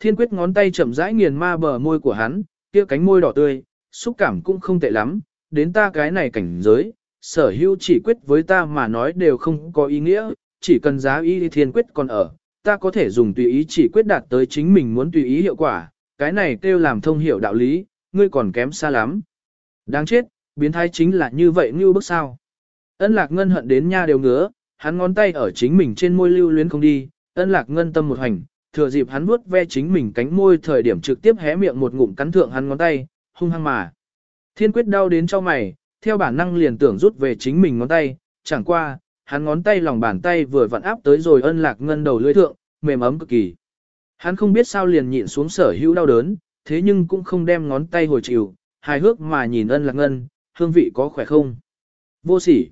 Thiên quyết ngón tay chậm rãi nghiền ma bờ môi của hắn, kia cánh môi đỏ tươi, xúc cảm cũng không tệ lắm, đến ta cái này cảnh giới, sở hữu chỉ quyết với ta mà nói đều không có ý nghĩa, chỉ cần giá y thiên quyết còn ở, ta có thể dùng tùy ý chỉ quyết đạt tới chính mình muốn tùy ý hiệu quả, cái này kêu làm thông hiểu đạo lý, ngươi còn kém xa lắm. Đáng chết, biến thái chính là như vậy như bức sao. Ân lạc ngân hận đến nha đều ngứa, hắn ngón tay ở chính mình trên môi lưu luyến không đi, ân lạc ngân tâm một hành, thừa dịp hắn vuốt ve chính mình cánh môi thời điểm trực tiếp hé miệng một ngụm cắn thượng hắn ngón tay, hung hăng mà. Thiên quyết đau đến cho mày, theo bản năng liền tưởng rút về chính mình ngón tay, chẳng qua, hắn ngón tay lòng bàn tay vừa vặn áp tới rồi ân lạc ngân đầu lưỡi thượng, mềm ấm cực kỳ. Hắn không biết sao liền nhịn xuống sở hữu đau đớn, thế nhưng cũng không đem ngón tay hồi chịu, hài hước mà nhìn ân lạc ngân, hương vị có khỏe không? Vô sỉ.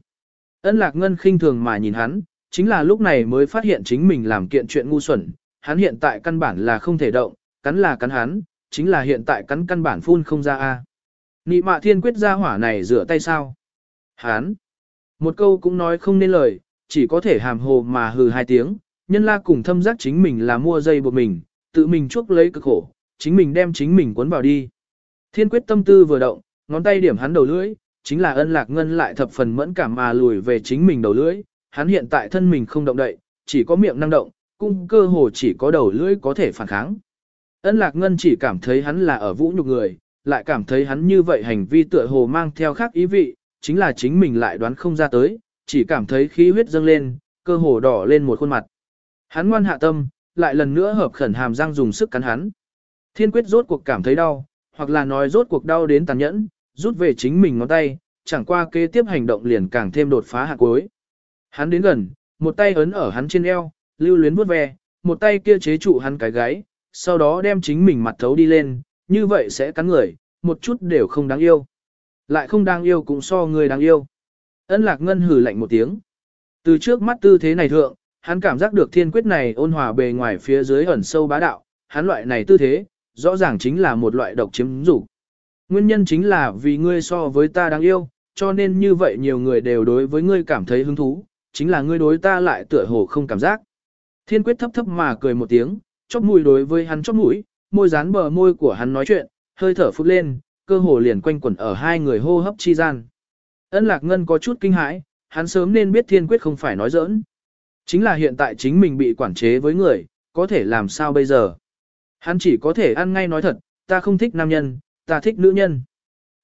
Ân lạc ngân khinh thường mà nhìn hắn, chính là lúc này mới phát hiện chính mình làm kiện chuyện ngu xuẩn, hắn hiện tại căn bản là không thể động, cắn là cắn hắn, chính là hiện tại cắn căn bản phun không ra a. Nị mạ thiên quyết ra hỏa này rửa tay sao? Hắn. Một câu cũng nói không nên lời, chỉ có thể hàm hồ mà hừ hai tiếng, nhân la cùng thâm giác chính mình là mua dây buộc mình, tự mình chuốc lấy cực khổ, chính mình đem chính mình cuốn vào đi. Thiên quyết tâm tư vừa động, ngón tay điểm hắn đầu lưỡi, chính là ân lạc ngân lại thập phần mẫn cảm mà lùi về chính mình đầu lưỡi, hắn hiện tại thân mình không động đậy, chỉ có miệng năng động, cung cơ hồ chỉ có đầu lưỡi có thể phản kháng. Ân lạc ngân chỉ cảm thấy hắn là ở vũ nhục người, lại cảm thấy hắn như vậy hành vi tựa hồ mang theo khác ý vị, chính là chính mình lại đoán không ra tới, chỉ cảm thấy khí huyết dâng lên, cơ hồ đỏ lên một khuôn mặt. Hắn ngoan hạ tâm, lại lần nữa hợp khẩn hàm răng dùng sức cắn hắn. Thiên quyết rốt cuộc cảm thấy đau, hoặc là nói rốt cuộc đau đến tàn nhẫn, rút về chính mình ngón tay, chẳng qua kế tiếp hành động liền càng thêm đột phá hạ cuối. Hắn đến gần, một tay ấn ở hắn trên eo, lưu luyến vuốt ve, một tay kia chế trụ hắn cái gáy, sau đó đem chính mình mặt thấu đi lên, như vậy sẽ cắn người, một chút đều không đáng yêu. Lại không đáng yêu cũng so người đáng yêu. Ân lạc ngân hử lạnh một tiếng. Từ trước mắt tư thế này thượng, hắn cảm giác được thiên quyết này ôn hòa bề ngoài phía dưới ẩn sâu bá đạo, hắn loại này tư thế, rõ ràng chính là một loại độc chiếm dục. Nguyên nhân chính là vì ngươi so với ta đáng yêu, cho nên như vậy nhiều người đều đối với ngươi cảm thấy hứng thú, chính là ngươi đối ta lại tựa hồ không cảm giác. Thiên quyết thấp thấp mà cười một tiếng, chóp mũi đối với hắn chóp mũi, môi dán bờ môi của hắn nói chuyện, hơi thở phút lên, cơ hồ liền quanh quẩn ở hai người hô hấp chi gian. Ân Lạc Ngân có chút kinh hãi, hắn sớm nên biết Thiên Quyết không phải nói giỡn. Chính là hiện tại chính mình bị quản chế với người, có thể làm sao bây giờ? Hắn chỉ có thể ăn ngay nói thật, ta không thích nam nhân, ta thích nữ nhân.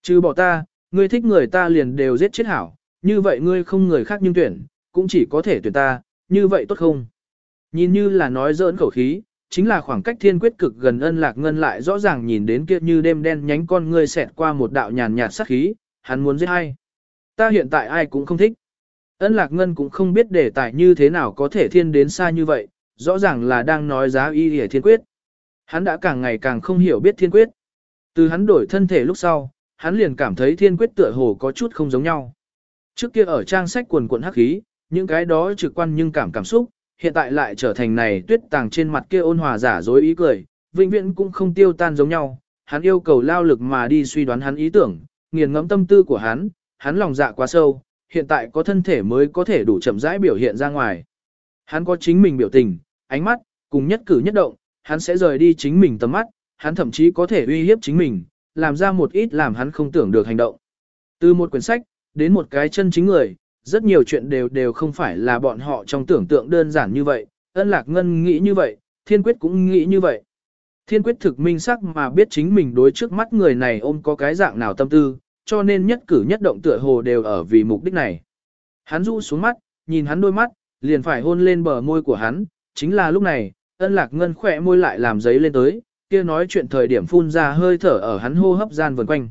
Chứ bỏ ta, ngươi thích người ta liền đều giết chết hảo, như vậy ngươi không người khác nhưng tuyển, cũng chỉ có thể tuyển ta, như vậy tốt không? Nhìn như là nói dỡn khẩu khí, chính là khoảng cách thiên quyết cực gần ân lạc ngân lại rõ ràng nhìn đến kia như đêm đen nhánh con ngươi xẹt qua một đạo nhàn nhạt sắc khí, hắn muốn giết ai. Ta hiện tại ai cũng không thích. Ân lạc ngân cũng không biết đề tài như thế nào có thể thiên đến xa như vậy, rõ ràng là đang nói giá y hề thiên quyết. Hắn đã càng ngày càng không hiểu biết thiên quyết. Từ hắn đổi thân thể lúc sau, hắn liền cảm thấy thiên quyết tựa hồ có chút không giống nhau. Trước kia ở trang sách quần quận hắc khí, những cái đó trực quan nhưng cảm cảm xúc, hiện tại lại trở thành này tuyết tàng trên mặt kia ôn hòa giả dối ý cười, vĩnh viễn cũng không tiêu tan giống nhau. Hắn yêu cầu lao lực mà đi suy đoán hắn ý tưởng, nghiền ngẫm tâm tư của hắn, hắn lòng dạ quá sâu, hiện tại có thân thể mới có thể đủ chậm rãi biểu hiện ra ngoài. Hắn có chính mình biểu tình, ánh mắt, cùng nhất cử nhất động, hắn sẽ rời đi chính mình tầm mắt, hắn thậm chí có thể uy hiếp chính mình, làm ra một ít làm hắn không tưởng được hành động. Từ một quyển sách, đến một cái chân chính người, rất nhiều chuyện đều đều không phải là bọn họ trong tưởng tượng đơn giản như vậy, ân lạc ngân nghĩ như vậy, thiên quyết cũng nghĩ như vậy. Thiên quyết thực minh sắc mà biết chính mình đối trước mắt người này ôm có cái dạng nào tâm tư, cho nên nhất cử nhất động tựa hồ đều ở vì mục đích này. Hắn rũ xuống mắt, nhìn hắn đôi mắt, liền phải hôn lên bờ môi của hắn, chính là lúc này, ân lạc ngân khỏe môi lại làm giấy lên tới, kia nói chuyện thời điểm phun ra hơi thở ở hắn hô hấp gian vần quanh.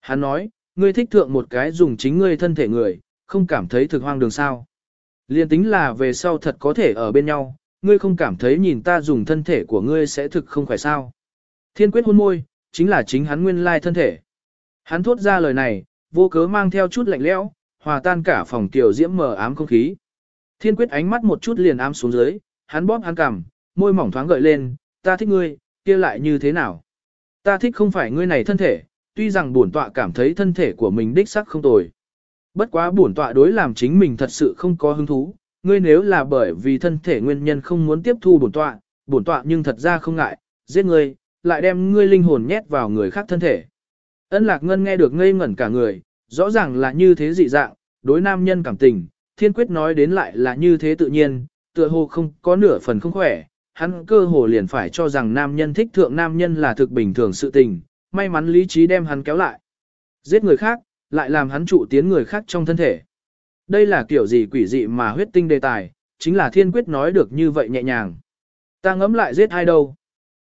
Hắn nói, ngươi thích thượng một cái dùng chính ngươi thân thể người, không cảm thấy thực hoang đường sao. Liên tính là về sau thật có thể ở bên nhau, ngươi không cảm thấy nhìn ta dùng thân thể của ngươi sẽ thực không khỏe sao. Thiên quyết hôn môi, chính là chính hắn nguyên lai thân thể. Hắn thốt ra lời này, vô cớ mang theo chút lạnh lẽo, hòa tan cả phòng tiểu diễm mờ ám không khí. Thiên quyết ánh mắt một chút liền ám xuống dưới, hắn bóp hắn cằm, môi mỏng thoáng gợi lên, ta thích ngươi, kia lại như thế nào? Ta thích không phải ngươi này thân thể, tuy rằng bổn tọa cảm thấy thân thể của mình đích sắc không tồi. Bất quá bổn tọa đối làm chính mình thật sự không có hứng thú, ngươi nếu là bởi vì thân thể nguyên nhân không muốn tiếp thu bổn tọa, bổn tọa nhưng thật ra không ngại, giết ngươi, lại đem ngươi linh hồn nhét vào người khác thân thể. Ân lạc ngân nghe được ngây ngẩn cả người, rõ ràng là như thế dị dạng, đối nam nhân cảm tình, thiên quyết nói đến lại là như thế tự nhiên, tựa hồ không có nửa phần không khỏe, hắn cơ hồ liền phải cho rằng nam nhân thích thượng nam nhân là thực bình thường sự tình, may mắn lý trí đem hắn kéo lại. Giết người khác, lại làm hắn trụ tiến người khác trong thân thể. Đây là kiểu gì quỷ dị mà huyết tinh đề tài, chính là thiên quyết nói được như vậy nhẹ nhàng. Ta ngẫm lại giết ai đâu?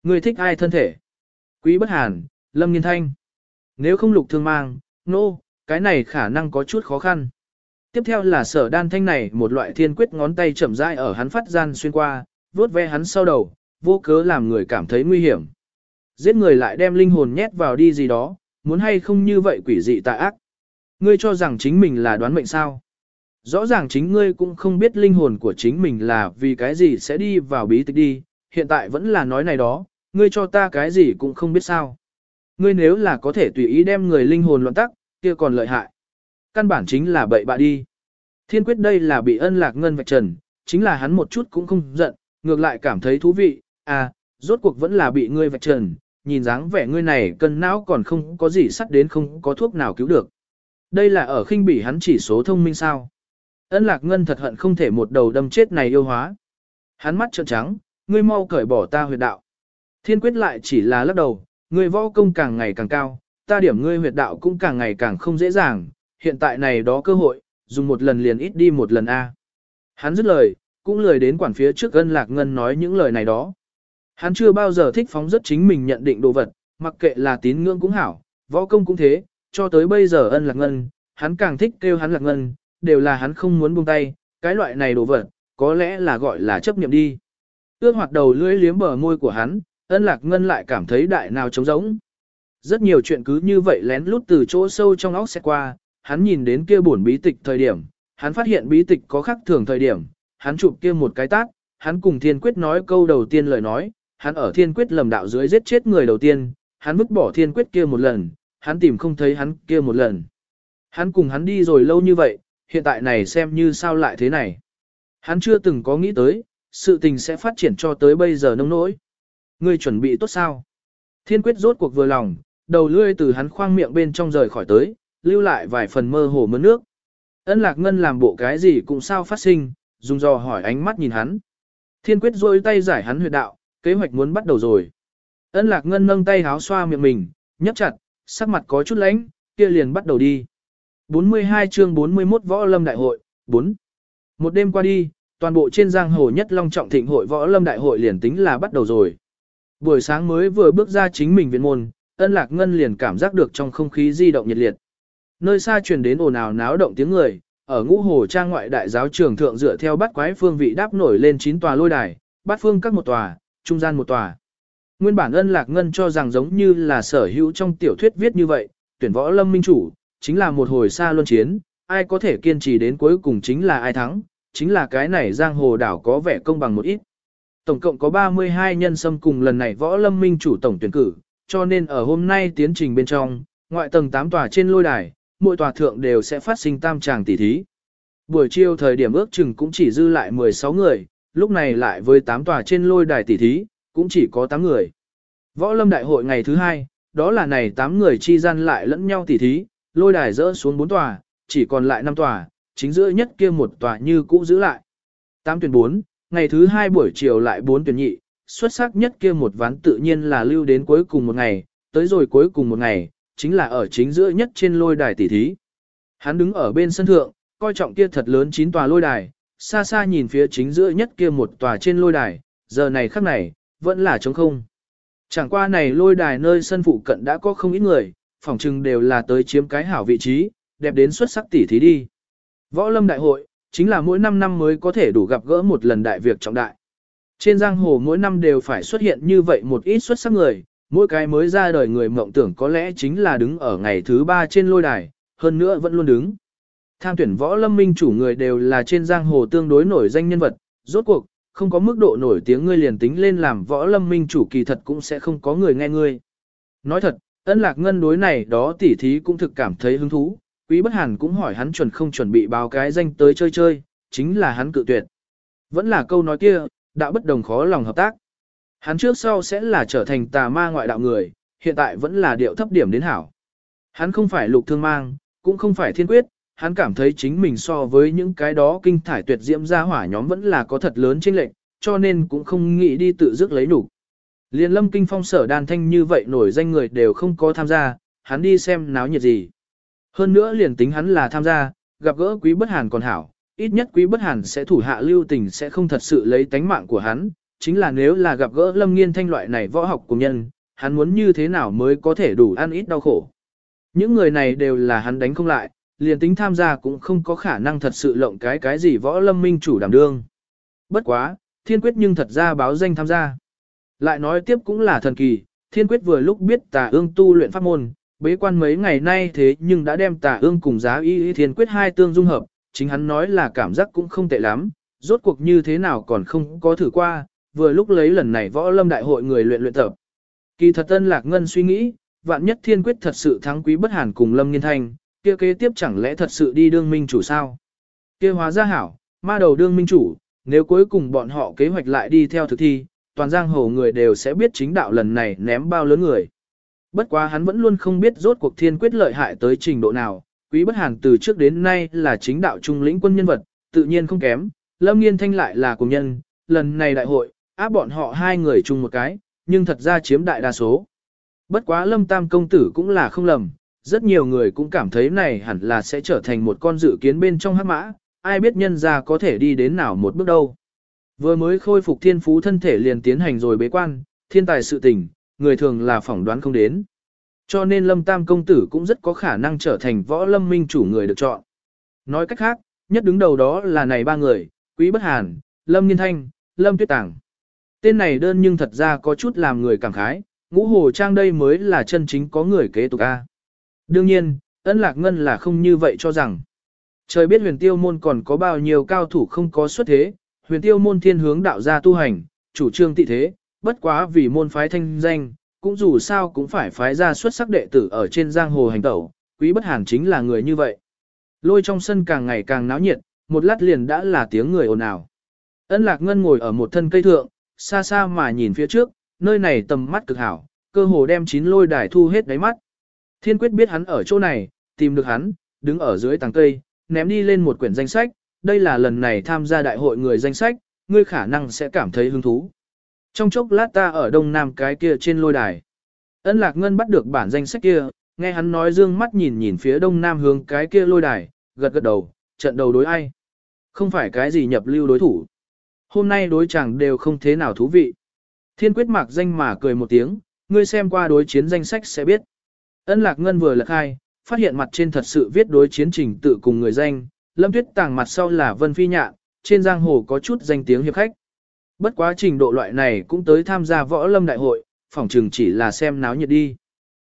Người thích ai thân thể? Quý bất hàn, lâm nghiên thanh. Nếu không lục thương mang, nô, no, cái này khả năng có chút khó khăn. Tiếp theo là sở đan thanh này một loại thiên quyết ngón tay chậm rãi ở hắn phát gian xuyên qua, vuốt ve hắn sau đầu, vô cớ làm người cảm thấy nguy hiểm. Giết người lại đem linh hồn nhét vào đi gì đó, muốn hay không như vậy quỷ dị tà ác. Ngươi cho rằng chính mình là đoán mệnh sao. Rõ ràng chính ngươi cũng không biết linh hồn của chính mình là vì cái gì sẽ đi vào bí tịch đi, hiện tại vẫn là nói này đó, ngươi cho ta cái gì cũng không biết sao. Ngươi nếu là có thể tùy ý đem người linh hồn loạn tắc, kia còn lợi hại. Căn bản chính là bậy bạ đi. Thiên quyết đây là bị ân lạc ngân vạch trần, chính là hắn một chút cũng không giận, ngược lại cảm thấy thú vị, à, rốt cuộc vẫn là bị ngươi vạch trần, nhìn dáng vẻ ngươi này cân não còn không có gì sắt đến không có thuốc nào cứu được. Đây là ở khinh bỉ hắn chỉ số thông minh sao. Ân lạc ngân thật hận không thể một đầu đâm chết này yêu hóa. Hắn mắt trợn trắng, ngươi mau cởi bỏ ta huyệt đạo. Thiên quyết lại chỉ là lắc đầu, ngươi võ công càng ngày càng cao, ta điểm ngươi huyệt đạo cũng càng ngày càng không dễ dàng, hiện tại này đó cơ hội, dùng một lần liền ít đi một lần a. Hắn dứt lời, cũng lời đến quản phía trước ân lạc ngân nói những lời này đó. Hắn chưa bao giờ thích phóng rất chính mình nhận định đồ vật, mặc kệ là tín ngưỡng cũng hảo, võ công cũng thế, cho tới bây giờ ân lạc ngân, hắn càng thích kêu hắn lạc ngân, đều là hắn không muốn buông tay, cái loại này đồ vật, có lẽ là gọi là chấp niệm đi. Ước hoạt đầu lưỡi liếm bờ môi của hắn, ân lạc ngân lại cảm thấy đại nào trống rỗng. Rất nhiều chuyện cứ như vậy lén lút từ chỗ sâu trong óc xét qua, hắn nhìn đến kia buồn bí tịch thời điểm, hắn phát hiện bí tịch có khác thường thời điểm, hắn chụp kia một cái tát, hắn cùng thiên quyết nói câu đầu tiên lời nói, hắn ở thiên quyết lầm đạo dưới giết chết người đầu tiên, hắn vứt bỏ thiên quyết kia một lần, hắn tìm không thấy hắn kia một lần. Hắn cùng hắn đi rồi lâu như vậy, hiện tại này xem như sao lại thế này. Hắn chưa từng có nghĩ tới, sự tình sẽ phát triển cho tới bây giờ nông nỗi. Ngươi chuẩn bị tốt sao? Thiên quyết rốt cuộc vừa lòng, đầu lươi từ hắn khoang miệng bên trong rời khỏi tới, lưu lại vài phần mơ hồ mơ nước. Ân lạc ngân làm bộ cái gì cũng sao phát sinh, dùng dò hỏi ánh mắt nhìn hắn. Thiên quyết rôi tay giải hắn huyệt đạo, kế hoạch muốn bắt đầu rồi. Ân lạc ngân nâng tay háo xoa miệng mình, nhấp chặt, sắc mặt có chút lãnh, kia liền bắt đầu đi. 42 chương 41 Võ Lâm Đại hội, 4. Một đêm qua đi, toàn bộ trên giang hồ nhất long trọng thịnh hội Võ Lâm Đại hội liền tính là bắt đầu rồi. Buổi sáng mới vừa bước ra chính mình viện môn, ân lạc ngân liền cảm giác được trong không khí di động nhiệt liệt. Nơi xa truyền đến ồn ào náo động tiếng người, ở ngũ hồ trang ngoại đại giáo trường thượng dựa theo bắt quái phương vị đáp nổi lên 9 tòa lôi đài, bát phương các một tòa, trung gian một tòa. Nguyên bản ân lạc ngân cho rằng giống như là sở hữu trong tiểu thuyết viết như vậy, tuyển võ lâm minh chủ, chính là một hồi xa luân chiến, ai có thể kiên trì đến cuối cùng chính là ai thắng, chính là cái này giang hồ đảo có vẻ công bằng một ít. Tổng cộng có 32 nhân xâm cùng lần này võ lâm minh chủ tổng tuyển cử, cho nên ở hôm nay tiến trình bên trong, ngoại tầng 8 tòa trên lôi đài, mỗi tòa thượng đều sẽ phát sinh tam tràng tỷ thí. Buổi chiều thời điểm ước chừng cũng chỉ dư lại 16 người, lúc này lại với 8 tòa trên lôi đài tỷ thí, cũng chỉ có 8 người. Võ lâm đại hội ngày thứ hai, đó là này 8 người chi gian lại lẫn nhau tỷ thí, lôi đài rỡ xuống 4 tòa, chỉ còn lại 5 tòa, chính giữa nhất kia một tòa như cũ giữ lại. 8 tuyển 4, ngày thứ hai buổi chiều lại 4 tuyển nhị, xuất sắc nhất kia một ván tự nhiên là lưu đến cuối cùng một ngày, tới rồi cuối cùng một ngày, chính là ở chính giữa nhất trên lôi đài tỷ thí. Hắn đứng ở bên sân thượng, coi trọng kia thật lớn chín tòa lôi đài, xa xa nhìn phía chính giữa nhất kia một tòa trên lôi đài, giờ này khắc này, vẫn là trống không. Chẳng qua này lôi đài nơi sân phụ cận đã có không ít người, phỏng chừng đều là tới chiếm cái hảo vị trí, đẹp đến xuất sắc tỷ thí đi. Võ lâm đại hội, chính là mỗi 5 năm mới có thể đủ gặp gỡ một lần đại việc trọng đại. Trên giang hồ mỗi năm đều phải xuất hiện như vậy một ít xuất sắc người, mỗi cái mới ra đời người mộng tưởng có lẽ chính là đứng ở ngày thứ ba trên lôi đài, hơn nữa vẫn luôn đứng. Tham tuyển võ lâm minh chủ người đều là trên giang hồ tương đối nổi danh nhân vật, rốt cuộc, không có mức độ nổi tiếng ngươi liền tính lên làm võ lâm minh chủ kỳ thật cũng sẽ không có người nghe ngươi. Nói thật, ân lạc ngân đối này đó tỉ thí cũng thực cảm thấy hứng thú, quý bất hàn cũng hỏi hắn chuẩn không chuẩn bị báo cái danh tới chơi chơi, chính là hắn cự tuyệt. Vẫn là câu nói kia, đạo bất đồng khó lòng hợp tác. Hắn trước sau sẽ là trở thành tà ma ngoại đạo người, hiện tại vẫn là điệu thấp điểm đến hảo. Hắn không phải lục thương mang, cũng không phải thiên quyết, hắn cảm thấy chính mình so với những cái đó kinh thải tuyệt diễm ra hỏa nhóm vẫn là có thật lớn chênh lệch, cho nên cũng không nghĩ đi tự dứt lấy đủ. Liên lâm kinh phong sở đàn thanh như vậy nổi danh người đều không có tham gia, hắn đi xem náo nhiệt gì. Hơn nữa liền tính hắn là tham gia, gặp gỡ quý bất hàn còn hảo, ít nhất quý bất hàn sẽ thủ hạ lưu tình sẽ không thật sự lấy tánh mạng của hắn, chính là nếu là gặp gỡ lâm nghiên thanh loại này võ học của nhân, hắn muốn như thế nào mới có thể đủ ăn ít đau khổ. Những người này đều là hắn đánh không lại, liền tính tham gia cũng không có khả năng thật sự lộng cái cái gì võ lâm minh chủ đảm đương. Bất quá, thiên quyết nhưng thật ra báo danh tham gia. Lại nói tiếp cũng là thần kỳ, thiên quyết vừa lúc biết tà ương tu luyện pháp môn, bế quan mấy ngày nay thế nhưng đã đem tà ương cùng giá y y thiên quyết hai tương dung hợp, chính hắn nói là cảm giác cũng không tệ lắm, rốt cuộc như thế nào còn không có thử qua, vừa lúc lấy lần này võ lâm đại hội người luyện luyện tập. Kỳ thật tân lạc ngân suy nghĩ, vạn nhất thiên quyết thật sự thắng quý bất hàn cùng lâm nghiên thanh, kia kế tiếp chẳng lẽ thật sự đi đương minh chủ sao? Kia hóa ra hảo, ma đầu đương minh chủ, nếu cuối cùng bọn họ kế hoạch lại đi theo thực thi, toàn giang hồ người đều sẽ biết chính đạo lần này ném bao lớn người. Bất quá hắn vẫn luôn không biết rốt cuộc thiên quyết lợi hại tới trình độ nào, quý bất hàn từ trước đến nay là chính đạo trung lĩnh quân nhân vật, tự nhiên không kém, lâm nghiên thanh lại là cùng nhân, lần này đại hội, áp bọn họ hai người chung một cái, nhưng thật ra chiếm đại đa số. Bất quá lâm tam công tử cũng là không lầm, rất nhiều người cũng cảm thấy này hẳn là sẽ trở thành một con dự kiến bên trong hắc mã, ai biết nhân ra có thể đi đến nào một bước đâu. Vừa mới khôi phục thiên phú thân thể liền tiến hành rồi bế quan, thiên tài sự tình, người thường là phỏng đoán không đến. Cho nên lâm tam công tử cũng rất có khả năng trở thành võ lâm minh chủ người được chọn. Nói cách khác, nhất đứng đầu đó là này ba người, Quý Bất Hàn, Lâm niên Thanh, Lâm Tuyết Tàng. Tên này đơn nhưng thật ra có chút làm người cảm khái, ngũ hồ trang đây mới là chân chính có người kế tục A. Đương nhiên, ân lạc ngân là không như vậy cho rằng. Trời biết huyền tiêu môn còn có bao nhiêu cao thủ không có xuất thế, huyền tiêu môn thiên hướng đạo gia tu hành, chủ trương tị thế, bất quá vì môn phái thanh danh, cũng dù sao cũng phải phái ra xuất sắc đệ tử ở trên giang hồ hành tẩu, quý bất hàn chính là người như vậy. Lôi trong sân càng ngày càng náo nhiệt, một lát liền đã là tiếng người ồn ào. Ân lạc ngân ngồi ở một thân cây thượng, xa xa mà nhìn phía trước, nơi này tầm mắt cực hảo, cơ hồ đem chín lôi đài thu hết đáy mắt. Thiên quyết biết hắn ở chỗ này, tìm được hắn, đứng ở dưới tàng cây, ném đi lên một quyển danh sách, đây là lần này tham gia đại hội người danh sách, ngươi khả năng sẽ cảm thấy hứng thú. Trong chốc lát ta ở đông nam cái kia trên lôi đài. Ân lạc ngân bắt được bản danh sách kia, nghe hắn nói dương mắt nhìn nhìn phía đông nam hướng cái kia lôi đài, gật gật đầu, trận đầu đối ai. Không phải cái gì nhập lưu đối thủ. Hôm nay đối chàng đều không thế nào thú vị. Thiên quyết mạc danh mà cười một tiếng, ngươi xem qua đối chiến danh sách sẽ biết. Ân lạc ngân vừa lật hai, phát hiện mặt trên thật sự viết đối chiến trình tự cùng người danh, lâm tuyết tàng mặt sau là vân phi nhạn, trên giang hồ có chút danh tiếng hiệp khách. Bất quá trình độ loại này cũng tới tham gia võ lâm đại hội, phỏng chừng chỉ là xem náo nhiệt đi.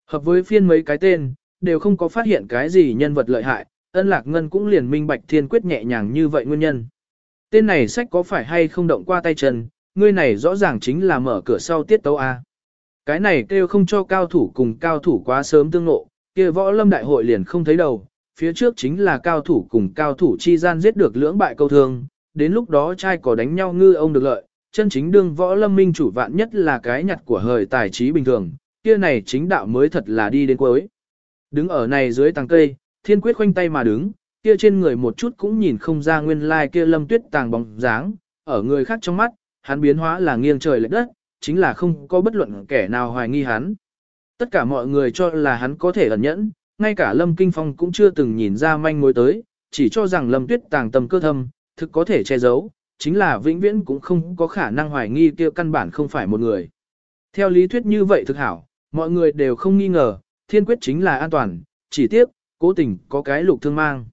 Hợp với phiên mấy cái tên, đều không có phát hiện cái gì nhân vật lợi hại, ân lạc ngân cũng liền minh bạch thiên quyết nhẹ nhàng như vậy nguyên nhân. Tên này sách có phải hay không động qua tay chân, ngươi này rõ ràng chính là mở cửa sau tiết tấu A. Cái này kêu không cho cao thủ cùng cao thủ quá sớm tương ngộ, kia võ lâm đại hội liền không thấy đầu, phía trước chính là cao thủ cùng cao thủ chi gian giết được lưỡng bại câu thương, đến lúc đó trai có đánh nhau ngư ông được lợi, chân chính đương võ lâm minh chủ vạn nhất là cái nhặt của hời tài trí bình thường, kia này chính đạo mới thật là đi đến cuối. Đứng ở này dưới tàng cây, thiên quyết khoanh tay mà đứng, kia trên người một chút cũng nhìn không ra nguyên lai like kia lâm tuyết tàng bóng dáng, ở người khác trong mắt, hắn biến hóa là nghiêng trời lệch đất, chính là không có bất luận kẻ nào hoài nghi hắn. Tất cả mọi người cho là hắn có thể ẩn nhẫn, ngay cả Lâm Kinh Phong cũng chưa từng nhìn ra manh mối tới, chỉ cho rằng Lâm Tuyết tàng tâm cơ thâm, thực có thể che giấu, chính là vĩnh viễn cũng không có khả năng hoài nghi kia căn bản không phải một người. Theo lý thuyết như vậy thực hảo, mọi người đều không nghi ngờ, thiên quyết chính là an toàn, chỉ tiếc, cố tình có cái lục thương mang.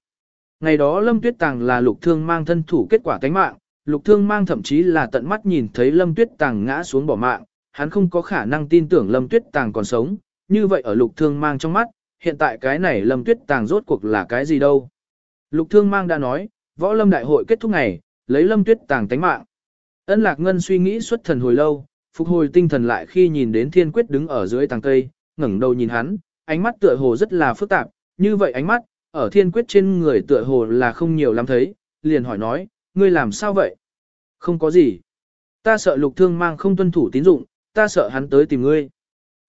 Ngày đó Lâm Tuyết Tàng là lục thương mang thân thủ kết quả tánh mạng, lục thương mang thậm chí là tận mắt nhìn thấy Lâm Tuyết Tàng ngã xuống bỏ mạng, hắn không có khả năng tin tưởng Lâm Tuyết Tàng còn sống, như vậy ở lục thương mang trong mắt, hiện tại cái này Lâm Tuyết Tàng rốt cuộc là cái gì đâu. Lục thương mang đã nói, võ lâm đại hội kết thúc ngày, lấy Lâm Tuyết Tàng tánh mạng. Ân Lạc Ngân suy nghĩ xuất thần hồi lâu, phục hồi tinh thần lại khi nhìn đến Thiên Quyết đứng ở dưới tàng cây, ngẩng đầu nhìn hắn, ánh mắt tựa hồ rất là phức tạp, như vậy ánh mắt, ở Thiên Quyết trên người tựa hồ là không nhiều lắm thấy, liền hỏi nói, ngươi làm sao vậy? Không có gì. Ta sợ lục thương mang không tuân thủ tín dụng, ta sợ hắn tới tìm ngươi.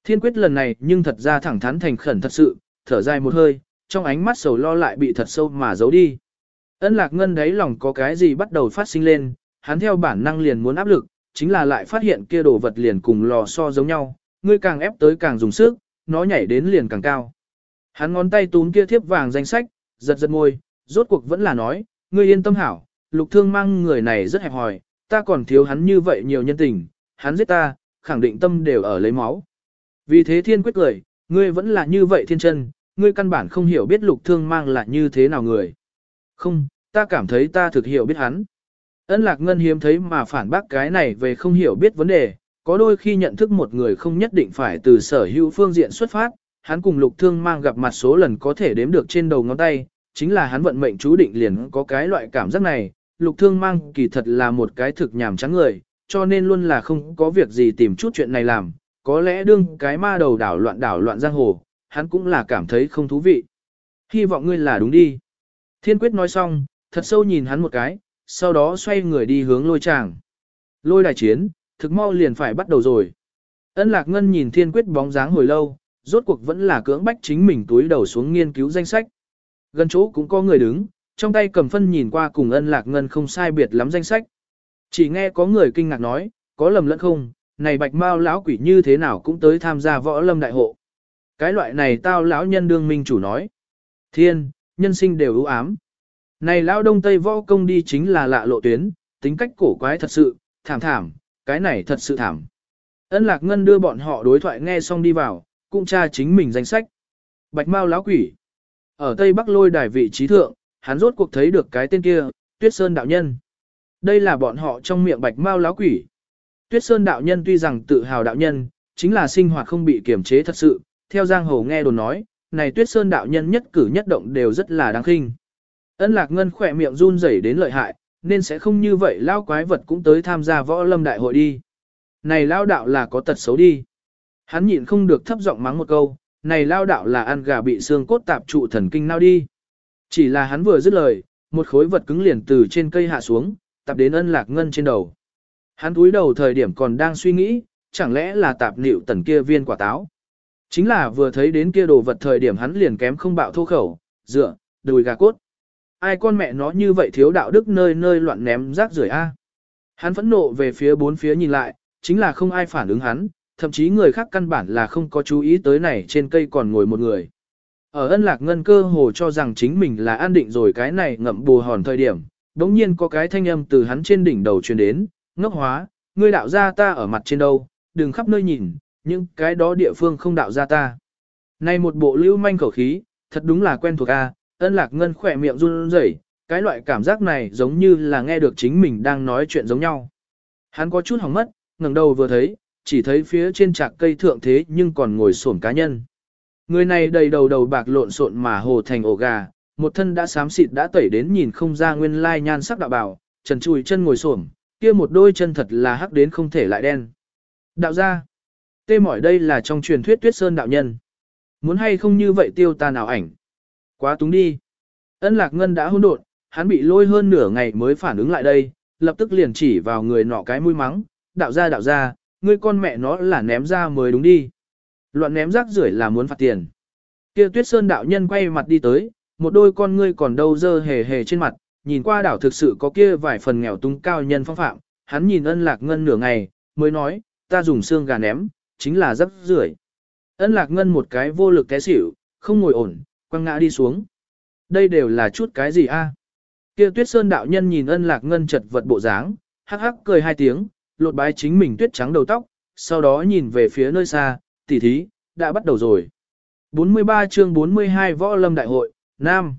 Thiên quyết lần này nhưng thật ra thẳng thắn thành khẩn thật sự, thở dài một hơi, trong ánh mắt sầu lo lại bị thật sâu mà giấu đi. Ân lạc ngân đấy lòng có cái gì bắt đầu phát sinh lên, hắn theo bản năng liền muốn áp lực, chính là lại phát hiện kia đồ vật liền cùng lò so giống nhau, ngươi càng ép tới càng dùng sức, nó nhảy đến liền càng cao. Hắn ngón tay túm kia thiếp vàng danh sách, giật giật môi, rốt cuộc vẫn là nói, ngươi yên tâm hảo, lục thương mang người này rất hẹp hòi, ta còn thiếu hắn như vậy nhiều nhân tình, hắn giết ta, khẳng định tâm đều ở lấy máu. Vì thế thiên quyết cười, ngươi vẫn là như vậy thiên chân, ngươi căn bản không hiểu biết lục thương mang là như thế nào người. Không, ta cảm thấy ta thực hiểu biết hắn. Ân lạc ngân hiếm thấy mà phản bác cái này về không hiểu biết vấn đề, có đôi khi nhận thức một người không nhất định phải từ sở hữu phương diện xuất phát, hắn cùng lục thương mang gặp mặt số lần có thể đếm được trên đầu ngón tay, chính là hắn vận mệnh chú định liền có cái loại cảm giác này, lục thương mang kỳ thật là một cái thực nhảm trắng người, cho nên luôn là không có việc gì tìm chút chuyện này làm, có lẽ đương cái ma đầu đảo loạn đảo loạn giang hồ, hắn cũng là cảm thấy không thú vị. Hy vọng ngươi là đúng đi. Thiên quyết nói xong, thật sâu nhìn hắn một cái, sau đó xoay người đi hướng lôi tràng. Lôi đại chiến, thực mau liền phải bắt đầu rồi. Ân lạc ngân nhìn thiên quyết bóng dáng hồi lâu, rốt cuộc vẫn là cưỡng bách chính mình túi đầu xuống nghiên cứu danh sách. Gần chỗ cũng có người đứng, trong tay cầm phân nhìn qua cùng ân lạc ngân không sai biệt lắm danh sách. Chỉ nghe có người kinh ngạc nói, có lầm lẫn không, này bạch mao lão quỷ như thế nào cũng tới tham gia võ lâm đại hộ. Cái loại này tao lão nhân đương minh chủ nói. Thiên, nhân sinh đều ưu ám. Này lão đông tây võ công đi chính là lạ lộ tuyến, tính cách cổ quái thật sự, thảm thảm, cái này thật sự thảm. Ân lạc ngân đưa bọn họ đối thoại nghe xong đi vào, cũng tra chính mình danh sách. Bạch Mao lão quỷ. Ở Tây Bắc lôi đài vị trí thượng, hắn rốt cuộc thấy được cái tên kia, Tuyết Sơn đạo nhân. Đây là bọn họ trong miệng Bạch Mao láo quỷ. Tuyết Sơn đạo nhân tuy rằng tự hào đạo nhân, chính là sinh hoạt không bị kiềm chế thật sự, theo giang hồ nghe đồn nói, này Tuyết Sơn đạo nhân nhất cử nhất động đều rất là đáng khinh. Ân Lạc Ngân khỏe miệng run rẩy đến lợi hại, nên sẽ không như vậy lao quái vật cũng tới tham gia võ lâm đại hội đi. Này lao đạo là có tật xấu đi. Hắn nhịn không được thấp giọng mắng một câu, này lao đạo là ăn gà bị xương cốt tạp trụ thần kinh nào đi. Chỉ là hắn vừa dứt lời, một khối vật cứng liền từ trên cây hạ xuống, tạp đến ân lạc ngân trên đầu. Hắn túi đầu thời điểm còn đang suy nghĩ, chẳng lẽ là tạp nịu tần kia viên quả táo. Chính là vừa thấy đến kia đồ vật thời điểm hắn liền kém không bạo thô khẩu, dựa, đùi gà cốt. Ai con mẹ nó như vậy thiếu đạo đức nơi nơi loạn ném rác rưởi a. Hắn phẫn nộ về phía bốn phía nhìn lại, chính là không ai phản ứng hắn, thậm chí người khác căn bản là không có chú ý tới này trên cây còn ngồi một người. Ở ân lạc ngân cơ hồ cho rằng chính mình là an định rồi cái này ngậm bù hòn thời điểm, đống nhiên có cái thanh âm từ hắn trên đỉnh đầu truyền đến, ngốc hóa, ngươi đạo ra ta ở mặt trên đâu, đừng khắp nơi nhìn, nhưng cái đó địa phương không đạo ra ta. Này một bộ lưu manh khẩu khí, thật đúng là quen thuộc a. ân lạc ngân khỏe miệng run rẩy, cái loại cảm giác này giống như là nghe được chính mình đang nói chuyện giống nhau. Hắn có chút hỏng mất, ngẩng đầu vừa thấy, chỉ thấy phía trên trạc cây thượng thế nhưng còn ngồi xổm cá nhân. Người này đầy đầu đầu bạc lộn xộn mà hồ thành ổ gà, một thân đã xám xịt đã tẩy đến nhìn không ra nguyên lai nhan sắc đạo bảo, trần chùi chân ngồi xổm, kia một đôi chân thật là hắc đến không thể lại đen. Đạo gia, tê mỏi đây là trong truyền thuyết tuyết sơn đạo nhân. Muốn hay không như vậy tiêu ta nào ảnh. Quá túng đi. Ân lạc ngân đã hôn đột, hắn bị lôi hơn nửa ngày mới phản ứng lại đây, lập tức liền chỉ vào người nọ cái mũi mắng, đạo gia đạo gia, ngươi con mẹ nó là ném ra mới đúng đi. Loạn ném rác rưởi là muốn phạt tiền. Kia tuyết sơn đạo nhân quay mặt đi tới, một đôi con ngươi còn đâu dơ hề hề trên mặt, nhìn qua đảo thực sự có kia vài phần nghèo túng cao nhân phong phạm, hắn nhìn ân lạc ngân nửa ngày, mới nói, ta dùng xương gà ném, chính là rác rưởi. Ân lạc ngân một cái vô lực té xỉu, không ngồi ổn, quăng ngã đi xuống. Đây đều là chút cái gì a? Kia tuyết sơn đạo nhân nhìn ân lạc ngân chật vật bộ dáng, hắc hắc cười hai tiếng, lột bái chính mình tuyết trắng đầu tóc, sau đó nhìn về phía nơi xa, tỷ thí, đã bắt đầu rồi. 43 chương 42 Võ Lâm Đại hội, Nam.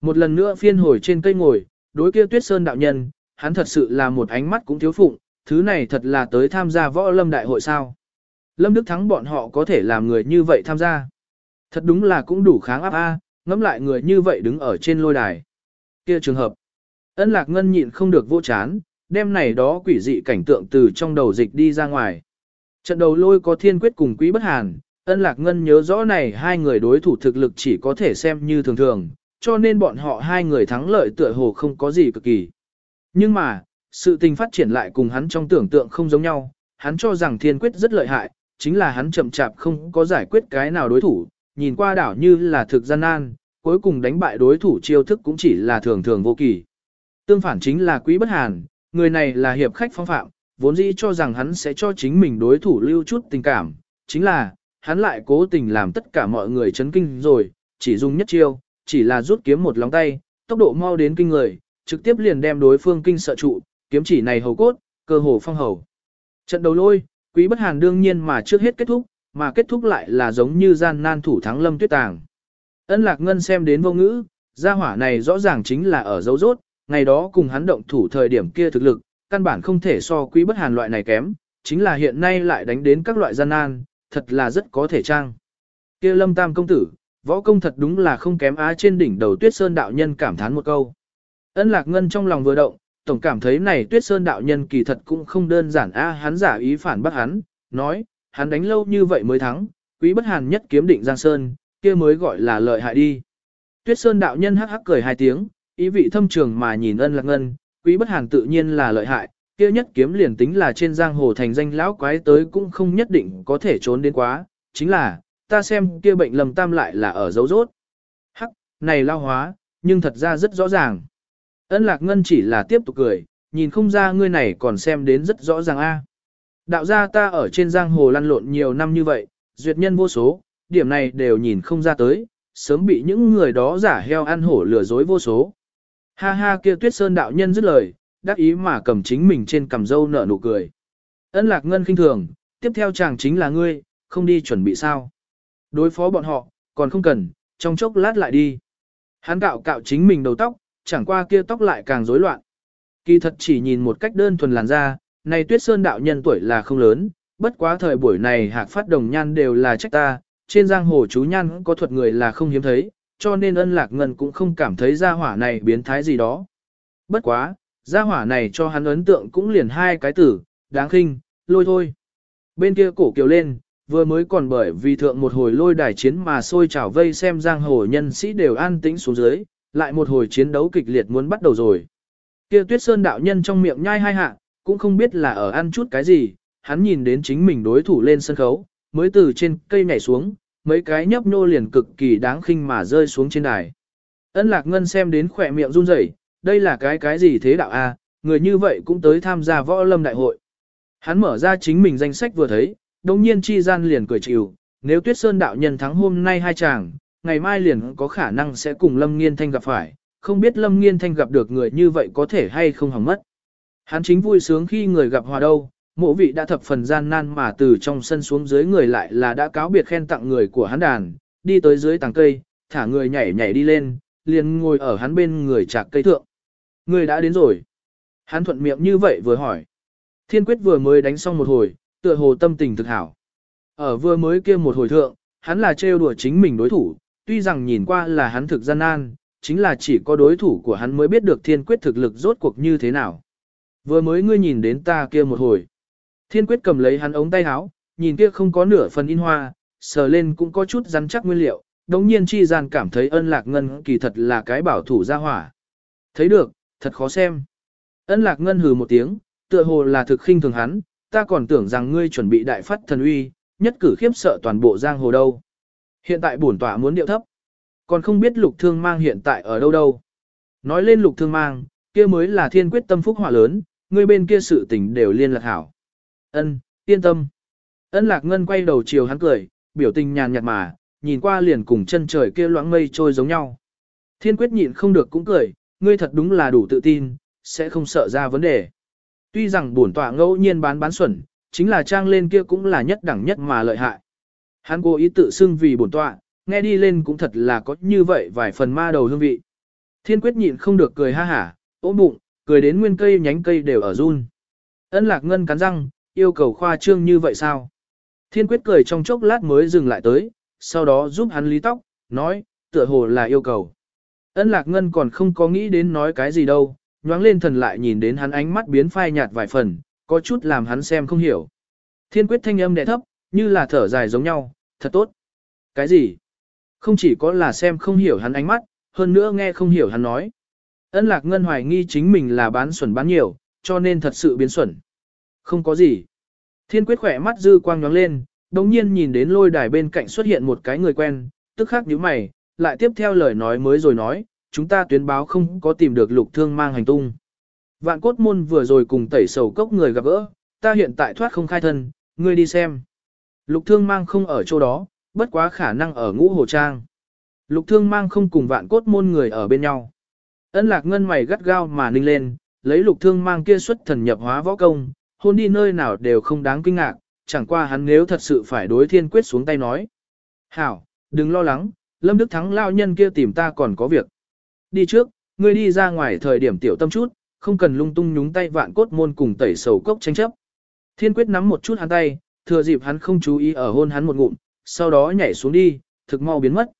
Một lần nữa phiên hồi trên cây ngồi, đối kia tuyết sơn đạo nhân, hắn thật sự là một ánh mắt cũng thiếu phụng, thứ này thật là tới tham gia Võ Lâm Đại hội sao. Lâm Đức Thắng bọn họ có thể làm người như vậy tham gia. Thật đúng là cũng đủ kháng áp A, ngắm lại người như vậy đứng ở trên lôi đài. Kia trường hợp. Ân lạc ngân nhịn không được vô chán, đem này đó quỷ dị cảnh tượng từ trong đầu dịch đi ra ngoài. Trận đầu lôi có thiên quyết cùng quý bất hàn, ân lạc ngân nhớ rõ này hai người đối thủ thực lực chỉ có thể xem như thường thường, cho nên bọn họ hai người thắng lợi tựa hồ không có gì cực kỳ. Nhưng mà, Sự tình phát triển lại cùng hắn trong tưởng tượng không giống nhau, hắn cho rằng thiên quyết rất lợi hại, chính là hắn chậm chạp không có giải quyết cái nào đối thủ, nhìn qua đảo như là thực gian nan, cuối cùng đánh bại đối thủ chiêu thức cũng chỉ là thường thường vô kỳ. Tương phản chính là quý bất hàn, người này là hiệp khách phong phạm, vốn dĩ cho rằng hắn sẽ cho chính mình đối thủ lưu chút tình cảm, chính là, hắn lại cố tình làm tất cả mọi người chấn kinh rồi, chỉ dùng nhất chiêu, chỉ là rút kiếm một lóng tay, tốc độ mau đến kinh người, trực tiếp liền đem đối phương kinh sợ trụ, kiếm chỉ này hầu cốt, cơ hồ phong hầu. Trận đầu lôi, quý bất hàn đương nhiên mà trước hết kết thúc, mà kết thúc lại là giống như gian nan thủ thắng lâm tuyết tàng. Ân lạc ngân xem đến vô ngữ, gia hỏa này rõ ràng chính là ở dấu rốt, ngày đó cùng hắn động thủ thời điểm kia thực lực, căn bản không thể so quý bất hàn loại này kém, chính là hiện nay lại đánh đến các loại gian nan, thật là rất có thể trang. Kia lâm tam công tử, võ công thật đúng là không kém á trên đỉnh đầu tuyết sơn đạo nhân cảm thán một câu. Ân lạc ngân trong lòng vừa động, tổng cảm thấy này tuyết sơn đạo nhân kỳ thật cũng không đơn giản a hắn giả ý phản bác hắn, nói, hắn đánh lâu như vậy mới thắng, quý bất hàn nhất kiếm định giang sơn, kia mới gọi là lợi hại đi. Tuyết sơn đạo nhân hắc hắc cười hai tiếng, ý vị thâm trường mà nhìn ân lạc ngân, quý bất hàn tự nhiên là lợi hại, kia nhất kiếm liền tính là trên giang hồ thành danh lão quái tới cũng không nhất định có thể trốn đến quá, chính là, ta xem kia bệnh lầm tam lại là ở dấu rốt. Hắc, này lao hóa, nhưng thật ra rất rõ ràng. Ân lạc ngân chỉ là tiếp tục cười, nhìn không ra ngươi này còn xem đến rất rõ ràng a. Đạo gia ta ở trên giang hồ lăn lộn nhiều năm như vậy, duyệt nhân vô số, điểm này đều nhìn không ra tới, sớm bị những người đó giả heo ăn hổ lừa dối vô số. Ha ha kia tuyết sơn đạo nhân dứt lời, đắc ý mà cầm chính mình trên cầm dâu nở nụ cười. Ân lạc ngân khinh thường, tiếp theo chàng chính là ngươi, không đi chuẩn bị sao. Đối phó bọn họ, còn không cần, trong chốc lát lại đi. Hắn cạo cạo chính mình đầu tóc, chẳng qua kia tóc lại càng rối loạn. Kỳ thật chỉ nhìn một cách đơn thuần làn da, này tuyết sơn đạo nhân tuổi là không lớn, bất quá thời buổi này hạc phát đồng nhan đều là trách ta, trên giang hồ chú nhan có thuật người là không hiếm thấy, cho nên ân lạc ngân cũng không cảm thấy gia hỏa này biến thái gì đó. Bất quá, gia hỏa này cho hắn ấn tượng cũng liền hai cái tử, đáng khinh, lôi thôi. Bên kia cổ kiều lên, vừa mới còn bởi vì thượng một hồi lôi đài chiến mà sôi trào vây xem giang hồ nhân sĩ đều an tĩnh xuống dưới, lại một hồi chiến đấu kịch liệt muốn bắt đầu rồi. Kia tuyết sơn đạo nhân trong miệng nhai hai hạ, cũng không biết là ở ăn chút cái gì, hắn nhìn đến chính mình đối thủ lên sân khấu, mới từ trên cây nhảy xuống, mấy cái nhấp nô liền cực kỳ đáng khinh mà rơi xuống trên đài. Ân lạc ngân xem đến khỏe miệng run rẩy, đây là cái cái gì thế đạo a? người như vậy cũng tới tham gia võ lâm đại hội. Hắn mở ra chính mình danh sách vừa thấy, đồng nhiên chi gian liền cười chịu, nếu tuyết sơn đạo nhân thắng hôm nay hai chàng, ngày mai liền có khả năng sẽ cùng Lâm Nghiên Thanh gặp phải, không biết Lâm Nghiên Thanh gặp được người như vậy có thể hay không hỏng mất. Hắn chính vui sướng khi người gặp hòa đâu, mộ vị đã thập phần gian nan mà từ trong sân xuống dưới người lại là đã cáo biệt khen tặng người của hắn đàn, đi tới dưới tàng cây, thả người nhảy nhảy đi lên, liền ngồi ở hắn bên người chạc cây thượng. Người đã đến rồi. Hắn thuận miệng như vậy vừa hỏi. Thiên quyết vừa mới đánh xong một hồi, tựa hồ tâm tình thực hảo. Ở vừa mới kia một hồi thượng, hắn là trêu đùa chính mình đối thủ, tuy rằng nhìn qua là hắn thực gian nan, chính là chỉ có đối thủ của hắn mới biết được thiên quyết thực lực rốt cuộc như thế nào. Vừa mới ngươi nhìn đến ta kia một hồi. Thiên quyết cầm lấy hắn ống tay áo, nhìn kia không có nửa phần in hoa, sờ lên cũng có chút rắn chắc nguyên liệu, đống nhiên chi gian cảm thấy ân lạc ngân kỳ thật là cái bảo thủ gia hỏa. Thấy được, thật khó xem. Ân lạc ngân hừ một tiếng, tựa hồ là thực khinh thường hắn, ta còn tưởng rằng ngươi chuẩn bị đại phát thần uy, nhất cử khiếp sợ toàn bộ giang hồ đâu. Hiện tại bổn tọa muốn điệu thấp. Còn không biết lục thương mang hiện tại ở đâu đâu. Nói lên lục thương mang, kia mới là thiên quyết tâm phúc hỏa lớn, ngươi bên kia sự tình đều liên lạc hảo. Ân, yên tâm. Ân lạc ngân quay đầu chiều hắn cười, biểu tình nhàn nhạt mà, nhìn qua liền cùng chân trời kia loãng mây trôi giống nhau. Thiên quyết nhịn không được cũng cười, ngươi thật đúng là đủ tự tin, sẽ không sợ ra vấn đề. Tuy rằng bổn tọa ngẫu nhiên bán bán xuẩn, chính là trang lên kia cũng là nhất đẳng nhất mà lợi hại. Hắn cố ý tự xưng vì bổn tọa, nghe đi lên cũng thật là có như vậy vài phần ma đầu hương vị. Thiên quyết nhịn không được cười ha hả, ôm bụng, cười đến nguyên cây nhánh cây đều ở run. Ân lạc ngân cắn răng, yêu cầu khoa trương như vậy sao? Thiên quyết cười trong chốc lát mới dừng lại tới, sau đó giúp hắn lý tóc, nói, tựa hồ là yêu cầu. Ân lạc ngân còn không có nghĩ đến nói cái gì đâu, nhoáng lên thần lại nhìn đến hắn ánh mắt biến phai nhạt vài phần, có chút làm hắn xem không hiểu. Thiên quyết thanh âm đẹ thấp, như là thở dài giống nhau, thật tốt. Cái gì? Không chỉ có là xem không hiểu hắn ánh mắt, hơn nữa nghe không hiểu hắn nói. Ân lạc ngân hoài nghi chính mình là bán xuẩn bán nhiều, cho nên thật sự biến xuẩn. Không có gì. Thiên quyết khỏe mắt dư quang nhóng lên, đồng nhiên nhìn đến lôi đài bên cạnh xuất hiện một cái người quen, tức khắc nhíu mày, lại tiếp theo lời nói mới rồi nói, chúng ta tuyến báo không có tìm được lục thương mang hành tung. Vạn cốt môn vừa rồi cùng tẩy sầu cốc người gặp gỡ, ta hiện tại thoát không khai thân, ngươi đi xem. Lục thương mang không ở chỗ đó, bất quá khả năng ở ngũ hồ trang. Lục thương mang không cùng vạn cốt môn người ở bên nhau. Ân lạc ngân mày gắt gao mà ninh lên, lấy lục thương mang kia xuất thần nhập hóa võ công, hôn đi nơi nào đều không đáng kinh ngạc, chẳng qua hắn nếu thật sự phải đối thiên quyết xuống tay nói. Hảo, đừng lo lắng, Lâm Đức Thắng lao nhân kia tìm ta còn có việc. Đi trước, ngươi đi ra ngoài thời điểm tiểu tâm chút, không cần lung tung nhúng tay vạn cốt môn cùng tẩy sầu cốc tranh chấp. Thiên quyết nắm một chút hắn tay, thừa dịp hắn không chú ý ở hôn hắn một ngụm, sau đó nhảy xuống đi, thực mau biến mất.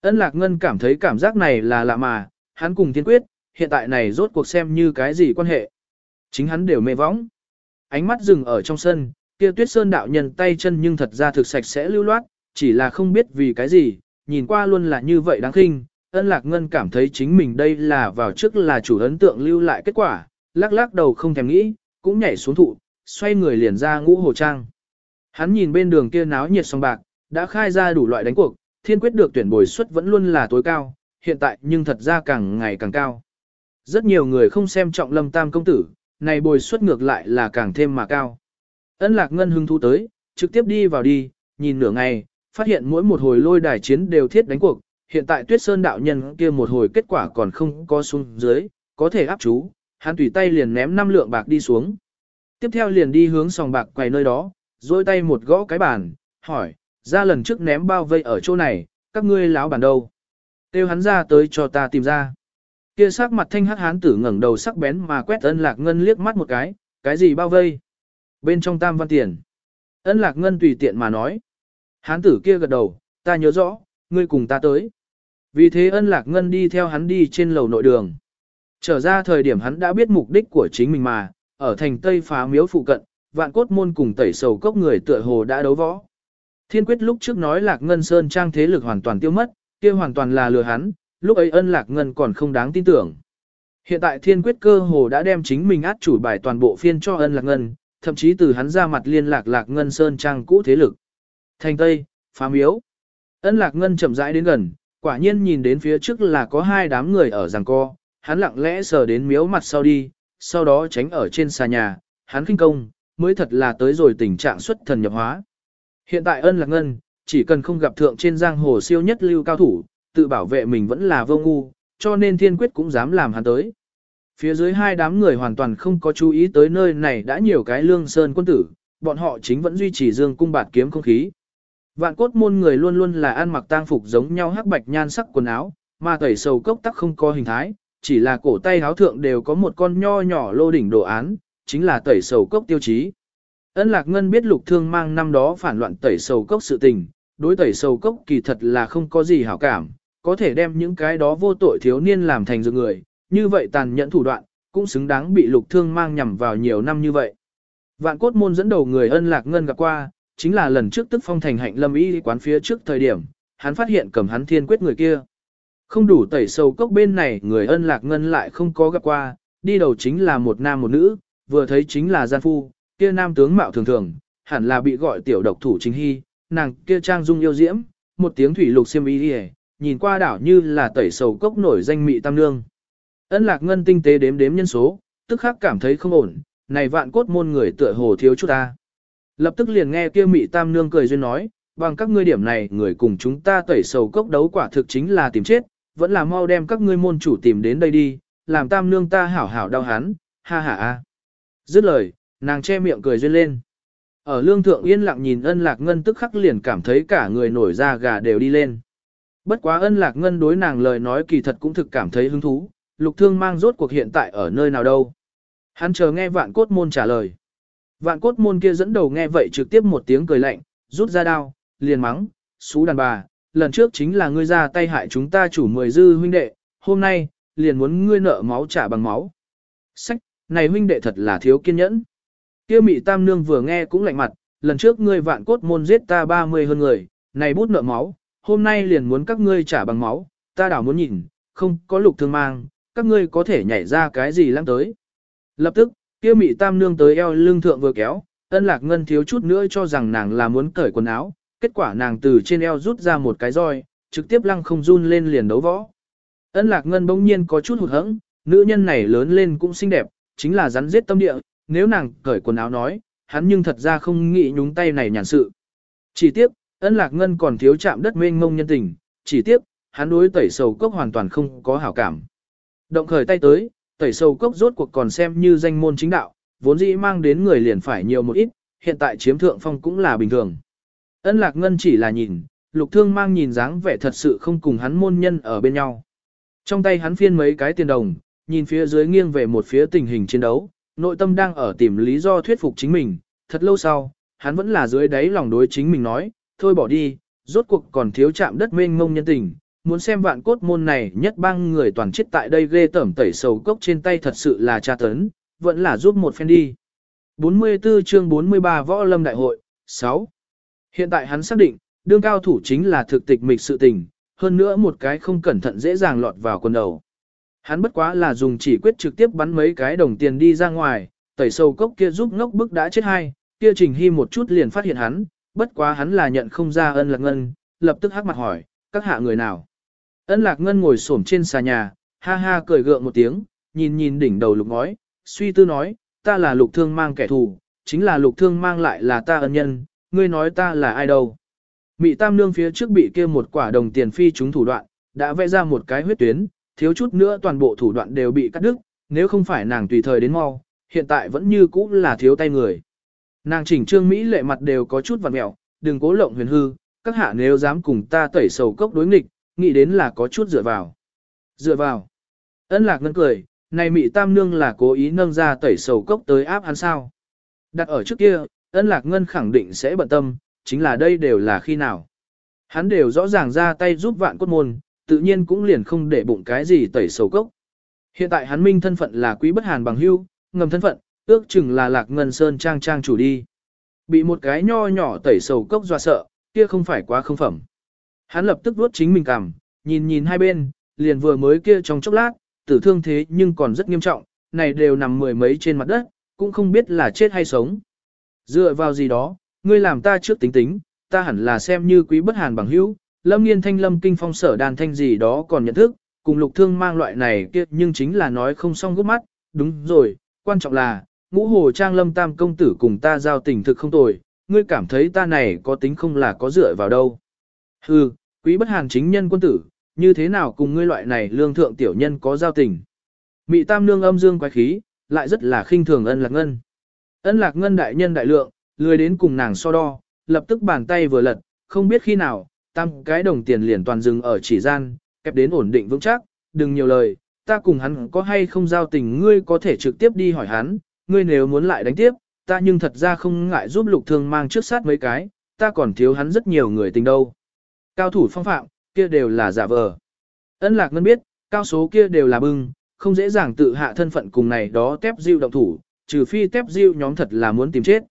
Ân Lạc Ngân cảm thấy cảm giác này là lạ mà, hắn cùng thiên quyết, hiện tại này rốt cuộc xem như cái gì quan hệ. Chính hắn đều mê võng. Ánh mắt dừng ở trong sân, kia tuyết sơn đạo nhân tay chân nhưng thật ra thực sạch sẽ lưu loát, chỉ là không biết vì cái gì, nhìn qua luôn là như vậy đáng khinh. Ân Lạc Ngân cảm thấy chính mình đây là vào trước là chủ ấn tượng lưu lại kết quả, lắc lắc đầu không thèm nghĩ, cũng nhảy xuống thụ, xoay người liền ra ngũ hồ trang. Hắn nhìn bên đường kia náo nhiệt song bạc, đã khai ra đủ loại đánh cuộc, thiên quyết được tuyển bồi suất vẫn luôn là tối cao, hiện tại nhưng thật ra càng ngày càng cao. Rất nhiều người không xem trọng lâm tam công tử, này bồi suất ngược lại là càng thêm mà cao. Ân lạc ngân hưng thu tới, trực tiếp đi vào đi, nhìn nửa ngày, phát hiện mỗi một hồi lôi đài chiến đều thiết đánh cuộc, hiện tại tuyết sơn đạo nhân kia một hồi kết quả còn không có xuống dưới, có thể áp chú, hắn tùy tay liền ném năm lượng bạc đi xuống. Tiếp theo liền đi hướng sòng bạc quầy nơi đó, dôi tay một gõ cái bàn, hỏi, ra lần trước ném bao vây ở chỗ này, các ngươi láo bản đâu? Tiêu hắn ra tới cho ta tìm ra. Kia sắc mặt thanh hắc hán tử ngẩng đầu sắc bén mà quét ân lạc ngân liếc mắt một cái, cái gì bao vây? Bên trong tam văn tiền. Ân lạc ngân tùy tiện mà nói. Hán tử kia gật đầu, ta nhớ rõ, ngươi cùng ta tới. Vì thế ân lạc ngân đi theo hắn đi trên lầu nội đường. Trở ra thời điểm hắn đã biết mục đích của chính mình mà, ở thành Tây phá miếu phụ cận, vạn cốt môn cùng tẩy sầu cốc người tựa hồ đã đấu võ. Thiên quyết lúc trước nói lạc ngân sơn trang thế lực hoàn toàn tiêu mất, kia hoàn toàn là lừa hắn, lúc ấy ân lạc ngân còn không đáng tin tưởng. Hiện tại thiên quyết cơ hồ đã đem chính mình át chủ bài toàn bộ phiên cho ân lạc ngân, thậm chí từ hắn ra mặt liên lạc lạc ngân sơn trang cũ thế lực. Thành Tây, phá miếu. Ân lạc ngân chậm rãi đến gần, quả nhiên nhìn đến phía trước là có hai đám người ở giằng co, hắn lặng lẽ sờ đến miếu mặt sau đi, sau đó tránh ở trên xà nhà, hắn kinh công, mới thật là tới rồi tình trạng xuất thần nhập hóa. Hiện tại ân lạc ngân, chỉ cần không gặp thượng trên giang hồ siêu nhất lưu cao thủ, tự bảo vệ mình vẫn là vô ngu, cho nên thiên quyết cũng dám làm hắn tới. Phía dưới hai đám người hoàn toàn không có chú ý tới nơi này đã nhiều cái lương sơn quân tử, bọn họ chính vẫn duy trì dương cung bạt kiếm không khí. Vạn cốt môn người luôn luôn là ăn mặc tang phục giống nhau hắc bạch nhan sắc quần áo, mà tẩy sầu cốc tắc không có hình thái, chỉ là cổ tay áo thượng đều có một con nho nhỏ lô đỉnh đồ án, chính là tẩy sầu cốc tiêu chí. Ân Lạc Ngân biết lục thương mang năm đó phản loạn tẩy sầu cốc sự tình, đối tẩy sầu cốc kỳ thật là không có gì hảo cảm, có thể đem những cái đó vô tội thiếu niên làm thành dược người, như vậy tàn nhẫn thủ đoạn, cũng xứng đáng bị lục thương mang nhằm vào nhiều năm như vậy. Vạn cốt môn dẫn đầu người ân lạc ngân gặp qua, chính là lần trước tức phong thành hạnh lâm y quán phía trước thời điểm, hắn phát hiện cầm hắn thiên quyết người kia. Không đủ tẩy sâu cốc bên này người ân lạc ngân lại không có gặp qua, đi đầu chính là một nam một nữ, vừa thấy chính là gian phu, kia nam tướng mạo thường thường, hẳn là bị gọi tiểu độc thủ chính hy, nàng kia trang dung yêu diễm, một tiếng thủy lục xiêm y đi nhìn qua đảo như là tẩy sầu cốc nổi danh mị tam nương. Ân lạc ngân tinh tế đếm đếm nhân số, tức khắc cảm thấy không ổn, này vạn cốt môn người tựa hồ thiếu chút ta. Lập tức liền nghe kia mị tam nương cười duyên nói, bằng các ngươi điểm này người cùng chúng ta tẩy sầu cốc đấu quả thực chính là tìm chết, vẫn là mau đem các ngươi môn chủ tìm đến đây đi, làm tam nương ta hảo hảo đau hán ha ha a. Dứt lời, nàng che miệng cười duyên lên. Ở lương thượng yên lặng nhìn ân lạc ngân tức khắc liền cảm thấy cả người nổi da gà đều đi lên. Bất quá ân lạc ngân đối nàng lời nói kỳ thật cũng thực cảm thấy hứng thú, lục thương mang rốt cuộc hiện tại ở nơi nào đâu. Hắn chờ nghe vạn cốt môn trả lời. Vạn cốt môn kia dẫn đầu nghe vậy trực tiếp một tiếng cười lạnh, rút ra đao, liền mắng, xú đàn bà, lần trước chính là ngươi ra tay hại chúng ta chủ mười dư huynh đệ, hôm nay, liền muốn ngươi nợ máu trả bằng máu. Sách, này huynh đệ thật là thiếu kiên nhẫn. Kia mị tam nương vừa nghe cũng lạnh mặt, lần trước ngươi vạn cốt môn giết ta 30 hơn người, này bút nợ máu, hôm nay liền muốn các ngươi trả bằng máu, ta đảo muốn nhìn, không có lục thương mang, các ngươi có thể nhảy ra cái gì lăng tới. Lập tức, Kia mị tam nương tới eo lưng thượng vừa kéo, ân lạc ngân thiếu chút nữa cho rằng nàng là muốn cởi quần áo, kết quả nàng từ trên eo rút ra một cái roi, trực tiếp lăng không run lên liền đấu võ. Ân lạc ngân bỗng nhiên có chút hụt hẫng, nữ nhân này lớn lên cũng xinh đẹp, chính là rắn giết tâm địa, nếu nàng cởi quần áo nói, hắn nhưng thật ra không nghĩ nhúng tay này nhàn sự. Chỉ tiếp, ân lạc ngân còn thiếu chạm đất mênh mông nhân tình, chỉ tiếc hắn đối tẩy sầu cốc hoàn toàn không có hảo cảm. Động khởi tay tới, tẩy sầu cốc rốt cuộc còn xem như danh môn chính đạo, vốn dĩ mang đến người liền phải nhiều một ít, hiện tại chiếm thượng phong cũng là bình thường. Ân lạc ngân chỉ là nhìn, lục thương mang nhìn dáng vẻ thật sự không cùng hắn môn nhân ở bên nhau. Trong tay hắn phiên mấy cái tiền đồng, nhìn phía dưới nghiêng về một phía tình hình chiến đấu, nội tâm đang ở tìm lý do thuyết phục chính mình, thật lâu sau, hắn vẫn là dưới đáy lòng đối chính mình nói, thôi bỏ đi, rốt cuộc còn thiếu chạm đất mênh mông nhân tình, muốn xem vạn cốt môn này nhất bang người toàn chết tại đây ghê tẩm tẩy sầu cốc trên tay thật sự là tra tấn, vẫn là giúp một phen đi. 44 chương 43 Võ Lâm Đại hội 6. Hiện tại hắn xác định, đương cao thủ chính là thực tịch mịch sự tình, hơn nữa một cái không cẩn thận dễ dàng lọt vào quần đầu. Hắn bất quá là dùng chỉ quyết trực tiếp bắn mấy cái đồng tiền đi ra ngoài, tẩy sâu cốc kia giúp ngốc bức đã chết hai, kia trình hy một chút liền phát hiện hắn, bất quá hắn là nhận không ra ân lạc ngân, lập tức hắc mặt hỏi, các hạ người nào. Ân lạc ngân ngồi xổm trên xà nhà, ha ha cười gượng một tiếng, nhìn nhìn đỉnh đầu lục ngói, suy tư nói, ta là lục thương mang kẻ thù, chính là lục thương mang lại là ta ân nhân, ngươi nói ta là ai đâu. Mị tam nương phía trước bị kia một quả đồng tiền phi chúng thủ đoạn, đã vẽ ra một cái huyết tuyến, thiếu chút nữa toàn bộ thủ đoạn đều bị cắt đứt, nếu không phải nàng tùy thời đến mau, hiện tại vẫn như cũ là thiếu tay người. Nàng chỉnh trương Mỹ lệ mặt đều có chút vặn mẹo, đừng cố lộng huyền hư, các hạ nếu dám cùng ta tẩy sầu cốc đối nghịch, nghĩ đến là có chút dựa vào. Dựa vào. Ân lạc ngân cười, này mị tam nương là cố ý nâng ra tẩy sầu cốc tới áp hắn sao. Đặt ở trước kia, ân lạc ngân khẳng định sẽ bận tâm, chính là đây đều là khi nào. Hắn đều rõ ràng ra tay giúp vạn cốt môn, tự nhiên cũng liền không để bụng cái gì tẩy sầu cốc. Hiện tại hắn minh thân phận là quý bất hàn bằng hưu, ngầm thân phận, ước chừng là lạc ngân sơn trang trang chủ đi. Bị một cái nho nhỏ tẩy sầu cốc dọa sợ, kia không phải quá không phẩm. Hắn lập tức vuốt chính mình cằm, nhìn nhìn hai bên, liền vừa mới kia trong chốc lát, tử thương thế nhưng còn rất nghiêm trọng, này đều nằm mười mấy trên mặt đất, cũng không biết là chết hay sống. Dựa vào gì đó, ngươi làm ta trước tính tính, ta hẳn là xem như quý bất hàn bằng hữu, lâm nghiên thanh lâm kinh phong sở đàn thanh gì đó còn nhận thức, cùng lục thương mang loại này kia nhưng chính là nói không xong gốc mắt, đúng rồi, quan trọng là, ngũ hồ trang lâm tam công tử cùng ta giao tình thực không tồi, ngươi cảm thấy ta này có tính không là có dựa vào đâu. Hừ, quý bất hàn chính nhân quân tử, như thế nào cùng ngươi loại này lương thượng tiểu nhân có giao tình. Mị tam nương âm dương quái khí, lại rất là khinh thường ân lạc ngân. Ân lạc ngân đại nhân đại lượng, lười đến cùng nàng so đo, lập tức bàn tay vừa lật, không biết khi nào, tam cái đồng tiền liền toàn dừng ở chỉ gian, kẹp đến ổn định vững chắc, đừng nhiều lời, ta cùng hắn có hay không giao tình ngươi có thể trực tiếp đi hỏi hắn, ngươi nếu muốn lại đánh tiếp, ta nhưng thật ra không ngại giúp lục thương mang trước sát mấy cái, ta còn thiếu hắn rất nhiều người tình đâu. Cao thủ phong phạm, kia đều là giả vờ. Ân lạc ngân biết, cao số kia đều là bưng, không dễ dàng tự hạ thân phận cùng này đó tép diêu động thủ, trừ phi tép diêu nhóm thật là muốn tìm chết.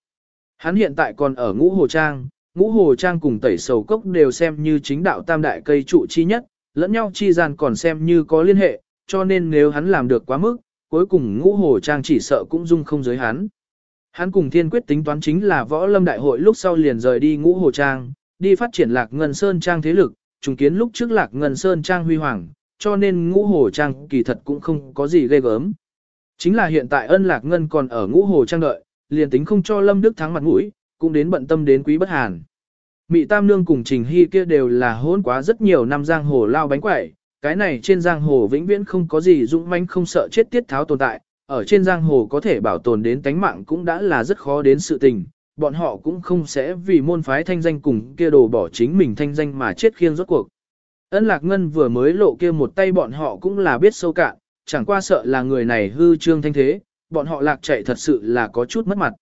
Hắn hiện tại còn ở ngũ hồ trang, ngũ hồ trang cùng tẩy sầu cốc đều xem như chính đạo tam đại cây trụ chi nhất, lẫn nhau chi gian còn xem như có liên hệ, cho nên nếu hắn làm được quá mức, cuối cùng ngũ hồ trang chỉ sợ cũng dung không giới hắn. Hắn cùng thiên quyết tính toán chính là võ lâm đại hội lúc sau liền rời đi ngũ hồ trang, đi phát triển lạc ngân sơn trang thế lực, trùng kiến lúc trước lạc ngân sơn trang huy hoàng, cho nên ngũ hồ trang kỳ thật cũng không có gì ghê gớm. Chính là hiện tại ân lạc ngân còn ở ngũ hồ trang đợi, liền tính không cho lâm đức thắng mặt mũi, cũng đến bận tâm đến quý bất hàn. Mị Tam Nương cùng Trình Hy kia đều là hôn quá rất nhiều năm giang hồ lao bánh quẩy, cái này trên giang hồ vĩnh viễn không có gì dũng manh không sợ chết tiết tháo tồn tại, ở trên giang hồ có thể bảo tồn đến tánh mạng cũng đã là rất khó đến sự tình, bọn họ cũng không sẽ vì môn phái thanh danh cùng kia đồ bỏ chính mình thanh danh mà chết khiêng rốt cuộc. Ân Lạc Ngân vừa mới lộ kia một tay bọn họ cũng là biết sâu cạn, chẳng qua sợ là người này hư trương thanh thế, bọn họ lạc chạy thật sự là có chút mất mặt.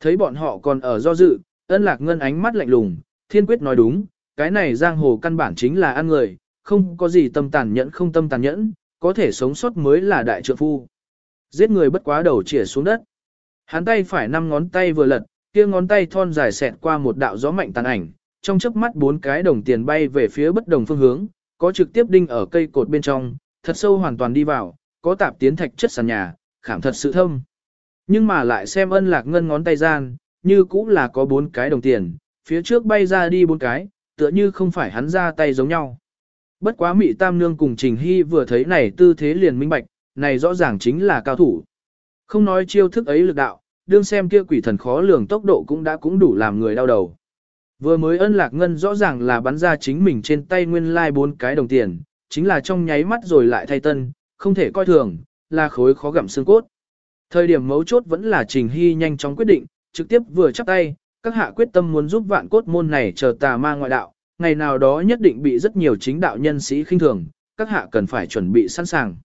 Thấy bọn họ còn ở do dự, ân lạc ngân ánh mắt lạnh lùng, thiên quyết nói đúng, cái này giang hồ căn bản chính là ăn người, không có gì tâm tàn nhẫn không tâm tàn nhẫn, có thể sống sót mới là đại trượng phu. Giết người bất quá đầu chĩa xuống đất. Hắn tay phải năm ngón tay vừa lật, kia ngón tay thon dài xẹt qua một đạo gió mạnh tàn ảnh, trong chớp mắt bốn cái đồng tiền bay về phía bất đồng phương hướng, có trực tiếp đinh ở cây cột bên trong, thật sâu hoàn toàn đi vào, có tạp tiến thạch chất sàn nhà, khảm thật sự thâm. Nhưng mà lại xem ân lạc ngân ngón tay gian, như cũng là có bốn cái đồng tiền, phía trước bay ra đi bốn cái, tựa như không phải hắn ra tay giống nhau. Bất quá Mị Tam Nương cùng Trình Hy vừa thấy này tư thế liền minh bạch, này rõ ràng chính là cao thủ. Không nói chiêu thức ấy lực đạo, đương xem kia quỷ thần khó lường tốc độ cũng đã cũng đủ làm người đau đầu. Vừa mới ân lạc ngân rõ ràng là bắn ra chính mình trên tay nguyên lai like bốn cái đồng tiền, chính là trong nháy mắt rồi lại thay tân, không thể coi thường, là khối khó gặm xương cốt. Thời điểm mấu chốt vẫn là Trình Hy nhanh chóng quyết định, trực tiếp vừa chắp tay, các hạ quyết tâm muốn giúp vạn cốt môn này chờ tà ma ngoại đạo, ngày nào đó nhất định bị rất nhiều chính đạo nhân sĩ khinh thường, các hạ cần phải chuẩn bị sẵn sàng.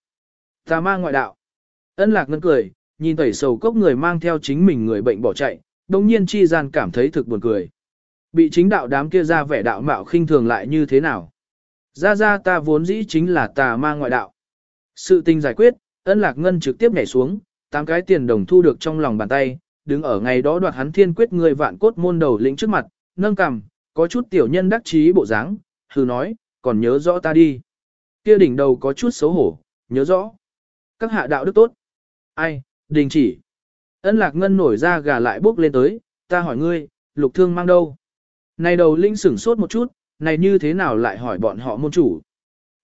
Tà ma ngoại đạo. Ân lạc ngân cười, nhìn tẩy sầu cốc người mang theo chính mình người bệnh bỏ chạy, đồng nhiên chi gian cảm thấy thực buồn cười. Bị chính đạo đám kia ra vẻ đạo mạo khinh thường lại như thế nào? Ra ra ta vốn dĩ chính là tà ma ngoại đạo. Sự tình giải quyết, ân lạc ngân trực tiếp nhảy xuống, tám cái tiền đồng thu được trong lòng bàn tay, đứng ở ngày đó đoạt hắn thiên quyết người vạn cốt môn đầu lĩnh trước mặt, nâng cằm, có chút tiểu nhân đắc chí bộ dáng, hừ nói, còn nhớ rõ ta đi. Kia đỉnh đầu có chút xấu hổ, nhớ rõ. Các hạ đạo đức tốt. Ai, đình chỉ. Ân lạc ngân nổi ra gà lại bước lên tới, ta hỏi ngươi, lục thương mang đâu? Này đầu linh sửng sốt một chút, này như thế nào lại hỏi bọn họ môn chủ?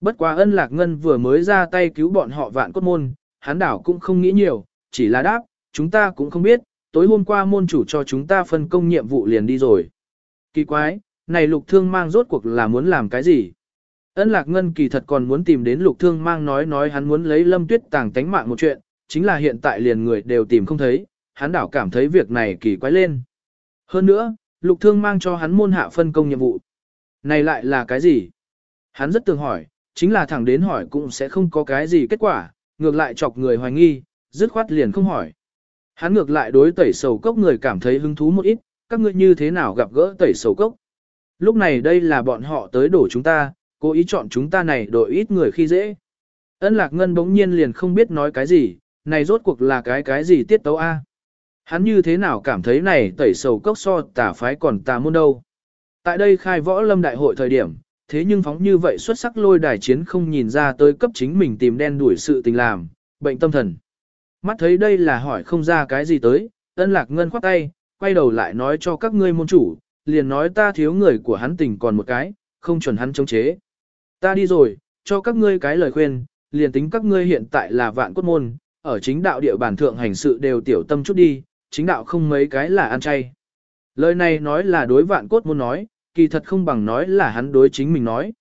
Bất quá ân lạc ngân vừa mới ra tay cứu bọn họ vạn cốt môn, hắn đảo cũng không nghĩ nhiều, chỉ là đáp, chúng ta cũng không biết, tối hôm qua môn chủ cho chúng ta phân công nhiệm vụ liền đi rồi. Kỳ quái, này lục thương mang rốt cuộc là muốn làm cái gì? Ân lạc ngân kỳ thật còn muốn tìm đến lục thương mang nói nói hắn muốn lấy lâm tuyết tàng tánh mạng một chuyện, chính là hiện tại liền người đều tìm không thấy, hắn đảo cảm thấy việc này kỳ quái lên. Hơn nữa, lục thương mang cho hắn môn hạ phân công nhiệm vụ. Này lại là cái gì? Hắn rất tường hỏi, chính là thẳng đến hỏi cũng sẽ không có cái gì kết quả, ngược lại chọc người hoài nghi, dứt khoát liền không hỏi. Hắn ngược lại đối tẩy sầu cốc người cảm thấy hứng thú một ít, các ngươi như thế nào gặp gỡ tẩy sầu cốc. Lúc này đây là bọn họ tới đổ chúng ta, cố ý chọn chúng ta này đội ít người khi dễ. Ân lạc ngân bỗng nhiên liền không biết nói cái gì, này rốt cuộc là cái cái gì tiết tấu A. Hắn như thế nào cảm thấy này tẩy sầu cốc so tà phái còn tà môn đâu. Tại đây khai võ lâm đại hội thời điểm, thế nhưng phóng như vậy xuất sắc lôi đài chiến không nhìn ra tới cấp chính mình tìm đen đuổi sự tình làm, bệnh tâm thần. Mắt thấy đây là hỏi không ra cái gì tới, ân lạc ngân khoát tay, quay đầu lại nói cho các ngươi môn chủ, liền nói ta thiếu người của hắn tình còn một cái, không chuẩn hắn chống chế. Ta đi rồi, cho các ngươi cái lời khuyên, liền tính các ngươi hiện tại là vạn cốt môn, ở chính đạo địa bàn thượng hành sự đều tiểu tâm chút đi, chính đạo không mấy cái là ăn chay. Lời này nói là đối vạn cốt môn nói, kỳ thật không bằng nói là hắn đối chính mình nói.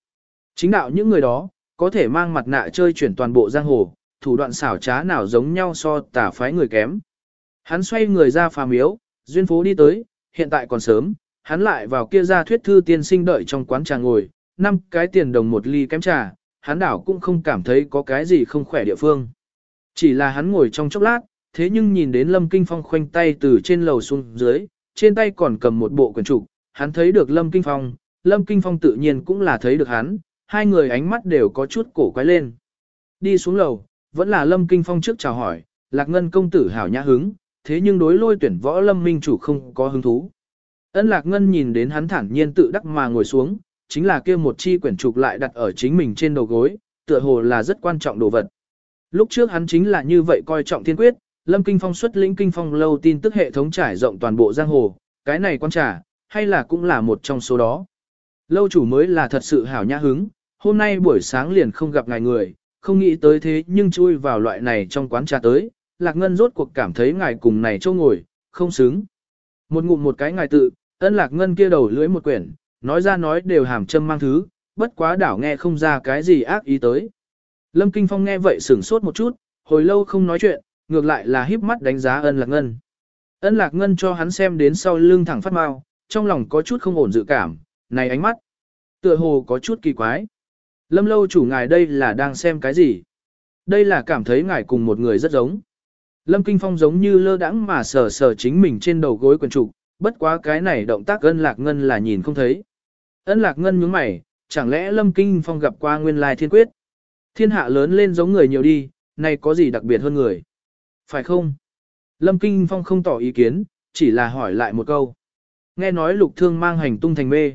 Chính đạo những người đó, có thể mang mặt nạ chơi chuyển toàn bộ giang hồ, thủ đoạn xảo trá nào giống nhau so tả phái người kém. Hắn xoay người ra phà miếu, duyên phố đi tới, hiện tại còn sớm, hắn lại vào kia ra thuyết thư tiên sinh đợi trong quán trà ngồi, năm cái tiền đồng một ly kém trà, hắn đảo cũng không cảm thấy có cái gì không khỏe địa phương. Chỉ là hắn ngồi trong chốc lát, thế nhưng nhìn đến Lâm Kinh Phong khoanh tay từ trên lầu xuống dưới, trên tay còn cầm một bộ quyển trục, hắn thấy được Lâm Kinh Phong, Lâm Kinh Phong tự nhiên cũng là thấy được hắn, hai người ánh mắt đều có chút cổ quái lên. Đi xuống lầu, vẫn là Lâm Kinh Phong trước chào hỏi, Lạc Ngân công tử hảo nhã hứng, thế nhưng đối lôi tuyển võ Lâm Minh chủ không có hứng thú. Ân Lạc Ngân nhìn đến hắn thản nhiên tự đắc mà ngồi xuống, chính là kia một chi quyển trục lại đặt ở chính mình trên đầu gối, tựa hồ là rất quan trọng đồ vật. Lúc trước hắn chính là như vậy coi trọng thiên quyết, Lâm Kinh Phong xuất lĩnh Kinh Phong lâu tin tức hệ thống trải rộng toàn bộ giang hồ, cái này quan trả, hay là cũng là một trong số đó. Lâu chủ mới là thật sự hảo nhã hứng, hôm nay buổi sáng liền không gặp ngài người, không nghĩ tới thế nhưng chui vào loại này trong quán trà tới, Lạc Ngân rốt cuộc cảm thấy ngài cùng này châu ngồi, không xứng. Một ngụm một cái ngài tự, ân Lạc Ngân kia đầu lưỡi một quyển, nói ra nói đều hàm châm mang thứ, bất quá đảo nghe không ra cái gì ác ý tới. Lâm Kinh Phong nghe vậy sửng sốt một chút, hồi lâu không nói chuyện, ngược lại là híp mắt đánh giá ân Lạc Ngân. Ân Lạc Ngân cho hắn xem đến sau lưng thẳng phát mau, trong lòng có chút không ổn dự cảm, này ánh mắt, tựa hồ có chút kỳ quái. Lâm lâu chủ ngài đây là đang xem cái gì? Đây là cảm thấy ngài cùng một người rất giống. Lâm Kinh Phong giống như lơ đãng mà sờ sờ chính mình trên đầu gối quần trục, bất quá cái này động tác ân lạc ngân là nhìn không thấy. Ân lạc ngân nhướng mày, chẳng lẽ Lâm Kinh Phong gặp qua nguyên lai thiên quyết? Thiên hạ lớn lên giống người nhiều đi, này có gì đặc biệt hơn người? Phải không? Lâm Kinh Phong không tỏ ý kiến, chỉ là hỏi lại một câu. Nghe nói lục thương mang hành tung thành mê.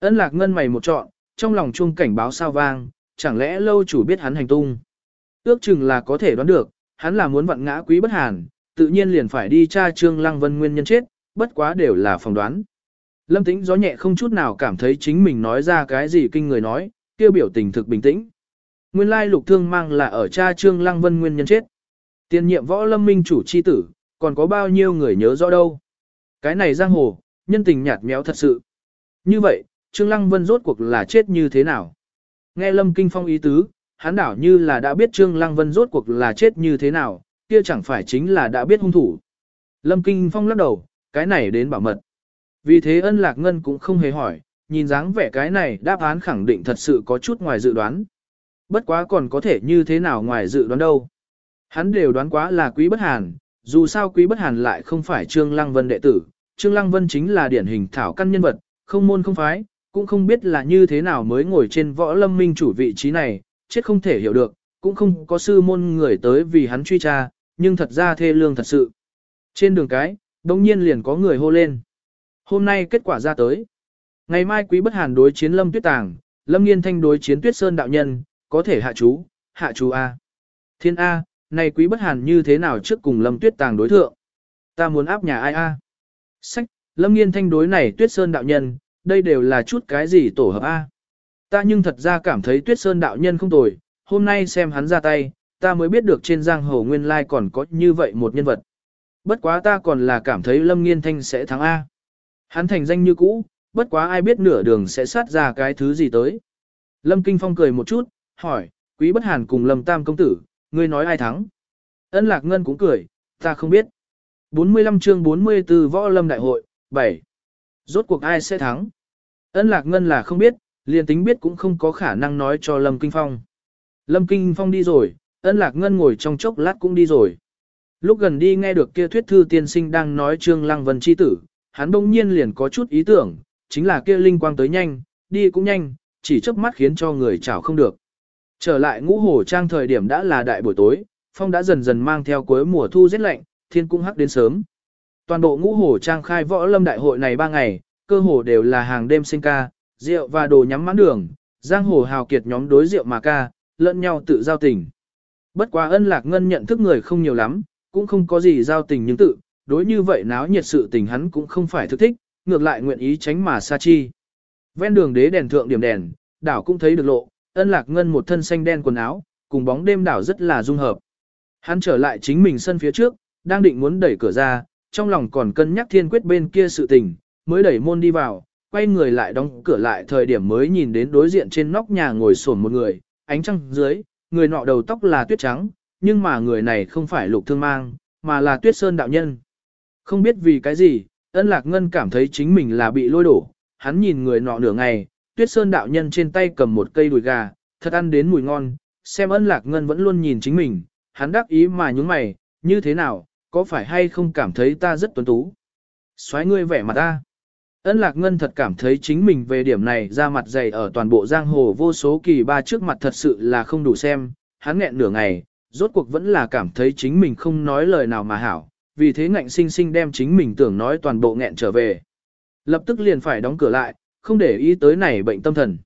Ân lạc ngân mày một trọn, trong lòng chuông cảnh báo sao vang, chẳng lẽ lâu chủ biết hắn hành tung. Ước chừng là có thể đoán được, hắn là muốn vặn ngã quý bất hàn, tự nhiên liền phải đi tra Trương Lăng Vân nguyên nhân chết, bất quá đều là phỏng đoán. Lâm Tĩnh gió nhẹ không chút nào cảm thấy chính mình nói ra cái gì kinh người nói, kêu biểu tình thực bình tĩnh. Nguyên lai lục thương mang là ở cha Trương Lăng Vân nguyên nhân chết. Tiên nhiệm võ lâm minh chủ chi tử, còn có bao nhiêu người nhớ rõ đâu. Cái này giang hồ, nhân tình nhạt méo thật sự. Như vậy, Trương Lăng Vân rốt cuộc là chết như thế nào? Nghe Lâm Kinh Phong ý tứ, hắn đảo như là đã biết Trương Lăng Vân rốt cuộc là chết như thế nào, kia chẳng phải chính là đã biết hung thủ. Lâm Kinh Phong lắc đầu, cái này đến bảo mật. Vì thế ân lạc ngân cũng không hề hỏi, nhìn dáng vẻ cái này đáp án khẳng định thật sự có chút ngoài dự đoán. Bất quá còn có thể như thế nào ngoài dự đoán đâu. Hắn đều đoán quá là quý bất hàn, dù sao quý bất hàn lại không phải Trương Lăng Vân đệ tử, Trương Lăng Vân chính là điển hình thảo căn nhân vật, không môn không phái, cũng không biết là như thế nào mới ngồi trên võ lâm minh chủ vị trí này, chết không thể hiểu được, cũng không có sư môn người tới vì hắn truy tra, nhưng thật ra thê lương thật sự. Trên đường cái, đông nhiên liền có người hô lên. Hôm nay kết quả ra tới. Ngày mai quý bất hàn đối chiến lâm tuyết tàng, lâm nghiên thanh đối chiến tuyết sơn đạo nhân, có thể hạ chú, hạ chú A. Thiên A, này quý bất hàn như thế nào trước cùng lâm tuyết tàng đối thượng? Ta muốn áp nhà ai A? Sách, lâm nghiên thanh đối này tuyết sơn đạo nhân, đây đều là chút cái gì tổ hợp A. Ta nhưng thật ra cảm thấy tuyết sơn đạo nhân không tồi, hôm nay xem hắn ra tay, ta mới biết được trên giang hồ nguyên lai còn có như vậy một nhân vật. Bất quá ta còn là cảm thấy lâm nghiên thanh sẽ thắng A. Hắn thành danh như cũ, bất quá ai biết nửa đường sẽ sát ra cái thứ gì tới. Lâm Kinh Phong cười một chút, hỏi, quý bất hàn cùng Lâm Tam công tử, ngươi nói ai thắng? Ân Lạc Ngân cũng cười, ta không biết. 45 chương 44 Võ Lâm Đại hội, 7. Rốt cuộc ai sẽ thắng? Ân Lạc Ngân là không biết, liền tính biết cũng không có khả năng nói cho Lâm Kinh Phong. Lâm Kinh Phong đi rồi, Ân Lạc Ngân ngồi trong chốc lát cũng đi rồi. Lúc gần đi nghe được kia thuyết thư tiên sinh đang nói Trương Lăng Vân chi tử, hắn bỗng nhiên liền có chút ý tưởng, chính là kia linh quang tới nhanh, đi cũng nhanh, chỉ chớp mắt khiến cho người chảo không được. Trở lại ngũ hồ trang thời điểm đã là đại buổi tối, phong đã dần dần mang theo cuối mùa thu rét lạnh, thiên cũng hắc đến sớm. Toàn bộ ngũ hồ trang khai võ lâm đại hội này ba ngày, cơ hồ đều là hàng đêm sinh ca, rượu và đồ nhắm mãn đường, giang hồ hào kiệt nhóm đối rượu mà ca, lẫn nhau tự giao tình. Bất quá ân lạc ngân nhận thức người không nhiều lắm, cũng không có gì giao tình nhưng tự, đối như vậy náo nhiệt sự tình hắn cũng không phải thức thích, ngược lại nguyện ý tránh mà xa chi. Ven đường đế đèn thượng điểm đèn, đảo cũng thấy được lộ, ân lạc ngân một thân xanh đen quần áo, cùng bóng đêm đảo rất là dung hợp. Hắn trở lại chính mình sân phía trước, đang định muốn đẩy cửa ra, trong lòng còn cân nhắc thiên quyết bên kia sự tình, mới đẩy môn đi vào, quay người lại đóng cửa lại thời điểm mới nhìn đến đối diện trên nóc nhà ngồi sổn một người, ánh trăng dưới, người nọ đầu tóc là tuyết trắng, nhưng mà người này không phải lục thương mang, mà là tuyết sơn đạo nhân. Không biết vì cái gì, ân lạc ngân cảm thấy chính mình là bị lôi đổ, hắn nhìn người nọ nửa ngày, tuyết sơn đạo nhân trên tay cầm một cây đùi gà, thật ăn đến mùi ngon, xem ân lạc ngân vẫn luôn nhìn chính mình, hắn đắc ý mà nhúng mày, như thế nào, có phải hay không cảm thấy ta rất tuấn tú? Xoáy ngươi vẻ mặt ta. Ân lạc ngân thật cảm thấy chính mình về điểm này ra mặt dày ở toàn bộ giang hồ vô số kỳ ba trước mặt thật sự là không đủ xem, hắn nghẹn nửa ngày, rốt cuộc vẫn là cảm thấy chính mình không nói lời nào mà hảo, vì thế ngạnh sinh sinh đem chính mình tưởng nói toàn bộ nghẹn trở về. Lập tức liền phải đóng cửa lại, không để ý tới này bệnh tâm thần.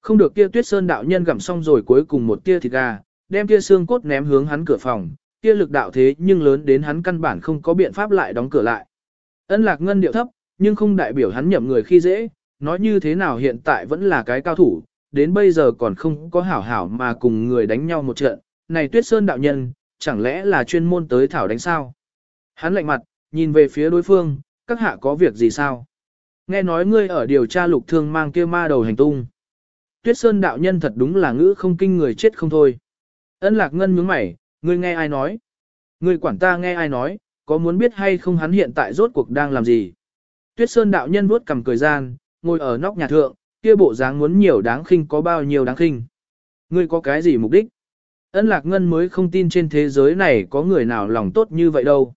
Không được kia tuyết sơn đạo nhân gặm xong rồi cuối cùng một tia thịt gà, đem kia xương cốt ném hướng hắn cửa phòng, kia lực đạo thế nhưng lớn đến hắn căn bản không có biện pháp lại đóng cửa lại. Ân lạc ngân điệu thấp, nhưng không đại biểu hắn nhậm người khi dễ, nói như thế nào hiện tại vẫn là cái cao thủ, đến bây giờ còn không có hảo hảo mà cùng người đánh nhau một trận, này tuyết sơn đạo nhân, chẳng lẽ là chuyên môn tới thảo đánh sao? Hắn lạnh mặt, nhìn về phía đối phương, các hạ có việc gì sao? Nghe nói ngươi ở điều tra lục thương mang kia ma đầu hành tung. Tuyết Sơn đạo nhân thật đúng là ngữ không kinh người chết không thôi. Ân lạc ngân nhướng mày, ngươi nghe ai nói? Ngươi quản ta nghe ai nói, có muốn biết hay không hắn hiện tại rốt cuộc đang làm gì? Tuyết Sơn đạo nhân vuốt cầm cười gian, ngồi ở nóc nhà thượng, kia bộ dáng muốn nhiều đáng khinh có bao nhiêu đáng khinh. Ngươi có cái gì mục đích? Ân lạc ngân mới không tin trên thế giới này có người nào lòng tốt như vậy đâu.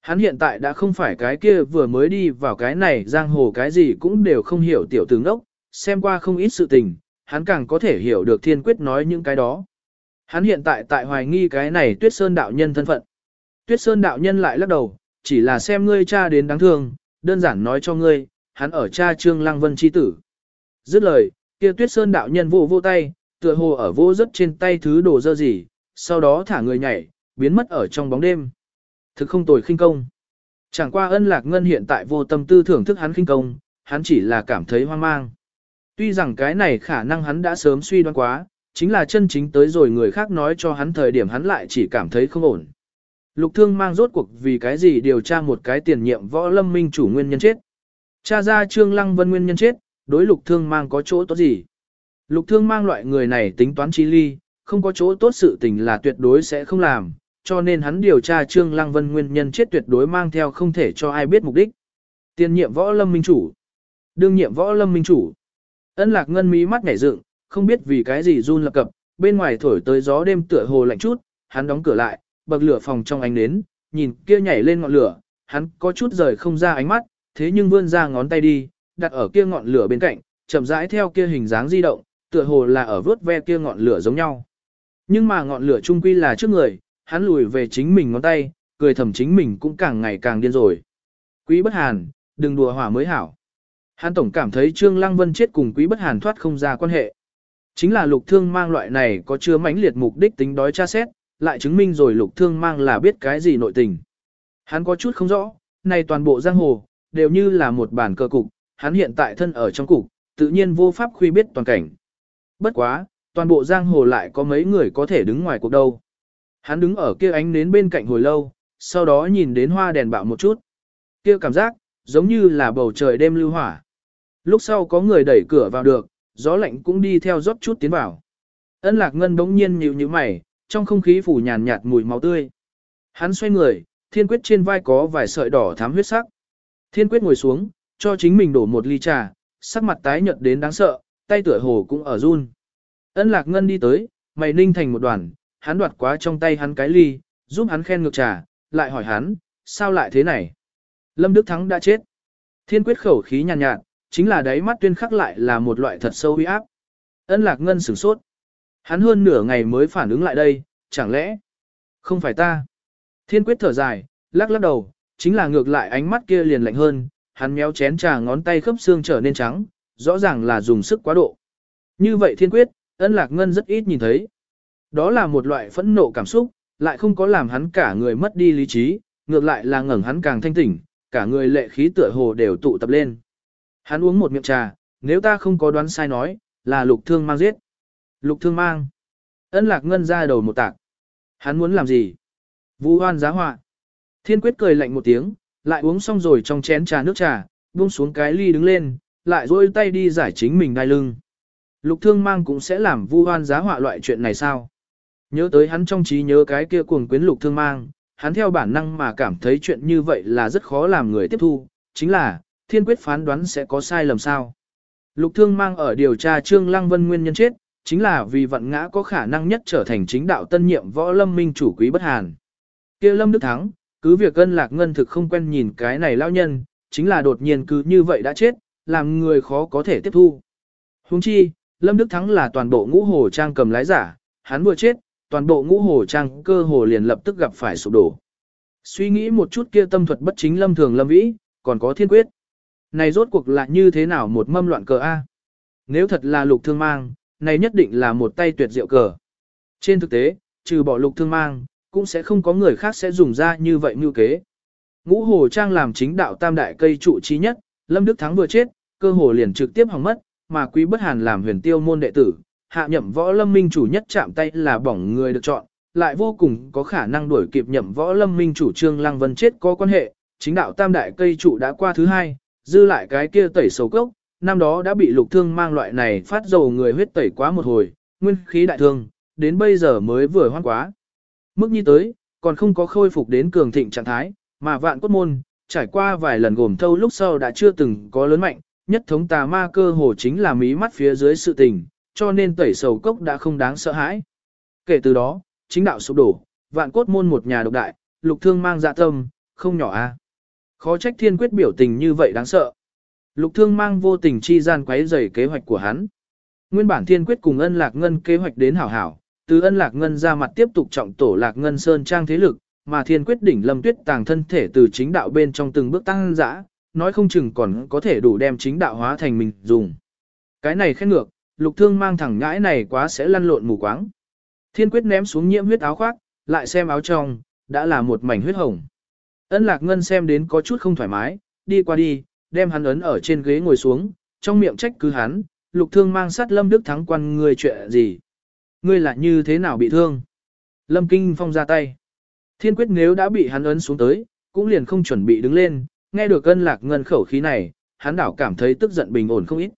Hắn hiện tại đã không phải cái kia vừa mới đi vào cái này giang hồ cái gì cũng đều không hiểu tiểu tướng đốc, xem qua không ít sự tình, hắn càng có thể hiểu được thiên quyết nói những cái đó. Hắn hiện tại tại hoài nghi cái này tuyết sơn đạo nhân thân phận. Tuyết sơn đạo nhân lại lắc đầu, chỉ là xem ngươi cha đến đáng thương, đơn giản nói cho ngươi, hắn ở cha trương lăng vân chi tử. Dứt lời, kia tuyết sơn đạo nhân vô vô tay, tựa hồ ở vô rất trên tay thứ đồ dơ gì, sau đó thả người nhảy, biến mất ở trong bóng đêm. Thực không tồi khinh công. Chẳng qua ân lạc ngân hiện tại vô tâm tư thưởng thức hắn khinh công, hắn chỉ là cảm thấy hoang mang. Tuy rằng cái này khả năng hắn đã sớm suy đoán quá, chính là chân chính tới rồi người khác nói cho hắn thời điểm hắn lại chỉ cảm thấy không ổn. Lục thương mang rốt cuộc vì cái gì điều tra một cái tiền nhiệm võ lâm minh chủ nguyên nhân chết. Cha ra trương lăng vân nguyên nhân chết, đối lục thương mang có chỗ tốt gì. Lục thương mang loại người này tính toán chi ly, không có chỗ tốt sự tình là tuyệt đối sẽ không làm, cho nên hắn điều tra trương lăng vân nguyên nhân chết tuyệt đối mang theo không thể cho ai biết mục đích. Tiền nhiệm võ lâm minh chủ. Đương nhiệm võ lâm minh chủ. Ân lạc ngân mí mắt nhảy dựng, không biết vì cái gì run lập cập, bên ngoài thổi tới gió đêm tựa hồ lạnh chút, hắn đóng cửa lại, bậc lửa phòng trong ánh nến, nhìn kia nhảy lên ngọn lửa, hắn có chút rời không ra ánh mắt, thế nhưng vươn ra ngón tay đi, đặt ở kia ngọn lửa bên cạnh, chậm rãi theo kia hình dáng di động, tựa hồ là ở vớt ve kia ngọn lửa giống nhau. Nhưng mà ngọn lửa trung quy là trước người, hắn lùi về chính mình ngón tay, cười thầm chính mình cũng càng ngày càng điên rồi. Quý bất hàn, đừng đùa hỏa mới hảo. Hắn tổng cảm thấy Trương Lăng Vân chết cùng quý bất hàn thoát không ra quan hệ. Chính là lục thương mang loại này có chứa mãnh liệt mục đích tính đói tra xét, lại chứng minh rồi lục thương mang là biết cái gì nội tình. Hắn có chút không rõ, này toàn bộ giang hồ, đều như là một bản cơ cục, hắn hiện tại thân ở trong cục, tự nhiên vô pháp khuy biết toàn cảnh. Bất quá, toàn bộ giang hồ lại có mấy người có thể đứng ngoài cuộc đâu. Hắn đứng ở kia ánh nến bên cạnh hồi lâu, sau đó nhìn đến hoa đèn bạo một chút. Kia cảm giác, giống như là bầu trời đêm lưu hỏa. Lúc sau có người đẩy cửa vào được, gió lạnh cũng đi theo rót chút tiến vào. Ân lạc ngân bỗng nhiên nhíu như mày, trong không khí phủ nhàn nhạt mùi máu tươi. Hắn xoay người, thiên quyết trên vai có vài sợi đỏ thám huyết sắc. Thiên quyết ngồi xuống, cho chính mình đổ một ly trà, sắc mặt tái nhợt đến đáng sợ, tay tựa hồ cũng ở run. Ân lạc ngân đi tới, mày ninh thành một đoàn, hắn đoạt quá trong tay hắn cái ly, giúp hắn khen ngược trà, lại hỏi hắn, sao lại thế này? Lâm Đức Thắng đã chết. Thiên quyết khẩu khí nhàn nhạt, nhạt, chính là đáy mắt tuyên khắc lại là một loại thật sâu uy áp. Ân lạc ngân sửng sốt. Hắn hơn nửa ngày mới phản ứng lại đây, chẳng lẽ không phải ta? Thiên quyết thở dài, lắc lắc đầu, chính là ngược lại ánh mắt kia liền lạnh hơn, hắn méo chén trà ngón tay khớp xương trở nên trắng, rõ ràng là dùng sức quá độ. Như vậy thiên quyết, ân lạc ngân rất ít nhìn thấy. Đó là một loại phẫn nộ cảm xúc, lại không có làm hắn cả người mất đi lý trí, ngược lại là ngẩng hắn càng thanh tỉnh, cả người lệ khí tựa hồ đều tụ tập lên. Hắn uống một miệng trà, nếu ta không có đoán sai nói, là lục thương mang giết. Lục thương mang. Ân lạc ngân ra đầu một tạc. Hắn muốn làm gì? Vu hoan giá họa. Thiên quyết cười lạnh một tiếng, lại uống xong rồi trong chén trà nước trà, buông xuống cái ly đứng lên, lại rôi tay đi giải chính mình đai lưng. Lục thương mang cũng sẽ làm vu hoan giá họa loại chuyện này sao? Nhớ tới hắn trong trí nhớ cái kia cuồng quyến lục thương mang, hắn theo bản năng mà cảm thấy chuyện như vậy là rất khó làm người tiếp thu, chính là, thiên quyết phán đoán sẽ có sai lầm sao. Lục thương mang ở điều tra Trương Lăng Vân nguyên nhân chết, chính là vì vận ngã có khả năng nhất trở thành chính đạo tân nhiệm võ lâm minh chủ quý bất hàn. kia Lâm Đức Thắng, cứ việc ân lạc ngân thực không quen nhìn cái này lao nhân, chính là đột nhiên cứ như vậy đã chết, làm người khó có thể tiếp thu. Huống chi, Lâm Đức Thắng là toàn bộ ngũ hồ trang cầm lái giả, hắn vừa chết, toàn bộ ngũ hồ trang cơ hồ liền lập tức gặp phải sụp đổ. Suy nghĩ một chút kia tâm thuật bất chính lâm thường lâm vĩ, còn có thiên quyết. Này rốt cuộc là như thế nào một mâm loạn cờ A? Nếu thật là lục thương mang, này nhất định là một tay tuyệt diệu cờ. Trên thực tế, trừ bỏ lục thương mang, cũng sẽ không có người khác sẽ dùng ra như vậy như kế. Ngũ hồ trang làm chính đạo tam đại cây trụ trí nhất, Lâm Đức Thắng vừa chết, cơ hồ liền trực tiếp hỏng mất, mà Quý Bất Hàn làm huyền tiêu môn đệ tử, hạ nhậm võ lâm minh chủ nhất chạm tay là bỏng người được chọn, lại vô cùng có khả năng đuổi kịp nhậm võ lâm minh chủ trương lăng vân chết có quan hệ, chính đạo tam đại cây trụ đã qua thứ hai, dư lại cái kia tẩy sầu cốc, năm đó đã bị lục thương mang loại này phát dầu người huyết tẩy quá một hồi, nguyên khí đại thương, đến bây giờ mới vừa hoan quá. Mức như tới, còn không có khôi phục đến cường thịnh trạng thái, mà vạn cốt môn, trải qua vài lần gồm thâu lúc sau đã chưa từng có lớn mạnh, nhất thống tà ma cơ hồ chính là mí mắt phía dưới sự tình, cho nên tẩy sầu cốc đã không đáng sợ hãi. Kể từ đó, chính đạo sụp đổ, vạn cốt môn một nhà độc đại, lục thương mang dạ tâm, không nhỏ a. Khó trách thiên quyết biểu tình như vậy đáng sợ. Lục thương mang vô tình chi gian quấy rầy kế hoạch của hắn. Nguyên bản thiên quyết cùng ân lạc ngân kế hoạch đến hảo hảo, từ ân lạc ngân ra mặt tiếp tục trọng tổ lạc ngân sơn trang thế lực, mà thiên quyết đỉnh lâm tuyết tàng thân thể từ chính đạo bên trong từng bước tăng dã, nói không chừng còn có thể đủ đem chính đạo hóa thành mình dùng. Cái này khét ngược, lục thương mang thẳng ngãi này quá sẽ lăn lộn mù quáng. Thiên quyết ném xuống nhiễm huyết áo khoác, lại xem áo trong, đã là một mảnh huyết hồng. Ân lạc ngân xem đến có chút không thoải mái, đi qua đi, đem hắn ấn ở trên ghế ngồi xuống, trong miệng trách cứ hắn, lục thương mang sát lâm đức thắng quan người chuyện gì. Ngươi là như thế nào bị thương? Lâm Kinh Phong ra tay. Thiên quyết nếu đã bị hắn ấn xuống tới, cũng liền không chuẩn bị đứng lên, nghe được ân lạc ngân khẩu khí này, hắn đảo cảm thấy tức giận bình ổn không ít.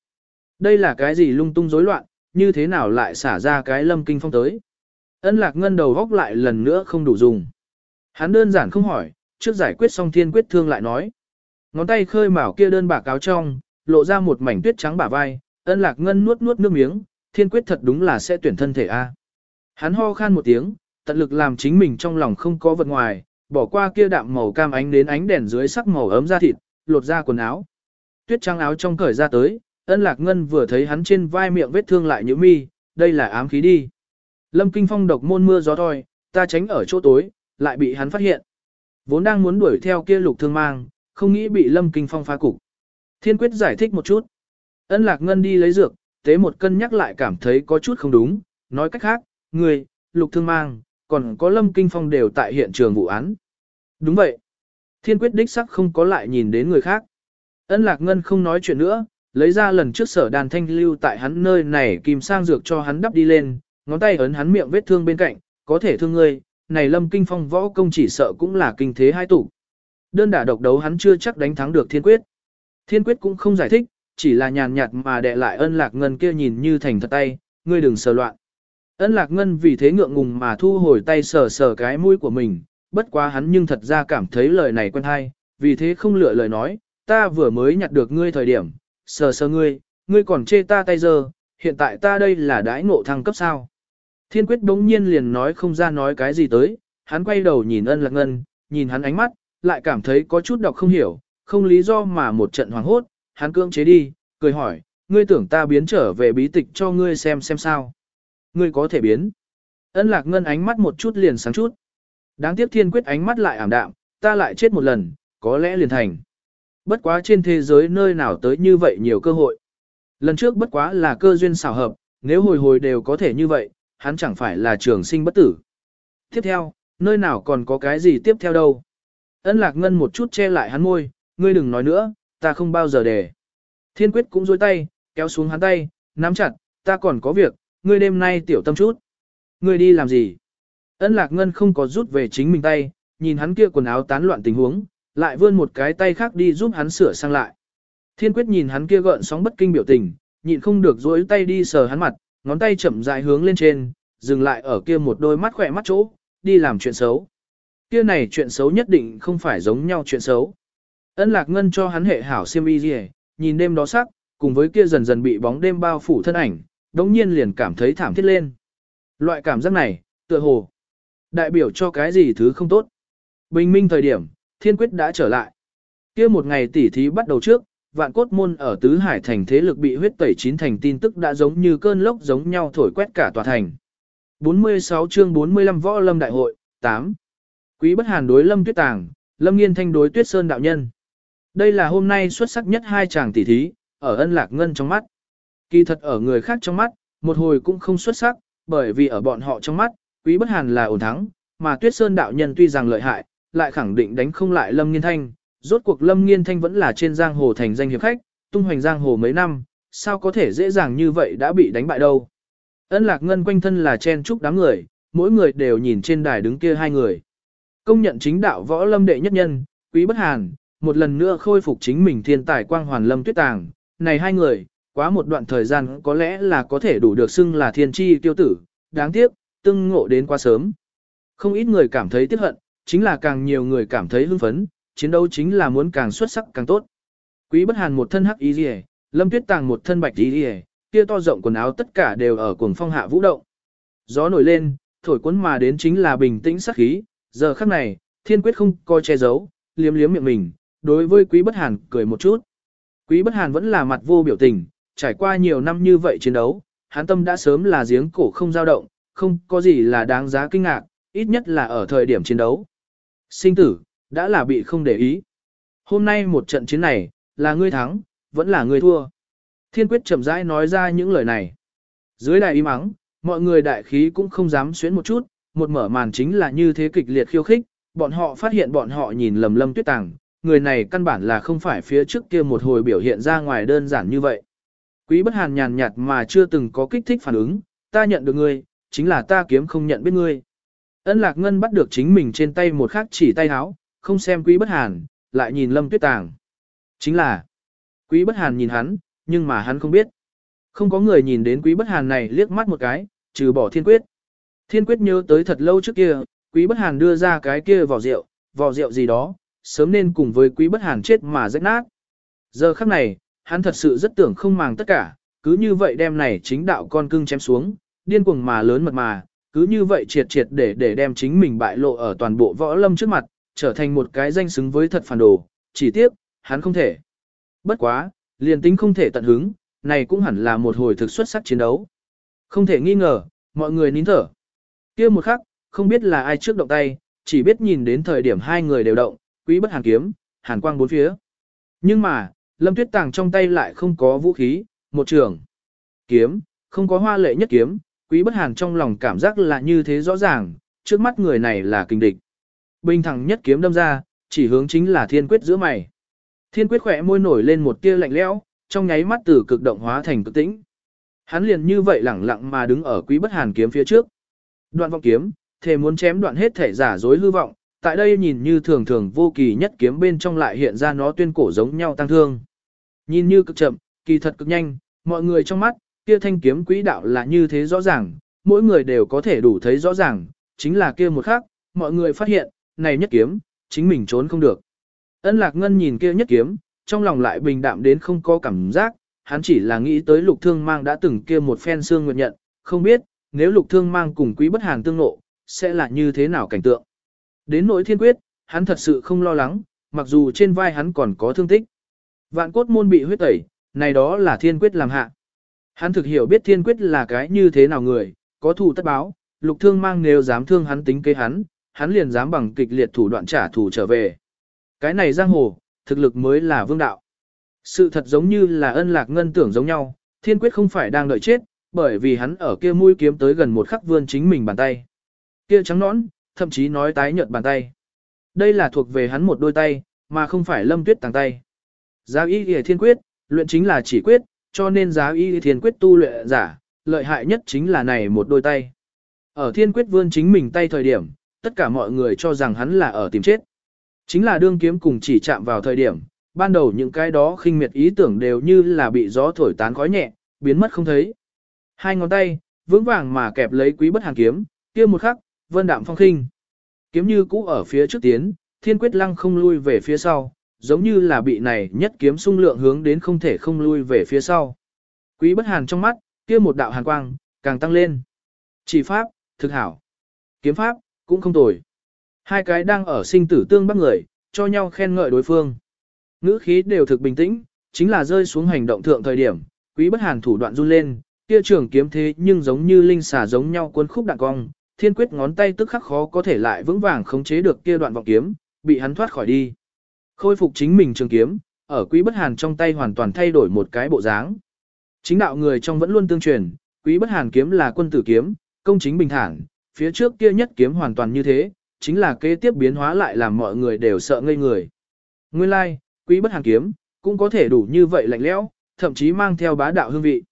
Đây là cái gì lung tung rối loạn, như thế nào lại xả ra cái lâm kinh phong tới. Ân lạc ngân đầu góc lại lần nữa không đủ dùng. Hắn đơn giản không hỏi, trước giải quyết xong thiên quyết thương lại nói. Ngón tay khơi mào kia đơn bạc áo trong, lộ ra một mảnh tuyết trắng bả vai, ân lạc ngân nuốt nuốt nước miếng, thiên quyết thật đúng là sẽ tuyển thân thể a. Hắn ho khan một tiếng, tận lực làm chính mình trong lòng không có vật ngoài, bỏ qua kia đạm màu cam ánh đến ánh đèn dưới sắc màu ấm da thịt, lột ra quần áo. Tuyết trắng áo trong cởi ra tới, ân lạc ngân vừa thấy hắn trên vai miệng vết thương lại như mi, đây là ám khí đi. Lâm kinh phong độc môn mưa gió thôi, ta tránh ở chỗ tối, lại bị hắn phát hiện. Vốn đang muốn đuổi theo kia lục thương mang, không nghĩ bị lâm kinh phong phá cục. Thiên quyết giải thích một chút. Ân lạc ngân đi lấy dược, tế một cân nhắc lại cảm thấy có chút không đúng, nói cách khác, người, lục thương mang, còn có lâm kinh phong đều tại hiện trường vụ án. Đúng vậy. Thiên quyết đích sắc không có lại nhìn đến người khác. Ân lạc ngân không nói chuyện nữa, lấy ra lần trước sở đàn thanh lưu tại hắn nơi này kìm sang dược cho hắn đắp đi lên, ngón tay ấn hắn miệng vết thương bên cạnh, có thể thương ngươi, này lâm kinh phong võ công chỉ sợ cũng là kinh thế hai tủ. Đơn đả độc đấu hắn chưa chắc đánh thắng được thiên quyết. Thiên quyết cũng không giải thích, chỉ là nhàn nhạt mà đệ lại ân lạc ngân kia nhìn như thành thật tay, ngươi đừng sờ loạn. Ân lạc ngân vì thế ngượng ngùng mà thu hồi tay sờ sờ cái mũi của mình, bất quá hắn nhưng thật ra cảm thấy lời này quen hay, vì thế không lựa lời nói, ta vừa mới nhặt được ngươi thời điểm, sờ sờ ngươi, ngươi còn chê ta tay giờ, hiện tại ta đây là đãi ngộ thăng cấp sao. Thiên quyết đống nhiên liền nói không ra nói cái gì tới, hắn quay đầu nhìn ân lạc ngân, nhìn hắn ánh mắt, lại cảm thấy có chút đọc không hiểu, không lý do mà một trận hoảng hốt, hắn cưỡng chế đi, cười hỏi, ngươi tưởng ta biến trở về bí tịch cho ngươi xem xem sao. Ngươi có thể biến. Ân lạc ngân ánh mắt một chút liền sáng chút. Đáng tiếc thiên quyết ánh mắt lại ảm đạm, ta lại chết một lần, có lẽ liền thành. Bất quá trên thế giới nơi nào tới như vậy nhiều cơ hội. Lần trước bất quá là cơ duyên xảo hợp, nếu hồi hồi đều có thể như vậy, hắn chẳng phải là trường sinh bất tử. Tiếp theo, nơi nào còn có cái gì tiếp theo đâu. Ân lạc ngân một chút che lại hắn môi, ngươi đừng nói nữa, ta không bao giờ để. Thiên quyết cũng dôi tay, kéo xuống hắn tay, nắm chặt, ta còn có việc, ngươi đêm nay tiểu tâm chút. Ngươi đi làm gì? Ân lạc ngân không có rút về chính mình tay, nhìn hắn kia quần áo tán loạn tình huống, lại vươn một cái tay khác đi giúp hắn sửa sang lại. Thiên quyết nhìn hắn kia gợn sóng bất kinh biểu tình, nhịn không được duỗi tay đi sờ hắn mặt, ngón tay chậm rãi hướng lên trên, dừng lại ở kia một đôi mắt khỏe mắt chỗ, đi làm chuyện xấu. Kia này chuyện xấu nhất định không phải giống nhau chuyện xấu. Ân lạc ngân cho hắn hệ hảo siêm y gì, nhìn đêm đó sắc, cùng với kia dần dần bị bóng đêm bao phủ thân ảnh, đống nhiên liền cảm thấy thảm thiết lên. Loại cảm giác này, tựa hồ, đại biểu cho cái gì thứ không tốt. Bình minh thời điểm, thiên quyết đã trở lại. kia một ngày tỉ thí bắt đầu trước, vạn cốt môn ở Tứ Hải thành thế lực bị huyết tẩy chín thành tin tức đã giống như cơn lốc giống nhau thổi quét cả tòa thành. 46 chương 45 Võ Lâm Đại hội, 8. Quý Bất Hàn đối Lâm Tuyết Tàng, Lâm Nghiên Thanh đối Tuyết Sơn đạo nhân. Đây là hôm nay xuất sắc nhất hai chàng tỷ thí, ở ân lạc ngân trong mắt. Kỳ thật ở người khác trong mắt, một hồi cũng không xuất sắc, bởi vì ở bọn họ trong mắt, Quý Bất Hàn là ổn thắng, mà Tuyết Sơn đạo nhân tuy rằng lợi hại, lại khẳng định đánh không lại Lâm Nghiên Thanh. Rốt cuộc Lâm Nghiên Thanh vẫn là trên giang hồ thành danh hiệp khách, tung hoành giang hồ mấy năm, sao có thể dễ dàng như vậy đã bị đánh bại đâu. Ân lạc ngân quanh thân là chen chúc đám người, mỗi người đều nhìn trên đài đứng kia hai người. Công nhận chính đạo võ lâm đệ nhất nhân, quý bất hàn, một lần nữa khôi phục chính mình thiên tài quang hoàn lâm tuyết tàng. Này hai người, quá một đoạn thời gian có lẽ là có thể đủ được xưng là thiên tri tiêu tử, đáng tiếc, tương ngộ đến quá sớm. Không ít người cảm thấy tiếc hận, chính là càng nhiều người cảm thấy hưng phấn, chiến đấu chính là muốn càng xuất sắc càng tốt. Quý bất hàn một thân hắc y rìa, lâm tuyết tàng một thân bạch y rìa, kia to rộng quần áo tất cả đều ở cuồng phong hạ vũ động. Gió nổi lên, thổi cuốn mà đến chính là bình tĩnh sắc khí, giờ khắc này, thiên quyết không coi che giấu, liếm liếm miệng mình, đối với quý bất hàn cười một chút. Quý bất hàn vẫn là mặt vô biểu tình, trải qua nhiều năm như vậy chiến đấu, hắn tâm đã sớm là giếng cổ không dao động, không có gì là đáng giá kinh ngạc, ít nhất là ở thời điểm chiến đấu. Sinh tử, đã là bị không để ý. Hôm nay một trận chiến này, là ngươi thắng, vẫn là ngươi thua. Thiên quyết chậm rãi nói ra những lời này. Dưới đài im mắng mọi người đại khí cũng không dám xuyến một chút, một mở màn chính là như thế kịch liệt khiêu khích, bọn họ phát hiện bọn họ nhìn lầm lâm tuyết tàng, người này căn bản là không phải phía trước kia một hồi biểu hiện ra ngoài đơn giản như vậy. Quý bất hàn nhàn nhạt mà chưa từng có kích thích phản ứng, ta nhận được ngươi, chính là ta kiếm không nhận biết ngươi. Ân lạc ngân bắt được chính mình trên tay một khắc chỉ tay háo, không xem quý bất hàn, lại nhìn lâm tuyết tàng. Chính là, quý bất hàn nhìn hắn, nhưng mà hắn không biết. Không có người nhìn đến quý bất hàn này liếc mắt một cái, trừ bỏ thiên quyết. Thiên quyết nhớ tới thật lâu trước kia, quý bất hàn đưa ra cái kia vỏ rượu, vỏ rượu gì đó, sớm nên cùng với quý bất hàn chết mà rách nát. Giờ khắc này, hắn thật sự rất tưởng không màng tất cả, cứ như vậy đem này chính đạo con cưng chém xuống, điên cuồng mà lớn mật mà, cứ như vậy triệt triệt để để đem chính mình bại lộ ở toàn bộ võ lâm trước mặt, trở thành một cái danh xứng với thật phản đồ, chỉ tiếc, hắn không thể. Bất quá, liền tính không thể tận hứng, này cũng hẳn là một hồi thực xuất sắc chiến đấu. Không thể nghi ngờ, mọi người nín thở kia một khắc, không biết là ai trước động tay, chỉ biết nhìn đến thời điểm hai người đều động, quý bất hàn kiếm, hàn quang bốn phía. Nhưng mà, Lâm Tuyết Tàng trong tay lại không có vũ khí, một trường. Kiếm, không có hoa lệ nhất kiếm, quý bất hàn trong lòng cảm giác là như thế rõ ràng, trước mắt người này là kinh địch. Bình thẳng nhất kiếm đâm ra, chỉ hướng chính là thiên quyết giữa mày. Thiên quyết khỏe môi nổi lên một tia lạnh lẽo, trong nháy mắt từ cực động hóa thành cực tĩnh. Hắn liền như vậy lẳng lặng mà đứng ở quý bất hàn kiếm phía trước. Đoạn vọng kiếm, thề muốn chém đoạn hết thể giả dối hư vọng, tại đây nhìn như thường thường vô kỳ nhất kiếm bên trong lại hiện ra nó tuyên cổ giống nhau tăng thương. Nhìn như cực chậm, kỳ thật cực nhanh, mọi người trong mắt, kia thanh kiếm quỹ đạo là như thế rõ ràng, mỗi người đều có thể đủ thấy rõ ràng, chính là kia một khắc, mọi người phát hiện, này nhất kiếm, chính mình trốn không được. Ân lạc ngân nhìn kia nhất kiếm, trong lòng lại bình đạm đến không có cảm giác, hắn chỉ là nghĩ tới lục thương mang đã từng kia một phen xương nguyện nhận, không biết, nếu lục thương mang cùng quý bất hàn tương nộ, sẽ là như thế nào cảnh tượng. Đến nỗi thiên quyết, hắn thật sự không lo lắng, mặc dù trên vai hắn còn có thương tích. Vạn cốt môn bị huyết tẩy, này đó là thiên quyết làm hạ. Hắn thực hiểu biết thiên quyết là cái như thế nào người, có thù tất báo, lục thương mang nếu dám thương hắn tính kế hắn, hắn liền dám bằng kịch liệt thủ đoạn trả thù trở về. Cái này giang hồ, thực lực mới là vương đạo. Sự thật giống như là ân lạc ngân tưởng giống nhau, thiên quyết không phải đang đợi chết, bởi vì hắn ở kia mũi kiếm tới gần một khắc vươn chính mình bàn tay. Kia trắng nõn, thậm chí nói tái nhợt bàn tay. Đây là thuộc về hắn một đôi tay, mà không phải lâm tuyết tàng tay. Giá y y thiên quyết, luyện chính là chỉ quyết, cho nên giá y thiên quyết tu luyện giả, lợi hại nhất chính là này một đôi tay. Ở thiên quyết vươn chính mình tay thời điểm, tất cả mọi người cho rằng hắn là ở tìm chết. Chính là đương kiếm cùng chỉ chạm vào thời điểm, ban đầu những cái đó khinh miệt ý tưởng đều như là bị gió thổi tán khói nhẹ, biến mất không thấy. Hai ngón tay, vững vàng mà kẹp lấy quý bất hàn kiếm, kia một khắc, vân đạm phong khinh. Kiếm như cũ ở phía trước tiến, thiên quyết lăng không lui về phía sau, giống như là bị này nhất kiếm sung lượng hướng đến không thể không lui về phía sau. Quý bất hàn trong mắt, kia một đạo hàn quang, càng tăng lên. Chỉ pháp, thực hảo. Kiếm pháp, cũng không tồi. Hai cái đang ở sinh tử tương bắt người, cho nhau khen ngợi đối phương. Ngữ khí đều thực bình tĩnh, chính là rơi xuống hành động thượng thời điểm, quý bất hàn thủ đoạn run lên, kia trường kiếm thế nhưng giống như linh xà giống nhau cuốn khúc đạn cong, thiên quyết ngón tay tức khắc khó có thể lại vững vàng khống chế được kia đoạn vọng kiếm, bị hắn thoát khỏi đi. Khôi phục chính mình trường kiếm, ở quý bất hàn trong tay hoàn toàn thay đổi một cái bộ dáng. Chính đạo người trong vẫn luôn tương truyền, quý bất hàn kiếm là quân tử kiếm, công chính bình thản, phía trước kia nhất kiếm hoàn toàn như thế, chính là kế tiếp biến hóa lại làm mọi người đều sợ ngây người. Nguyên lai, like, quý bất hàn kiếm, cũng có thể đủ như vậy lạnh lẽo, thậm chí mang theo bá đạo hương vị.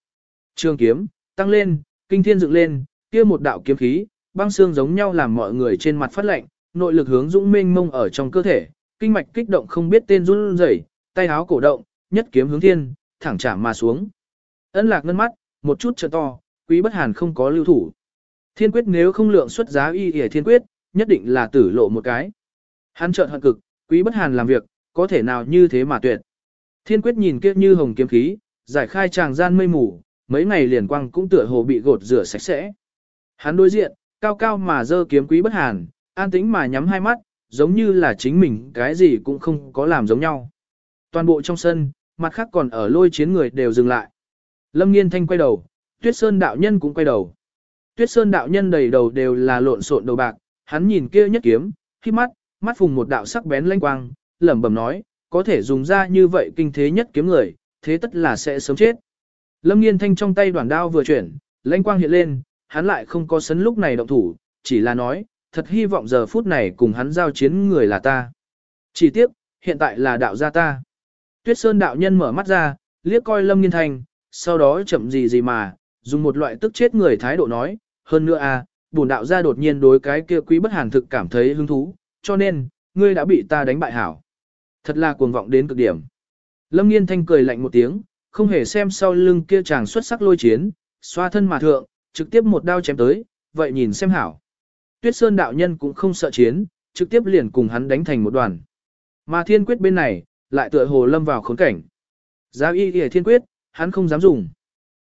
Trường kiếm, tăng lên, kinh thiên dựng lên, kia một đạo kiếm khí, băng xương giống nhau làm mọi người trên mặt phát lạnh, nội lực hướng dũng mênh mông ở trong cơ thể, kinh mạch kích động không biết tên run rẩy, tay áo cổ động, nhất kiếm hướng thiên, thẳng chạm mà xuống. Ân lạc ngân mắt, một chút trợ to, quý bất hàn không có lưu thủ. Thiên quyết nếu không lượng xuất giá y y thiên quyết, nhất định là tử lộ một cái. Hắn trợn hận cực, quý bất hàn làm việc, có thể nào như thế mà tuyệt. Thiên quyết nhìn kia như hồng kiếm khí, giải khai tràng gian mây mù, mấy ngày liền quang cũng tựa hồ bị gột rửa sạch sẽ. Hắn đối diện, cao cao mà dơ kiếm quý bất hàn, an tĩnh mà nhắm hai mắt, giống như là chính mình cái gì cũng không có làm giống nhau. Toàn bộ trong sân, mặt khác còn ở lôi chiến người đều dừng lại. Lâm Nghiên Thanh quay đầu, Tuyết Sơn đạo nhân cũng quay đầu. Tuyết Sơn đạo nhân đầy đầu đều là lộn xộn đầu bạc, hắn nhìn kia nhất kiếm, khi mắt, mắt phùng một đạo sắc bén lanh quang, lẩm bẩm nói, có thể dùng ra như vậy kinh thế nhất kiếm người, thế tất là sẽ sớm chết. Lâm Nghiên Thanh trong tay đoạn đao vừa chuyển, lanh quang hiện lên, hắn lại không có sấn lúc này động thủ, chỉ là nói, thật hy vọng giờ phút này cùng hắn giao chiến người là ta. Chỉ tiếc, hiện tại là đạo gia ta. Tuyết Sơn đạo nhân mở mắt ra, liếc coi Lâm Nghiên Thanh, sau đó chậm gì gì mà, dùng một loại tức chết người thái độ nói, hơn nữa a, à, bổn đạo gia đột nhiên đối cái kia quý bất hàn thực cảm thấy hứng thú, cho nên, ngươi đã bị ta đánh bại hảo. Thật là cuồng vọng đến cực điểm. Lâm Nghiên Thanh cười lạnh một tiếng, không hề xem sau lưng kia chàng xuất sắc lôi chiến, xoa thân mà thượng, trực tiếp một đao chém tới, vậy nhìn xem hảo. Tuyết Sơn đạo nhân cũng không sợ chiến, trực tiếp liền cùng hắn đánh thành một đoàn. Mà thiên quyết bên này, lại tựa hồ lâm vào khốn cảnh. Giá y y thiên quyết, hắn không dám dùng.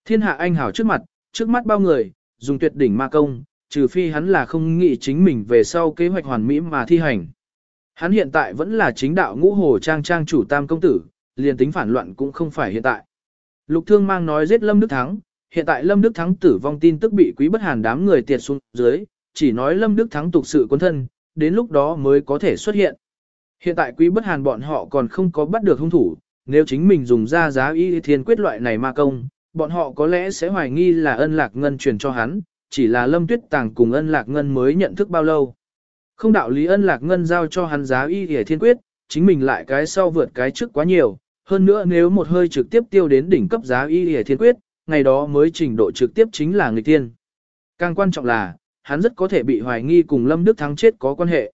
Thiên hạ anh hảo trước mặt, trước mắt bao người, dùng tuyệt đỉnh ma công, trừ phi hắn là không nghĩ chính mình về sau kế hoạch hoàn mỹ mà thi hành. Hắn hiện tại vẫn là chính đạo ngũ hồ trang trang chủ tam công tử, liền tính phản loạn cũng không phải hiện tại. Lục thương mang nói giết Lâm Đức Thắng, hiện tại Lâm Đức Thắng tử vong tin tức bị quý bất hàn đám người tiệt xuống dưới, chỉ nói Lâm Đức Thắng tục sự quân thân, đến lúc đó mới có thể xuất hiện. Hiện tại quý bất hàn bọn họ còn không có bắt được hung thủ, nếu chính mình dùng ra giá y thiên quyết loại này ma công, bọn họ có lẽ sẽ hoài nghi là ân lạc ngân truyền cho hắn, chỉ là lâm tuyết tàng cùng ân lạc ngân mới nhận thức bao lâu. Không đạo lý ân lạc ngân giao cho hắn giá y thiên quyết, chính mình lại cái sau vượt cái trước quá nhiều, hơn nữa nếu một hơi trực tiếp tiêu đến đỉnh cấp giá y hề thiên quyết, ngày đó mới trình độ trực tiếp chính là người tiên. Càng quan trọng là, hắn rất có thể bị hoài nghi cùng Lâm Đức Thắng chết có quan hệ.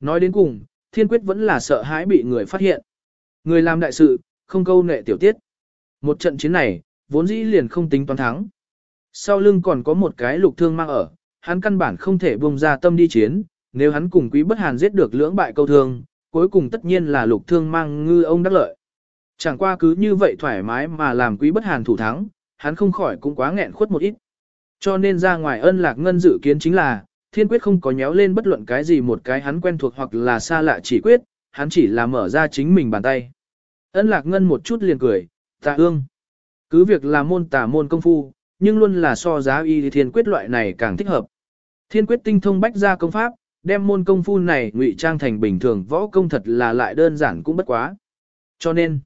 Nói đến cùng, thiên quyết vẫn là sợ hãi bị người phát hiện. Người làm đại sự, không câu nệ tiểu tiết. Một trận chiến này, vốn dĩ liền không tính toán thắng. Sau lưng còn có một cái lục thương mang ở, hắn căn bản không thể buông ra tâm đi chiến, nếu hắn cùng quý bất hàn giết được lưỡng bại câu thương, cuối cùng tất nhiên là lục thương mang ngư ông đắc lợi. Chẳng qua cứ như vậy thoải mái mà làm quý bất hàn thủ thắng, hắn không khỏi cũng quá nghẹn khuất một ít. Cho nên ra ngoài ân lạc ngân dự kiến chính là, thiên quyết không có nhéo lên bất luận cái gì một cái hắn quen thuộc hoặc là xa lạ chỉ quyết, hắn chỉ là mở ra chính mình bàn tay. Ân lạc ngân một chút liền cười, tạ ương. Cứ việc là môn tà môn công phu, nhưng luôn là so giá y thiên quyết loại này càng thích hợp. Thiên quyết tinh thông bách ra công pháp, đem môn công phu này ngụy trang thành bình thường võ công thật là lại đơn giản cũng bất quá. Cho nên,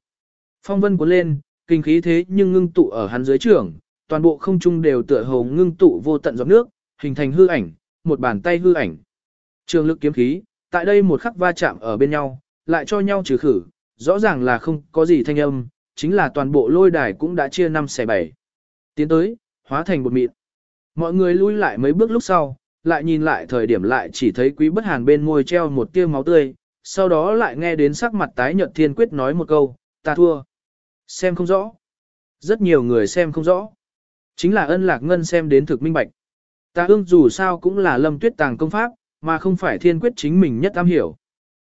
phong vân cuốn lên, kinh khí thế nhưng ngưng tụ ở hắn dưới trưởng, toàn bộ không trung đều tựa hồ ngưng tụ vô tận giọt nước, hình thành hư ảnh, một bàn tay hư ảnh. Trường lực kiếm khí, tại đây một khắc va chạm ở bên nhau, lại cho nhau trừ khử, rõ ràng là không có gì thanh âm, chính là toàn bộ lôi đài cũng đã chia năm xẻ bảy. Tiến tới, hóa thành một mịn. Mọi người lui lại mấy bước lúc sau, lại nhìn lại thời điểm lại chỉ thấy quý bất hàn bên môi treo một tia máu tươi, sau đó lại nghe đến sắc mặt tái nhợt thiên quyết nói một câu, ta thua. Xem không rõ. Rất nhiều người xem không rõ. Chính là ân lạc ngân xem đến thực minh bạch. Ta ương dù sao cũng là lâm tuyết tàng công pháp, mà không phải thiên quyết chính mình nhất am hiểu.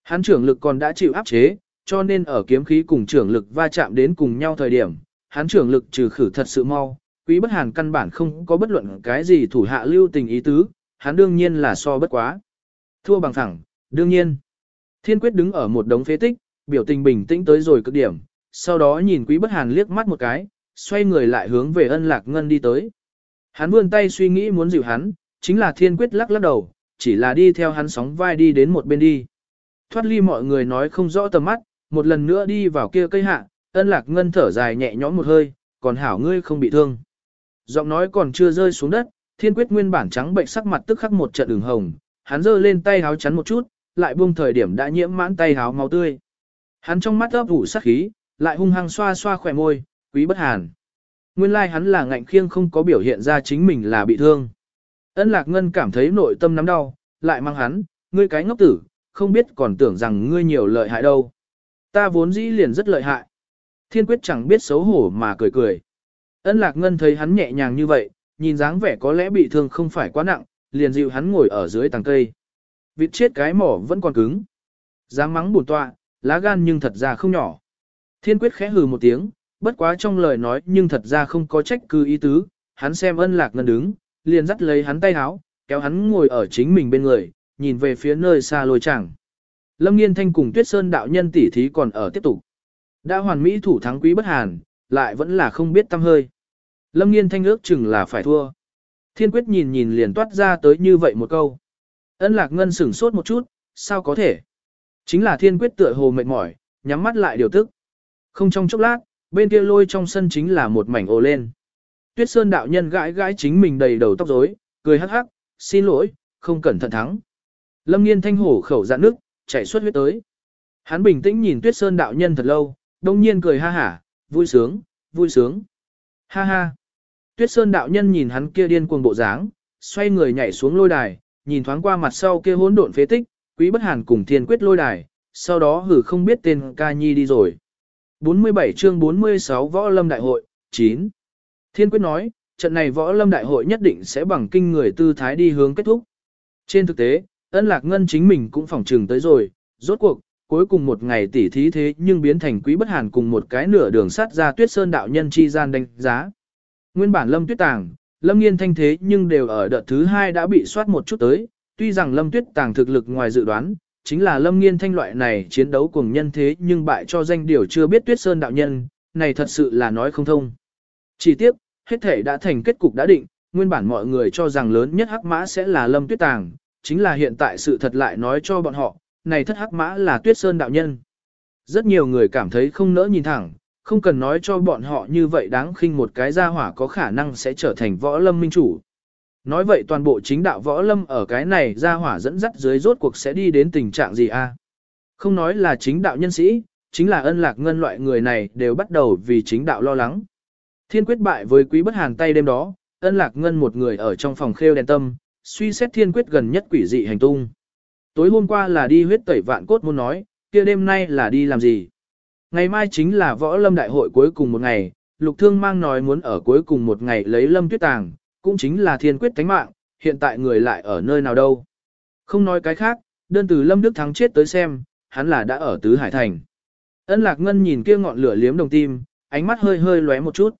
Hắn trưởng lực còn đã chịu áp chế, cho nên ở kiếm khí cùng trưởng lực va chạm đến cùng nhau thời điểm, hắn trưởng lực trừ khử thật sự mau, quý bất hàn căn bản không có bất luận cái gì thủ hạ lưu tình ý tứ, hắn đương nhiên là so bất quá. Thua bằng thẳng, đương nhiên. Thiên quyết đứng ở một đống phế tích, biểu tình bình tĩnh tới rồi cực điểm, sau đó nhìn quý bất hàn liếc mắt một cái, xoay người lại hướng về ân lạc ngân đi tới. Hắn vươn tay suy nghĩ muốn dịu hắn, chính là thiên quyết lắc lắc đầu, chỉ là đi theo hắn sóng vai đi đến một bên đi. Thoát ly mọi người nói không rõ tầm mắt, một lần nữa đi vào kia cây hạ, ân lạc ngân thở dài nhẹ nhõm một hơi, còn hảo ngươi không bị thương. Giọng nói còn chưa rơi xuống đất, thiên quyết nguyên bản trắng bệnh sắc mặt tức khắc một trận đường hồng, hắn giơ lên tay háo chắn một chút, lại buông thời điểm đã nhiễm mãn tay háo máu tươi. Hắn trong mắt ấp ủ sát khí, lại hung hăng xoa xoa khỏe môi, quý bất hàn. Nguyên lai like hắn là ngạnh khiêng không có biểu hiện ra chính mình là bị thương. Ân lạc ngân cảm thấy nội tâm nắm đau, lại mang hắn, ngươi cái ngốc tử, không biết còn tưởng rằng ngươi nhiều lợi hại đâu. Ta vốn dĩ liền rất lợi hại. Thiên quyết chẳng biết xấu hổ mà cười cười. Ân lạc ngân thấy hắn nhẹ nhàng như vậy, nhìn dáng vẻ có lẽ bị thương không phải quá nặng, liền dịu hắn ngồi ở dưới tàng cây. Vịt chết cái mỏ vẫn còn cứng. Dáng mắng buồn tọa, lá gan nhưng thật ra không nhỏ. Thiên quyết khẽ hừ một tiếng, bất quá trong lời nói nhưng thật ra không có trách cứ ý tứ, hắn xem ân lạc ngân đứng, liền dắt lấy hắn tay háo, kéo hắn ngồi ở chính mình bên người, nhìn về phía nơi xa lôi chẳng. Lâm Nghiên Thanh cùng Tuyết Sơn đạo nhân tỷ thí còn ở tiếp tục. Đã hoàn mỹ thủ thắng quý bất hàn, lại vẫn là không biết tâm hơi. Lâm Nghiên Thanh ước chừng là phải thua. Thiên quyết nhìn nhìn liền toát ra tới như vậy một câu. Ân lạc ngân sửng sốt một chút, sao có thể? Chính là thiên quyết tựa hồ mệt mỏi, nhắm mắt lại điều tức. Không trong chốc lát, bên kia lôi trong sân chính là một mảnh ồ lên. Tuyết Sơn đạo nhân gãi gãi chính mình đầy đầu tóc rối, cười hắc hắc, xin lỗi, không cẩn thận thắng. Lâm nghiên thanh hổ khẩu dạn nước, chạy suốt huyết tới. Hắn bình tĩnh nhìn tuyết sơn đạo nhân thật lâu, đông nhiên cười ha hả, vui sướng, vui sướng. Ha ha. Tuyết sơn đạo nhân nhìn hắn kia điên cuồng bộ dáng, xoay người nhảy xuống lôi đài, nhìn thoáng qua mặt sau kia hỗn độn phế tích, quý bất hàn cùng thiên quyết lôi đài, sau đó hử không biết tên ca nhi đi rồi. 47 chương 46 Võ Lâm Đại hội, 9. Thiên quyết nói, trận này Võ Lâm Đại hội nhất định sẽ bằng kinh người tư thái đi hướng kết thúc. Trên thực tế, ân lạc ngân chính mình cũng phỏng trừng tới rồi, rốt cuộc, cuối cùng một ngày tỉ thí thế nhưng biến thành quý bất hàn cùng một cái nửa đường sắt ra tuyết sơn đạo nhân chi gian đánh giá. Nguyên bản lâm tuyết tàng, lâm nghiên thanh thế nhưng đều ở đợt thứ hai đã bị soát một chút tới, tuy rằng lâm tuyết tàng thực lực ngoài dự đoán, chính là lâm nghiên thanh loại này chiến đấu cùng nhân thế nhưng bại cho danh điều chưa biết tuyết sơn đạo nhân, này thật sự là nói không thông. Chỉ tiếc, hết thể đã thành kết cục đã định, nguyên bản mọi người cho rằng lớn nhất hắc mã sẽ là lâm tuyết tàng, chính là hiện tại sự thật lại nói cho bọn họ, này thất hắc mã là tuyết sơn đạo nhân. Rất nhiều người cảm thấy không nỡ nhìn thẳng, không cần nói cho bọn họ như vậy đáng khinh một cái gia hỏa có khả năng sẽ trở thành võ lâm minh chủ. Nói vậy toàn bộ chính đạo võ lâm ở cái này gia hỏa dẫn dắt dưới rốt cuộc sẽ đi đến tình trạng gì a? Không nói là chính đạo nhân sĩ, chính là ân lạc ngân loại người này đều bắt đầu vì chính đạo lo lắng. Thiên quyết bại với quý bất hàn tay đêm đó, ân lạc ngân một người ở trong phòng khêu đèn tâm, suy xét thiên quyết gần nhất quỷ dị hành tung. Tối hôm qua là đi huyết tẩy vạn cốt muốn nói, kia đêm nay là đi làm gì? Ngày mai chính là võ lâm đại hội cuối cùng một ngày, lục thương mang nói muốn ở cuối cùng một ngày lấy lâm tuyết tàng, cũng chính là thiên quyết thánh mạng, hiện tại người lại ở nơi nào đâu. Không nói cái khác, đơn từ lâm đức thắng chết tới xem, hắn là đã ở tứ hải thành. Ân lạc ngân nhìn kia ngọn lửa liếm đồng tim, ánh mắt hơi hơi lóe một chút.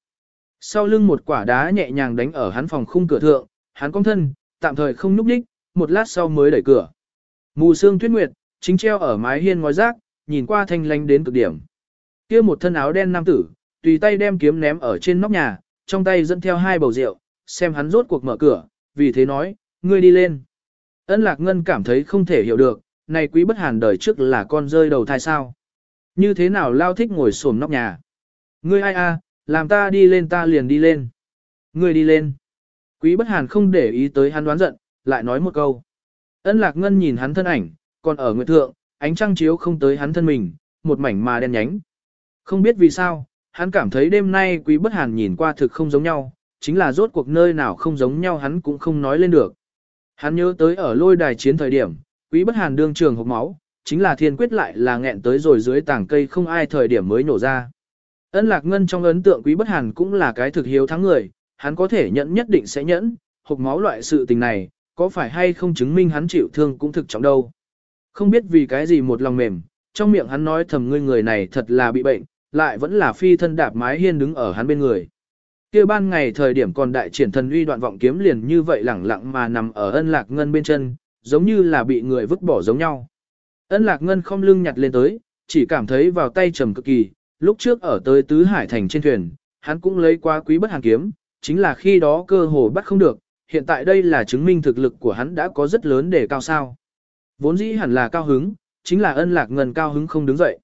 Sau lưng một quả đá nhẹ nhàng đánh ở hắn phòng khung cửa thượng, hắn cong thân, tạm thời không núp đích, một lát sau mới đẩy cửa. Mù sương tuyết nguyệt, chính treo ở mái hiên ngói rác, nhìn qua thanh lanh đến cực điểm. Kia một thân áo đen nam tử, tùy tay đem kiếm ném ở trên nóc nhà, trong tay dẫn theo hai bầu rượu, xem hắn rốt cuộc mở cửa, vì thế nói, ngươi đi lên. Ân lạc ngân cảm thấy không thể hiểu được, này quý bất hàn đời trước là con rơi đầu thai sao. Như thế nào lao thích ngồi xổm nóc nhà. Ngươi ai a, làm ta đi lên ta liền đi lên. Ngươi đi lên. Quý bất hàn không để ý tới hắn đoán giận, lại nói một câu. Ân lạc ngân nhìn hắn thân ảnh, còn ở nguyệt thượng, ánh trăng chiếu không tới hắn thân mình, một mảnh mà đen nhánh. Không biết vì sao, hắn cảm thấy đêm nay quý bất hàn nhìn qua thực không giống nhau, chính là rốt cuộc nơi nào không giống nhau hắn cũng không nói lên được. Hắn nhớ tới ở lôi đài chiến thời điểm, quý bất hàn đương trường hộp máu, chính là thiên quyết lại là nghẹn tới rồi dưới tảng cây không ai thời điểm mới nổ ra. Ân lạc ngân trong ấn tượng quý bất hàn cũng là cái thực hiếu thắng người, hắn có thể nhẫn nhất định sẽ nhẫn, hộp máu loại sự tình này, có phải hay không chứng minh hắn chịu thương cũng thực trọng đâu. Không biết vì cái gì một lòng mềm, trong miệng hắn nói thầm ngươi người này thật là bị bệnh, lại vẫn là phi thân đạp mái hiên đứng ở hắn bên người kia ban ngày thời điểm còn đại triển thần uy đoạn vọng kiếm liền như vậy lẳng lặng mà nằm ở ân lạc ngân bên chân, giống như là bị người vứt bỏ giống nhau. Ân lạc ngân không lưng nhặt lên tới, chỉ cảm thấy vào tay trầm cực kỳ, lúc trước ở tới tứ hải thành trên thuyền, hắn cũng lấy qua quý bất hàng kiếm, chính là khi đó cơ hồ bắt không được, hiện tại đây là chứng minh thực lực của hắn đã có rất lớn để cao sao. Vốn dĩ hẳn là cao hứng, chính là ân lạc ngân cao hứng không đứng dậy.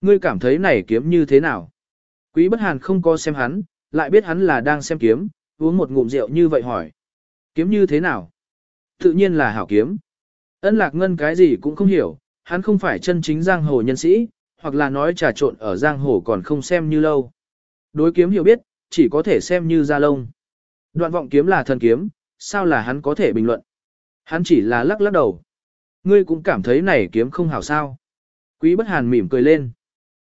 Ngươi cảm thấy này kiếm như thế nào? Quý bất hàn không có xem hắn, lại biết hắn là đang xem kiếm, uống một ngụm rượu như vậy hỏi. Kiếm như thế nào? Tự nhiên là hảo kiếm. Ân lạc ngân cái gì cũng không hiểu, hắn không phải chân chính giang hồ nhân sĩ, hoặc là nói trà trộn ở giang hồ còn không xem như lâu. Đối kiếm hiểu biết, chỉ có thể xem như ra lông. Đoạn vọng kiếm là thần kiếm, sao là hắn có thể bình luận? Hắn chỉ là lắc lắc đầu. Ngươi cũng cảm thấy này kiếm không hảo sao. Quý bất hàn mỉm cười lên.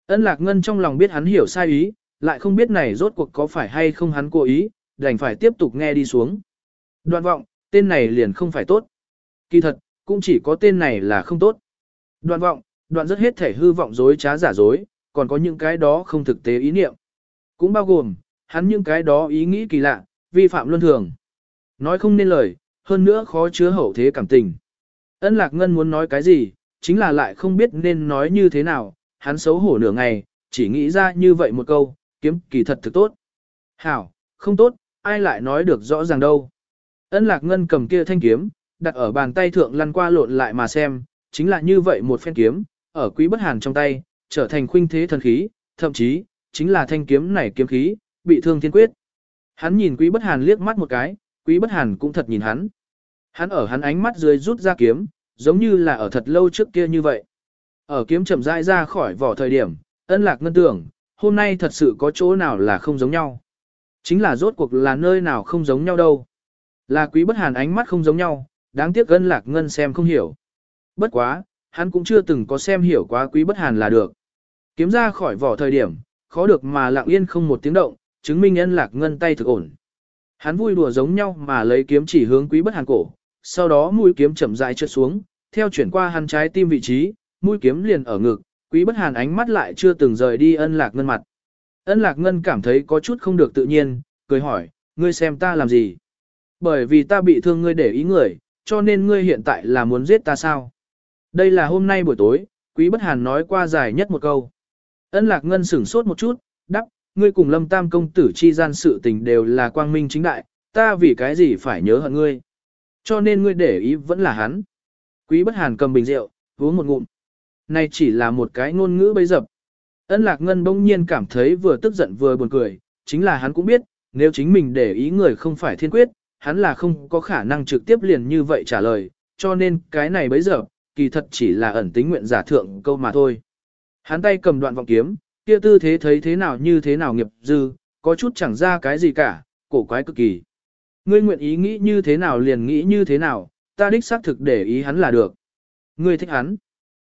Ân lạc ngân trong lòng biết hắn hiểu sai ý, lại không biết này rốt cuộc có phải hay không hắn cố ý, đành phải tiếp tục nghe đi xuống. Đoạn vọng, tên này liền không phải tốt. Kỳ thật, cũng chỉ có tên này là không tốt. Đoạn vọng, đoạn rất hết thể hư vọng dối trá giả dối, còn có những cái đó không thực tế ý niệm. Cũng bao gồm, hắn những cái đó ý nghĩ kỳ lạ, vi phạm luân thường. Nói không nên lời, hơn nữa khó chứa hậu thế cảm tình. Ân lạc ngân muốn nói cái gì, chính là lại không biết nên nói như thế nào, hắn xấu hổ nửa ngày, chỉ nghĩ ra như vậy một câu, kiếm kỳ thật thực tốt. Hảo, không tốt, ai lại nói được rõ ràng đâu. Ân lạc ngân cầm kia thanh kiếm, đặt ở bàn tay thượng lăn qua lộn lại mà xem, chính là như vậy một phen kiếm, ở quý bất hàn trong tay, trở thành khuynh thế thần khí, thậm chí, chính là thanh kiếm này kiếm khí, bị thương thiên quyết. Hắn nhìn quý bất hàn liếc mắt một cái, quý bất hàn cũng thật nhìn hắn. Hắn ở hắn ánh mắt dưới rút ra kiếm, giống như là ở thật lâu trước kia như vậy. Ở kiếm chậm rãi ra khỏi vỏ thời điểm, ân lạc ngân tưởng, hôm nay thật sự có chỗ nào là không giống nhau. Chính là rốt cuộc là nơi nào không giống nhau đâu. Là quý bất hàn ánh mắt không giống nhau, đáng tiếc ân lạc ngân xem không hiểu. Bất quá, hắn cũng chưa từng có xem hiểu quá quý bất hàn là được. Kiếm ra khỏi vỏ thời điểm, khó được mà lặng yên không một tiếng động, chứng minh ân lạc ngân tay thực ổn. Hắn vui đùa giống nhau mà lấy kiếm chỉ hướng quý bất hàn cổ, sau đó mũi kiếm chậm rãi trượt xuống, theo chuyển qua hắn trái tim vị trí, mũi kiếm liền ở ngực, quý bất hàn ánh mắt lại chưa từng rời đi ân lạc ngân mặt. Ân lạc ngân cảm thấy có chút không được tự nhiên, cười hỏi, ngươi xem ta làm gì? Bởi vì ta bị thương ngươi để ý người, cho nên ngươi hiện tại là muốn giết ta sao? Đây là hôm nay buổi tối, quý bất hàn nói qua dài nhất một câu. Ân lạc ngân sửng sốt một chút, đắp, ngươi cùng lâm tam công tử chi gian sự tình đều là quang minh chính đại, ta vì cái gì phải nhớ hận ngươi. Cho nên ngươi để ý vẫn là hắn. Quý bất hàn cầm bình rượu, uống một ngụm. Này chỉ là một cái ngôn ngữ bấy dập. Ân lạc ngân bỗng nhiên cảm thấy vừa tức giận vừa buồn cười, chính là hắn cũng biết, nếu chính mình để ý người không phải thiên quyết, hắn là không có khả năng trực tiếp liền như vậy trả lời, cho nên cái này bấy giờ, kỳ thật chỉ là ẩn tính nguyện giả thượng câu mà thôi. Hắn tay cầm đoạn vọng kiếm, kia tư thế thấy thế nào như thế nào nghiệp dư, có chút chẳng ra cái gì cả, cổ quái cực kỳ. Ngươi nguyện ý nghĩ như thế nào liền nghĩ như thế nào, ta đích xác thực để ý hắn là được. Ngươi thích hắn.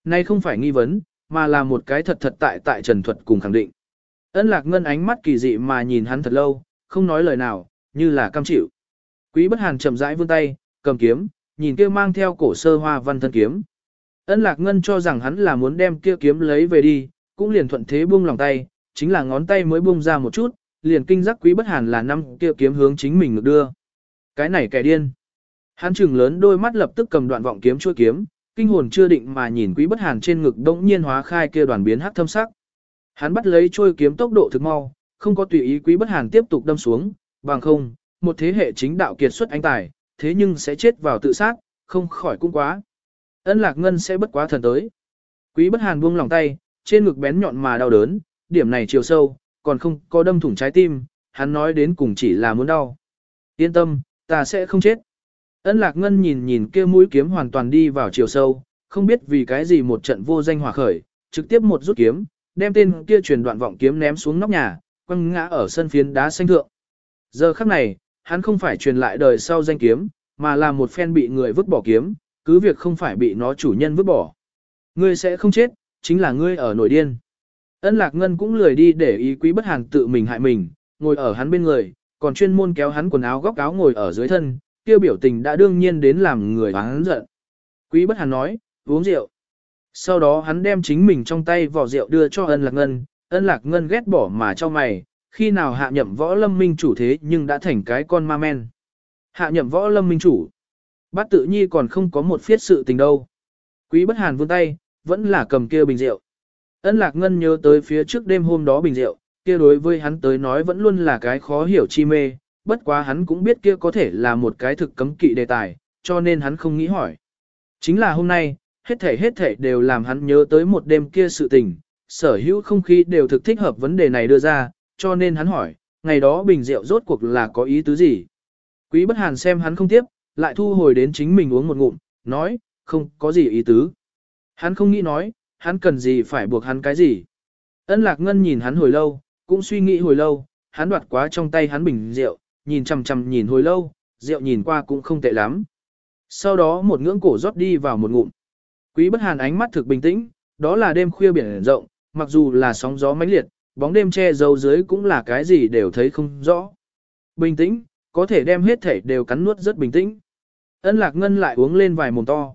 Nay không phải nghi vấn, mà là một cái thật thật tại tại trần thuật cùng khẳng định. Ân lạc ngân ánh mắt kỳ dị mà nhìn hắn thật lâu, không nói lời nào, như là cam chịu. Quý bất hàn chậm rãi vươn tay, cầm kiếm, nhìn kia mang theo cổ sơ hoa văn thân kiếm. Ân lạc ngân cho rằng hắn là muốn đem kia kiếm lấy về đi, cũng liền thuận thế buông lòng tay, chính là ngón tay mới buông ra một chút, liền kinh giác quý bất hàn là năm kia kiếm hướng chính mình ngược đưa. Cái này kẻ điên. Hắn trừng lớn đôi mắt lập tức cầm đoạn vọng kiếm chuôi kiếm, kinh hồn chưa định mà nhìn quý bất hàn trên ngực đống nhiên hóa khai kia đoàn biến hắc thâm sắc. Hắn bắt lấy trôi kiếm tốc độ thực mau, không có tùy ý quý bất hàn tiếp tục đâm xuống, bằng không, một thế hệ chính đạo kiệt xuất anh tài, thế nhưng sẽ chết vào tự sát, không khỏi cũng quá. Ân lạc ngân sẽ bất quá thần tới. Quý bất hàn buông lòng tay, trên ngực bén nhọn mà đau đớn, điểm này chiều sâu, còn không có đâm thủng trái tim, hắn nói đến cùng chỉ là muốn đau. Yên tâm, ta sẽ không chết. Ân lạc ngân nhìn nhìn kia mũi kiếm hoàn toàn đi vào chiều sâu, không biết vì cái gì một trận vô danh hòa khởi, trực tiếp một rút kiếm, đem tên kia truyền đoạn vọng kiếm ném xuống nóc nhà, quăng ngã ở sân phiến đá xanh thượng. Giờ khắc này, hắn không phải truyền lại đời sau danh kiếm, mà là một phen bị người vứt bỏ kiếm, cứ việc không phải bị nó chủ nhân vứt bỏ. Ngươi sẽ không chết, chính là ngươi ở nổi điên. Ân lạc ngân cũng lười đi để ý quý bất hàn tự mình hại mình, ngồi ở hắn bên người, còn chuyên môn kéo hắn quần áo góc áo ngồi ở dưới thân, kia biểu tình đã đương nhiên đến làm người hắn giận. Quý bất hàn nói, uống rượu. Sau đó hắn đem chính mình trong tay vỏ rượu đưa cho ân lạc ngân, ân lạc ngân ghét bỏ mà cho mày, khi nào hạ nhậm võ lâm minh chủ thế nhưng đã thành cái con ma men. Hạ nhậm võ lâm minh chủ. Bát tự nhi còn không có một phiết sự tình đâu. Quý bất hàn vươn tay, vẫn là cầm kia bình rượu. Ân lạc ngân nhớ tới phía trước đêm hôm đó bình rượu, kia đối với hắn tới nói vẫn luôn là cái khó hiểu chi mê, bất quá hắn cũng biết kia có thể là một cái thực cấm kỵ đề tài, cho nên hắn không nghĩ hỏi. Chính là hôm nay, hết thể hết thể đều làm hắn nhớ tới một đêm kia sự tình, sở hữu không khí đều thực thích hợp vấn đề này đưa ra, cho nên hắn hỏi, ngày đó bình rượu rốt cuộc là có ý tứ gì? Quý bất hàn xem hắn không tiếp, lại thu hồi đến chính mình uống một ngụm, nói, không có gì ý tứ. Hắn không nghĩ nói, hắn cần gì phải buộc hắn cái gì. Ân lạc ngân nhìn hắn hồi lâu, cũng suy nghĩ hồi lâu, hắn đoạt quá trong tay hắn bình rượu, nhìn chằm chằm nhìn hồi lâu, rượu nhìn qua cũng không tệ lắm. Sau đó một ngưỡng cổ rót đi vào một ngụm. Quý bất hàn ánh mắt thực bình tĩnh, đó là đêm khuya biển rộng, mặc dù là sóng gió mãnh liệt, bóng đêm che giấu dưới cũng là cái gì đều thấy không rõ. Bình tĩnh, có thể đem hết thể đều cắn nuốt rất bình tĩnh. Ân lạc ngân lại uống lên vài mồm to.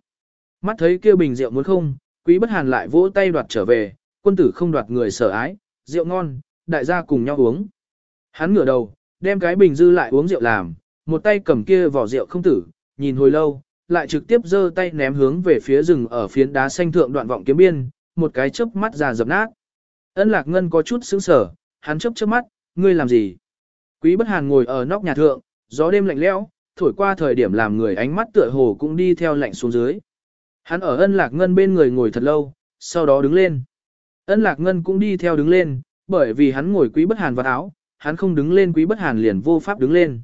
Mắt thấy kêu bình rượu muốn không, quý bất hàn lại vỗ tay đoạt trở về, quân tử không đoạt người sợ ái, rượu ngon, đại gia cùng nhau uống. Hắn ngửa đầu, đem cái bình dư lại uống rượu làm, một tay cầm kia vỏ rượu không tử, nhìn hồi lâu, lại trực tiếp giơ tay ném hướng về phía rừng ở phiến đá xanh thượng đoạn vọng kiếm biên, một cái chớp mắt ra dập nát. Ân lạc ngân có chút sững sờ, hắn chớp chớp mắt, ngươi làm gì? Quý bất hàn ngồi ở nóc nhà thượng, gió đêm lạnh lẽo, thổi qua thời điểm làm người ánh mắt tựa hồ cũng đi theo lạnh xuống dưới. Hắn ở ân lạc ngân bên người ngồi thật lâu, sau đó đứng lên. Ân lạc ngân cũng đi theo đứng lên, bởi vì hắn ngồi quý bất hàn vào áo, hắn không đứng lên quý bất hàn liền vô pháp đứng lên.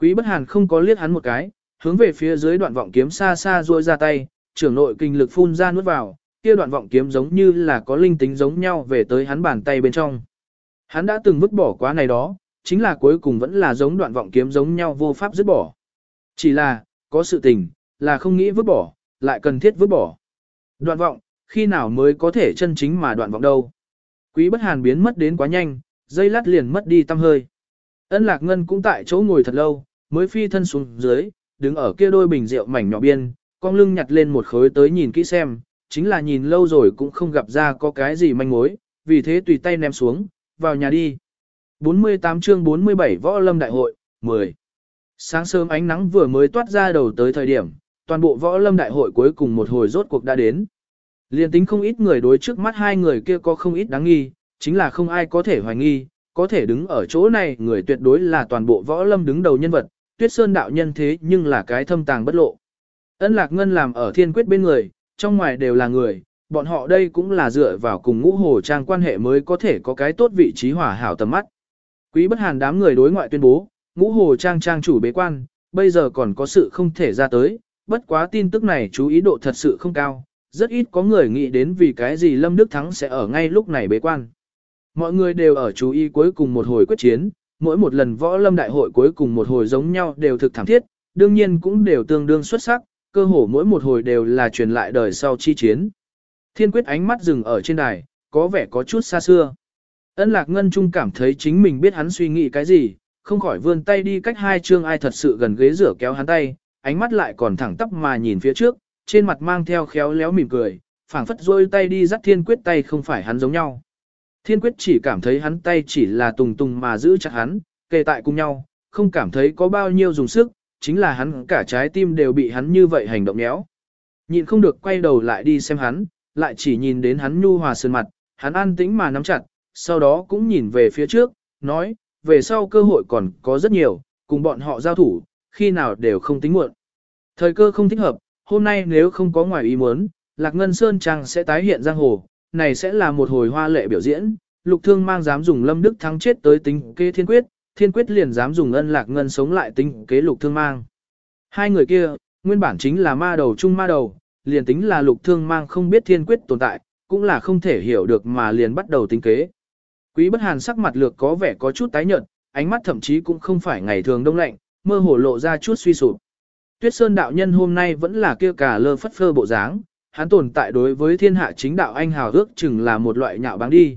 Quý bất hàn không có liếc hắn một cái, hướng về phía dưới đoạn vọng kiếm xa xa ruôi ra tay, trưởng nội kinh lực phun ra nuốt vào, kia đoạn vọng kiếm giống như là có linh tính giống nhau về tới hắn bàn tay bên trong. Hắn đã từng vứt bỏ quá này đó, chính là cuối cùng vẫn là giống đoạn vọng kiếm giống nhau vô pháp dứt bỏ. Chỉ là, có sự tình, là không nghĩ vứt bỏ, lại cần thiết vứt bỏ. Đoạn vọng, khi nào mới có thể chân chính mà đoạn vọng đâu. Quý bất hàn biến mất đến quá nhanh, dây lát liền mất đi tăm hơi. Ân lạc ngân cũng tại chỗ ngồi thật lâu, mới phi thân xuống dưới, đứng ở kia đôi bình rượu mảnh nhỏ biên, con lưng nhặt lên một khối tới nhìn kỹ xem, chính là nhìn lâu rồi cũng không gặp ra có cái gì manh mối, vì thế tùy tay ném xuống, vào nhà đi. 48 chương 47 Võ Lâm Đại hội, 10. Sáng sớm ánh nắng vừa mới toát ra đầu tới thời điểm, toàn bộ Võ Lâm Đại hội cuối cùng một hồi rốt cuộc đã đến. Liên tính không ít người đối trước mắt hai người kia có không ít đáng nghi, chính là không ai có thể hoài nghi, có thể đứng ở chỗ này người tuyệt đối là toàn bộ Võ Lâm đứng đầu nhân vật, Tuyết Sơn đạo nhân thế nhưng là cái thâm tàng bất lộ. Ân Lạc Ngân làm ở thiên quyết bên người, trong ngoài đều là người, bọn họ đây cũng là dựa vào cùng ngũ hồ trang quan hệ mới có thể có cái tốt vị trí hỏa hảo tầm mắt. Quý bất hàn đám người đối ngoại tuyên bố, ngũ hồ trang trang chủ bế quan, bây giờ còn có sự không thể ra tới, bất quá tin tức này chú ý độ thật sự không cao, rất ít có người nghĩ đến vì cái gì Lâm Đức Thắng sẽ ở ngay lúc này bế quan. Mọi người đều ở chú ý cuối cùng một hồi quyết chiến, mỗi một lần võ lâm đại hội cuối cùng một hồi giống nhau đều thực thảm thiết, đương nhiên cũng đều tương đương xuất sắc, cơ hồ mỗi một hồi đều là truyền lại đời sau chi chiến. Thiên quyết ánh mắt dừng ở trên đài, có vẻ có chút xa xưa. Ân lạc ngân trung cảm thấy chính mình biết hắn suy nghĩ cái gì, không khỏi vươn tay đi cách hai chương ai thật sự gần ghế rửa kéo hắn tay, ánh mắt lại còn thẳng tắp mà nhìn phía trước, trên mặt mang theo khéo léo mỉm cười, phảng phất rôi tay đi dắt thiên quyết tay không phải hắn giống nhau. Thiên quyết chỉ cảm thấy hắn tay chỉ là tùng tùng mà giữ chặt hắn, kề tại cùng nhau, không cảm thấy có bao nhiêu dùng sức, chính là hắn cả trái tim đều bị hắn như vậy hành động méo. Nhìn không được quay đầu lại đi xem hắn, lại chỉ nhìn đến hắn nhu hòa sơn mặt, hắn an tĩnh mà nắm chặt, sau đó cũng nhìn về phía trước, nói, về sau cơ hội còn có rất nhiều, cùng bọn họ giao thủ, khi nào đều không tính muộn. Thời cơ không thích hợp, hôm nay nếu không có ngoài ý muốn, Lạc Ngân Sơn Trang sẽ tái hiện giang hồ, này sẽ là một hồi hoa lệ biểu diễn, lục thương mang dám dùng lâm đức thắng chết tới tính kế thiên quyết, thiên quyết liền dám dùng ân lạc ngân sống lại tính kế lục thương mang. Hai người kia, nguyên bản chính là ma đầu chung ma đầu, liền tính là lục thương mang không biết thiên quyết tồn tại, cũng là không thể hiểu được mà liền bắt đầu tính kế. Quý bất hàn sắc mặt lược có vẻ có chút tái nhợt, ánh mắt thậm chí cũng không phải ngày thường đông lạnh, mơ hồ lộ ra chút suy sụp. Tuyết Sơn đạo nhân hôm nay vẫn là kia cả lơ phất phơ bộ dáng, hắn tồn tại đối với thiên hạ chính đạo anh hào ước chừng là một loại nhạo báng đi.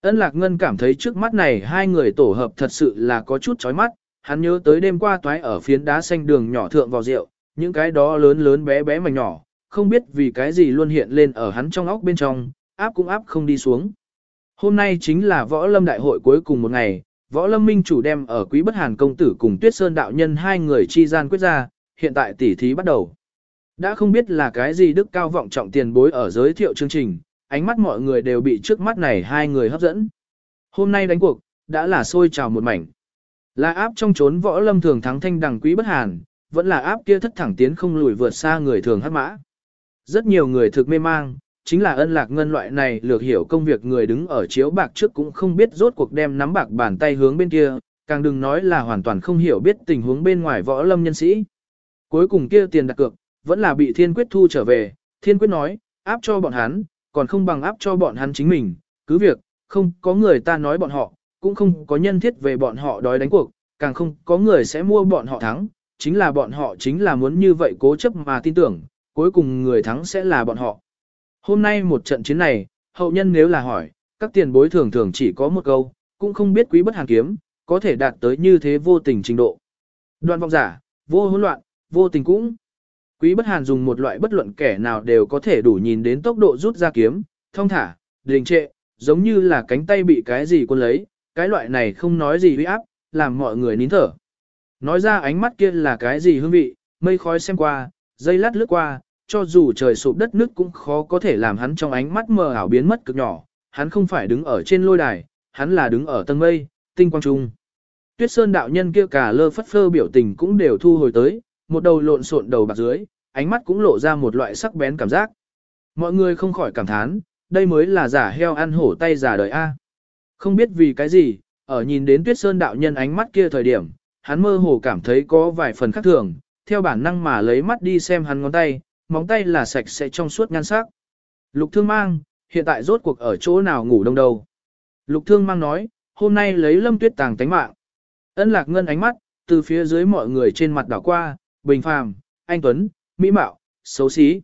Ân Lạc Ngân cảm thấy trước mắt này hai người tổ hợp thật sự là có chút chói mắt, hắn nhớ tới đêm qua toái ở phiến đá xanh đường nhỏ thượng vào rượu, những cái đó lớn lớn bé bé mảnh nhỏ, không biết vì cái gì luôn hiện lên ở hắn trong óc bên trong, áp cũng áp không đi xuống. Hôm nay chính là võ lâm đại hội cuối cùng một ngày, võ lâm minh chủ đem ở quý bất hàn công tử cùng tuyết sơn đạo nhân hai người chi gian quyết ra, hiện tại tỉ thí bắt đầu. Đã không biết là cái gì đức cao vọng trọng tiền bối ở giới thiệu chương trình, ánh mắt mọi người đều bị trước mắt này hai người hấp dẫn. Hôm nay đánh cuộc, đã là sôi trào một mảnh. Là áp trong chốn võ lâm thường thắng thanh đằng quý bất hàn, vẫn là áp kia thất thẳng tiến không lùi vượt xa người thường hắc mã. Rất nhiều người thực mê mang, chính là ân lạc ngân loại này lược hiểu công việc người đứng ở chiếu bạc trước cũng không biết rốt cuộc đem nắm bạc bàn tay hướng bên kia, càng đừng nói là hoàn toàn không hiểu biết tình huống bên ngoài võ lâm nhân sĩ. Cuối cùng kia tiền đặt cược, vẫn là bị thiên quyết thu trở về, thiên quyết nói, áp cho bọn hắn, còn không bằng áp cho bọn hắn chính mình, cứ việc, không có người ta nói bọn họ, cũng không có nhân thiết về bọn họ đói đánh cuộc, càng không có người sẽ mua bọn họ thắng, chính là bọn họ chính là muốn như vậy cố chấp mà tin tưởng, cuối cùng người thắng sẽ là bọn họ. Hôm nay một trận chiến này, hậu nhân nếu là hỏi, các tiền bối thường thường chỉ có một câu, cũng không biết quý bất hàng kiếm, có thể đạt tới như thế vô tình trình độ. Đoạn vọng giả, vô hỗn loạn, vô tình cũng. Quý bất hàn dùng một loại bất luận kẻ nào đều có thể đủ nhìn đến tốc độ rút ra kiếm, thông thả, đình trệ, giống như là cánh tay bị cái gì quân lấy, cái loại này không nói gì uy áp, làm mọi người nín thở. Nói ra ánh mắt kia là cái gì hương vị, mây khói xem qua, dây lát lướt qua, cho dù trời sụp đất nước cũng khó có thể làm hắn trong ánh mắt mờ ảo biến mất cực nhỏ, hắn không phải đứng ở trên lôi đài, hắn là đứng ở tầng mây, tinh quang trung. Tuyết Sơn đạo nhân kia cả lơ phất phơ biểu tình cũng đều thu hồi tới, một đầu lộn xộn đầu bạc dưới, ánh mắt cũng lộ ra một loại sắc bén cảm giác. Mọi người không khỏi cảm thán, đây mới là giả heo ăn hổ tay giả đời A. Không biết vì cái gì, ở nhìn đến tuyết sơn đạo nhân ánh mắt kia thời điểm, hắn mơ hồ cảm thấy có vài phần khác thường, theo bản năng mà lấy mắt đi xem hắn ngón tay, móng tay là sạch sẽ trong suốt nhan sắc. Lục thương mang, hiện tại rốt cuộc ở chỗ nào ngủ đông đâu. Lục thương mang nói, hôm nay lấy lâm tuyết tàng tánh mạng. Ân lạc ngân ánh mắt, từ phía dưới mọi người trên mặt đảo qua, bình phàm, anh Tuấn, mỹ mạo, xấu xí.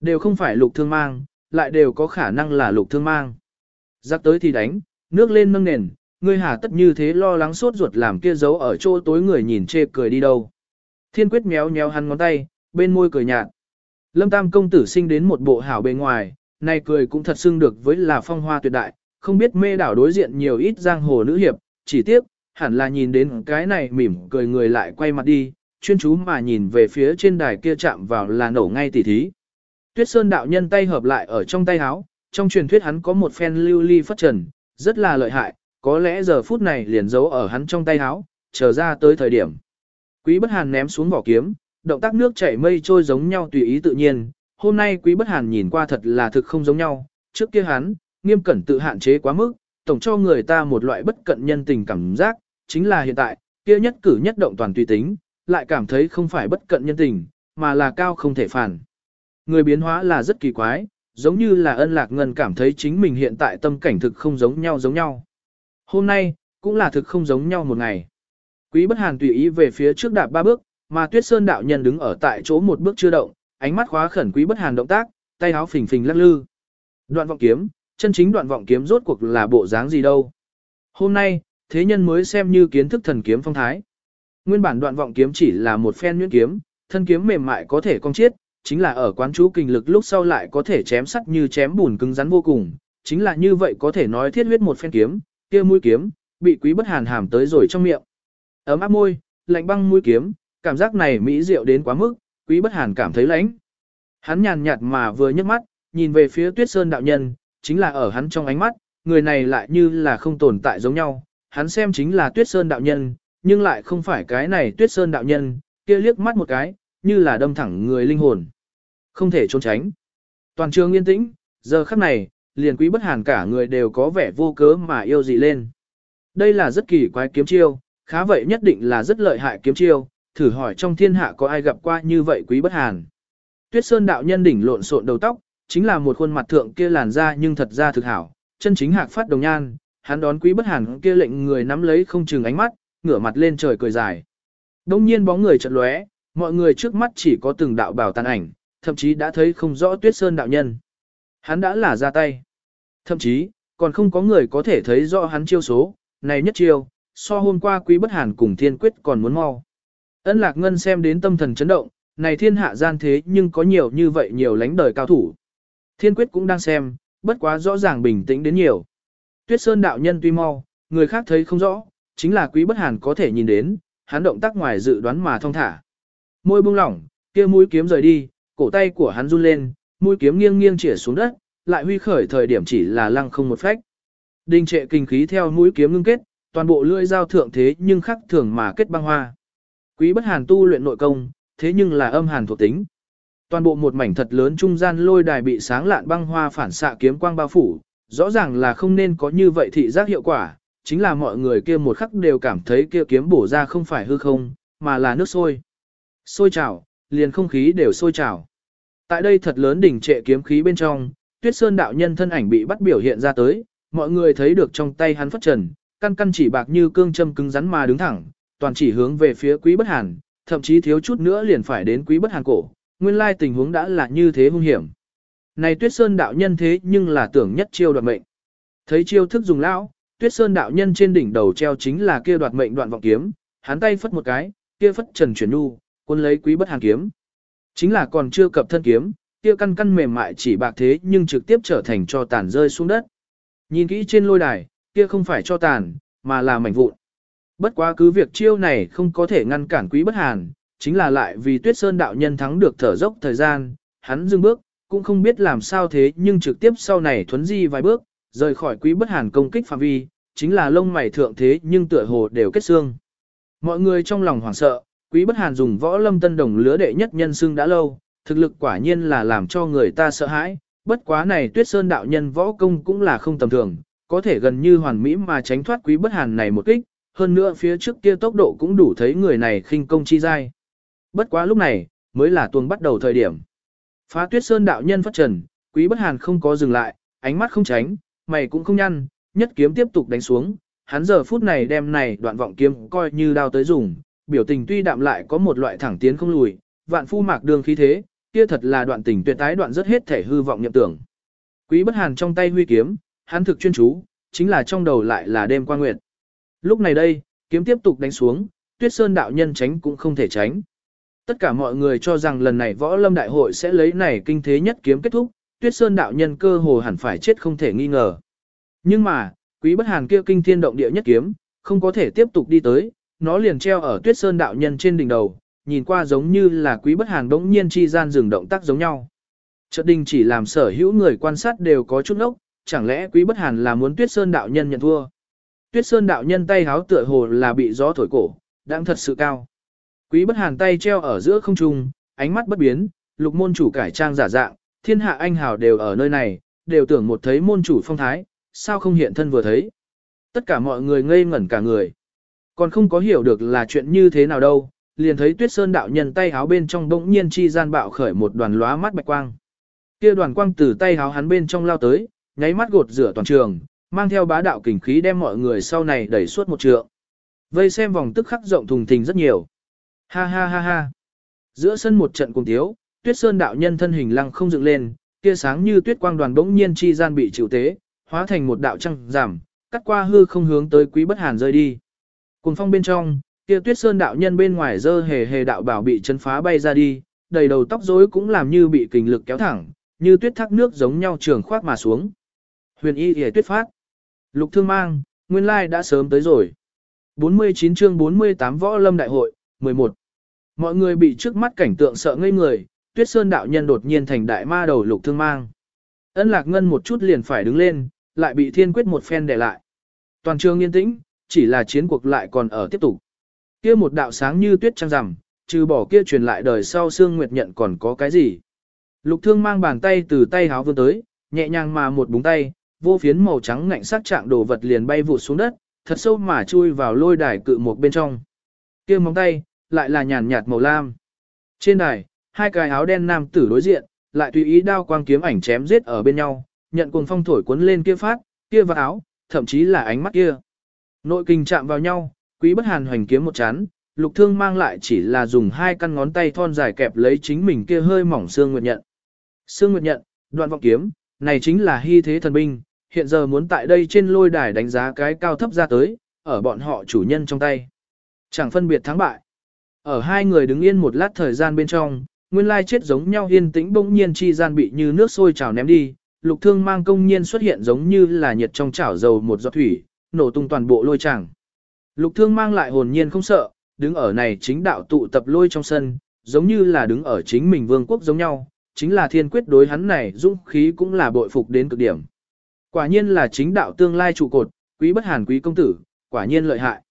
Đều không phải lục thương mang, lại đều có khả năng là lục thương mang. Giặc tới thì đánh, nước lên nâng nền, ngươi hà tất như thế lo lắng sốt ruột làm kia giấu ở chỗ tối người nhìn chê cười đi đâu. Thiên quyết méo méo hắn ngón tay, bên môi cười nhạt. Lâm Tam công tử sinh đến một bộ hảo bề ngoài, này cười cũng thật xưng được với là phong hoa tuyệt đại, không biết mê đảo đối diện nhiều ít giang hồ nữ hiệp, chỉ tiếc, hẳn là nhìn đến cái này mỉm cười người lại quay mặt đi, chuyên chú mà nhìn về phía trên đài kia chạm vào là nổ ngay tỉ thí. Tuyết Sơn đạo nhân tay hợp lại ở trong tay áo, trong truyền thuyết hắn có một phen lưu ly phất trần, rất là lợi hại, có lẽ giờ phút này liền giấu ở hắn trong tay áo, chờ ra tới thời điểm. Quý bất hàn ném xuống vỏ kiếm, động tác nước chảy mây trôi giống nhau tùy ý tự nhiên, hôm nay quý bất hàn nhìn qua thật là thực không giống nhau, trước kia hắn, nghiêm cẩn tự hạn chế quá mức, tổng cho người ta một loại bất cận nhân tình cảm giác, chính là hiện tại, kia nhất cử nhất động toàn tùy tính, lại cảm thấy không phải bất cận nhân tình, mà là cao không thể phản. Người biến hóa là rất kỳ quái, giống như là ân lạc ngân cảm thấy chính mình hiện tại tâm cảnh thực không giống nhau giống nhau. Hôm nay, cũng là thực không giống nhau một ngày. Quý bất hàn tùy ý về phía trước đạp ba bước, mà tuyết sơn đạo nhân đứng ở tại chỗ một bước chưa động, ánh mắt khóa khẩn quý bất hàn động tác, tay áo phình phình lắc lư. Đoạn vọng kiếm, chân chính đoạn vọng kiếm rốt cuộc là bộ dáng gì đâu. Hôm nay, thế nhân mới xem như kiến thức thần kiếm phong thái. Nguyên bản đoạn vọng kiếm chỉ là một phen nhuyễn kiếm, thân kiếm mềm mại có thể cong chiết, chính là ở quán chú kinh lực lúc sau lại có thể chém sắt như chém bùn cứng rắn vô cùng, chính là như vậy có thể nói thiết huyết một phen kiếm, kia mũi kiếm, bị quý bất hàn hàm tới rồi trong miệng. Ấm áp môi, lạnh băng mũi kiếm, cảm giác này mỹ diệu đến quá mức, quý bất hàn cảm thấy lãnh. Hắn nhàn nhạt mà vừa nhấc mắt, nhìn về phía tuyết sơn đạo nhân, chính là ở hắn trong ánh mắt, người này lại như là không tồn tại giống nhau, hắn xem chính là tuyết sơn đạo nhân, nhưng lại không phải cái này tuyết sơn đạo nhân, kia liếc mắt một cái, như là đâm thẳng người linh hồn. Không thể trốn tránh. Toàn trường yên tĩnh, giờ khắc này, liền quý bất hàn cả người đều có vẻ vô cớ mà yêu dị lên. Đây là rất kỳ quái kiếm chiêu, khá vậy nhất định là rất lợi hại kiếm chiêu, thử hỏi trong thiên hạ có ai gặp qua như vậy quý bất hàn. Tuyết Sơn đạo nhân đỉnh lộn xộn đầu tóc, chính là một khuôn mặt thượng kia làn da nhưng thật ra thực hảo, chân chính hạc phát đồng nhan, hắn đón quý bất hàn kia lệnh người nắm lấy không chừng ánh mắt, ngửa mặt lên trời cười dài. Đông nhiên bóng người chợt lóe, mọi người trước mắt chỉ có từng đạo bảo tàn ảnh, thậm chí đã thấy không rõ Tuyết Sơn đạo nhân. Hắn đã là ra tay. Thậm chí, còn không có người có thể thấy rõ hắn chiêu số, này nhất chiêu, so hôm qua quý bất hàn cùng thiên quyết còn muốn mau. Ân lạc ngân xem đến tâm thần chấn động, này thiên hạ gian thế nhưng có nhiều như vậy nhiều lánh đời cao thủ. Thiên quyết cũng đang xem, bất quá rõ ràng bình tĩnh đến nhiều. Tuyết sơn đạo nhân tuy mau, người khác thấy không rõ, chính là quý bất hàn có thể nhìn đến, hắn động tác ngoài dự đoán mà thông thả. Môi bung lỏng, kia mũi kiếm rời đi, cổ tay của hắn run lên, mũi kiếm nghiêng nghiêng chĩa xuống đất, lại huy khởi thời điểm chỉ là lăng không một phách. đinh trệ kinh khí theo mũi kiếm ngưng kết, toàn bộ lưỡi dao thượng thế nhưng khắc thường mà kết băng hoa. Quý bất hàn tu luyện nội công, thế nhưng là âm hàn thuộc tính. Toàn bộ một mảnh thật lớn trung gian lôi đài bị sáng lạn băng hoa phản xạ kiếm quang bao phủ, rõ ràng là không nên có như vậy thị giác hiệu quả, chính là mọi người kia một khắc đều cảm thấy kia kiếm bổ ra không phải hư không, mà là nước sôi. Sôi trào, liền không khí đều sôi trào. Tại đây thật lớn đỉnh trệ kiếm khí bên trong, Tuyết Sơn đạo nhân thân ảnh bị bắt biểu hiện ra tới, mọi người thấy được trong tay hắn phất trần, căn căn chỉ bạc như cương châm cứng rắn mà đứng thẳng, toàn chỉ hướng về phía Quý Bất Hàn, thậm chí thiếu chút nữa liền phải đến Quý Bất Hàn cổ, nguyên lai tình huống đã là như thế hung hiểm. Này Tuyết Sơn đạo nhân thế nhưng là tưởng nhất chiêu đoạt mệnh. Thấy chiêu thức dùng lão, Tuyết Sơn đạo nhân trên đỉnh đầu treo chính là kia đoạt mệnh đoạn vọng kiếm, hắn tay phất một cái, kia phất trần chuyển nu, quân lấy Quý Bất Hàn kiếm. Chính là còn chưa cập thân kiếm, kia căn căn mềm mại chỉ bạc thế nhưng trực tiếp trở thành cho tàn rơi xuống đất. Nhìn kỹ trên lôi đài, kia không phải cho tàn, mà là mảnh vụn. Bất quá cứ việc chiêu này không có thể ngăn cản quý bất hàn, chính là lại vì tuyết sơn đạo nhân thắng được thở dốc thời gian, hắn dừng bước, cũng không biết làm sao thế nhưng trực tiếp sau này thuấn di vài bước, rời khỏi quý bất hàn công kích phạm vi, chính là lông mày thượng thế nhưng tựa hồ đều kết xương. Mọi người trong lòng hoảng sợ, quý bất hàn dùng võ lâm tân đồng lứa đệ nhất nhân xương đã lâu, thực lực quả nhiên là làm cho người ta sợ hãi, bất quá này tuyết sơn đạo nhân võ công cũng là không tầm thường, có thể gần như hoàn mỹ mà tránh thoát quý bất hàn này một kích, hơn nữa phía trước kia tốc độ cũng đủ thấy người này khinh công chi dai. Bất quá lúc này, mới là tuần bắt đầu thời điểm. Phá tuyết sơn đạo nhân phát trần, quý bất hàn không có dừng lại, ánh mắt không tránh, mày cũng không nhăn, nhất kiếm tiếp tục đánh xuống, hắn giờ phút này đem này đoạn vọng kiếm coi như đao tới dùng, biểu tình tuy đạm lại có một loại thẳng tiến không lùi, vạn phu mạc đường khí thế, kia thật là đoạn tình tuyệt tái đoạn rất hết thể hư vọng nhậm tưởng. Quý bất hàn trong tay huy kiếm, hắn thực chuyên chú, chính là trong đầu lại là đêm qua nguyệt. Lúc này đây, kiếm tiếp tục đánh xuống, tuyết sơn đạo nhân tránh cũng không thể tránh. Tất cả mọi người cho rằng lần này võ lâm đại hội sẽ lấy này kinh thế nhất kiếm kết thúc, tuyết sơn đạo nhân cơ hồ hẳn phải chết không thể nghi ngờ. Nhưng mà, quý bất hàn kia kinh thiên động địa nhất kiếm, không có thể tiếp tục đi tới, nó liền treo ở tuyết sơn đạo nhân trên đỉnh đầu, nhìn qua giống như là quý bất hàn đống nhiên chi gian dừng động tác giống nhau. Chợt đình chỉ làm sở hữu người quan sát đều có chút ốc, chẳng lẽ quý bất hàn là muốn tuyết sơn đạo nhân nhận thua. Tuyết sơn đạo nhân tay háo tựa hồ là bị gió thổi cổ, đang thật sự cao. Quý bất hàn tay treo ở giữa không trung, ánh mắt bất biến, lục môn chủ cải trang giả dạng, thiên hạ anh hào đều ở nơi này, đều tưởng một thấy môn chủ phong thái, sao không hiện thân vừa thấy. Tất cả mọi người ngây ngẩn cả người. Còn không có hiểu được là chuyện như thế nào đâu, liền thấy tuyết sơn đạo nhân tay háo bên trong bỗng nhiên chi gian bạo khởi một đoàn lóa mắt bạch quang. Kia đoàn quang từ tay háo hắn bên trong lao tới, nháy mắt gột rửa toàn trường, mang theo bá đạo kình khí đem mọi người sau này đẩy suốt một trượng. Vây xem vòng tức khắc rộng thùng thình rất nhiều. Ha ha ha ha. Giữa sân một trận cùng thiếu tuyết sơn đạo nhân thân hình lăng không dựng lên, kia sáng như tuyết quang đoàn bỗng nhiên chi gian bị chịu tế, hóa thành một đạo trăng giảm, cắt qua hư không hướng tới quý bất hàn rơi đi. Cùng phong bên trong, kia tuyết sơn đạo nhân bên ngoài dơ hề hề đạo bảo bị chấn phá bay ra đi, đầy đầu tóc rối cũng làm như bị kình lực kéo thẳng, như tuyết thác nước giống nhau trường khoác mà xuống. Huyền y hề tuyết phát. Lục thương mang, nguyên lai đã sớm tới rồi. 49 chương 48 võ lâm đại hội, 11. Mọi người bị trước mắt cảnh tượng sợ ngây người, tuyết sơn đạo nhân đột nhiên thành đại ma đầu lục thương mang. Ân lạc ngân một chút liền phải đứng lên, lại bị thiên quyết một phen để lại. Toàn trường yên tĩnh, chỉ là chiến cuộc lại còn ở tiếp tục. Kia một đạo sáng như tuyết trăng rằm, trừ bỏ kia truyền lại đời sau xương nguyệt nhận còn có cái gì. Lục thương mang bàn tay từ tay háo vươn tới, nhẹ nhàng mà một búng tay, vô phiến màu trắng ngạnh sắc trạng đồ vật liền bay vụt xuống đất, thật sâu mà chui vào lôi đài cự một bên trong. Kia móng tay, lại là nhàn nhạt màu lam. Trên đài, hai cái áo đen nam tử đối diện, lại tùy ý đao quang kiếm ảnh chém giết ở bên nhau, nhận cuồng phong thổi cuốn lên kia phát, kia vào áo, thậm chí là ánh mắt kia. Nội kinh chạm vào nhau, quý bất hàn hoành kiếm một chán, lục thương mang lại chỉ là dùng hai căn ngón tay thon dài kẹp lấy chính mình kia hơi mỏng xương nguyệt nhận. Xương nguyệt nhận, đoạn vọng kiếm, này chính là hy thế thần binh, hiện giờ muốn tại đây trên lôi đài đánh giá cái cao thấp ra tới, ở bọn họ chủ nhân trong tay. Chẳng phân biệt thắng bại. Ở hai người đứng yên một lát thời gian bên trong, nguyên lai chết giống nhau yên tĩnh bỗng nhiên chi gian bị như nước sôi trào ném đi, lục thương mang công nhiên xuất hiện giống như là nhiệt trong chảo dầu một giọt thủy, nổ tung toàn bộ lôi chàng. Lục thương mang lại hồn nhiên không sợ, đứng ở này chính đạo tụ tập lôi trong sân, giống như là đứng ở chính mình vương quốc giống nhau, chính là thiên quyết đối hắn này dũng khí cũng là bội phục đến cực điểm. Quả nhiên là chính đạo tương lai trụ cột, quý bất hàn quý công tử, quả nhiên lợi hại.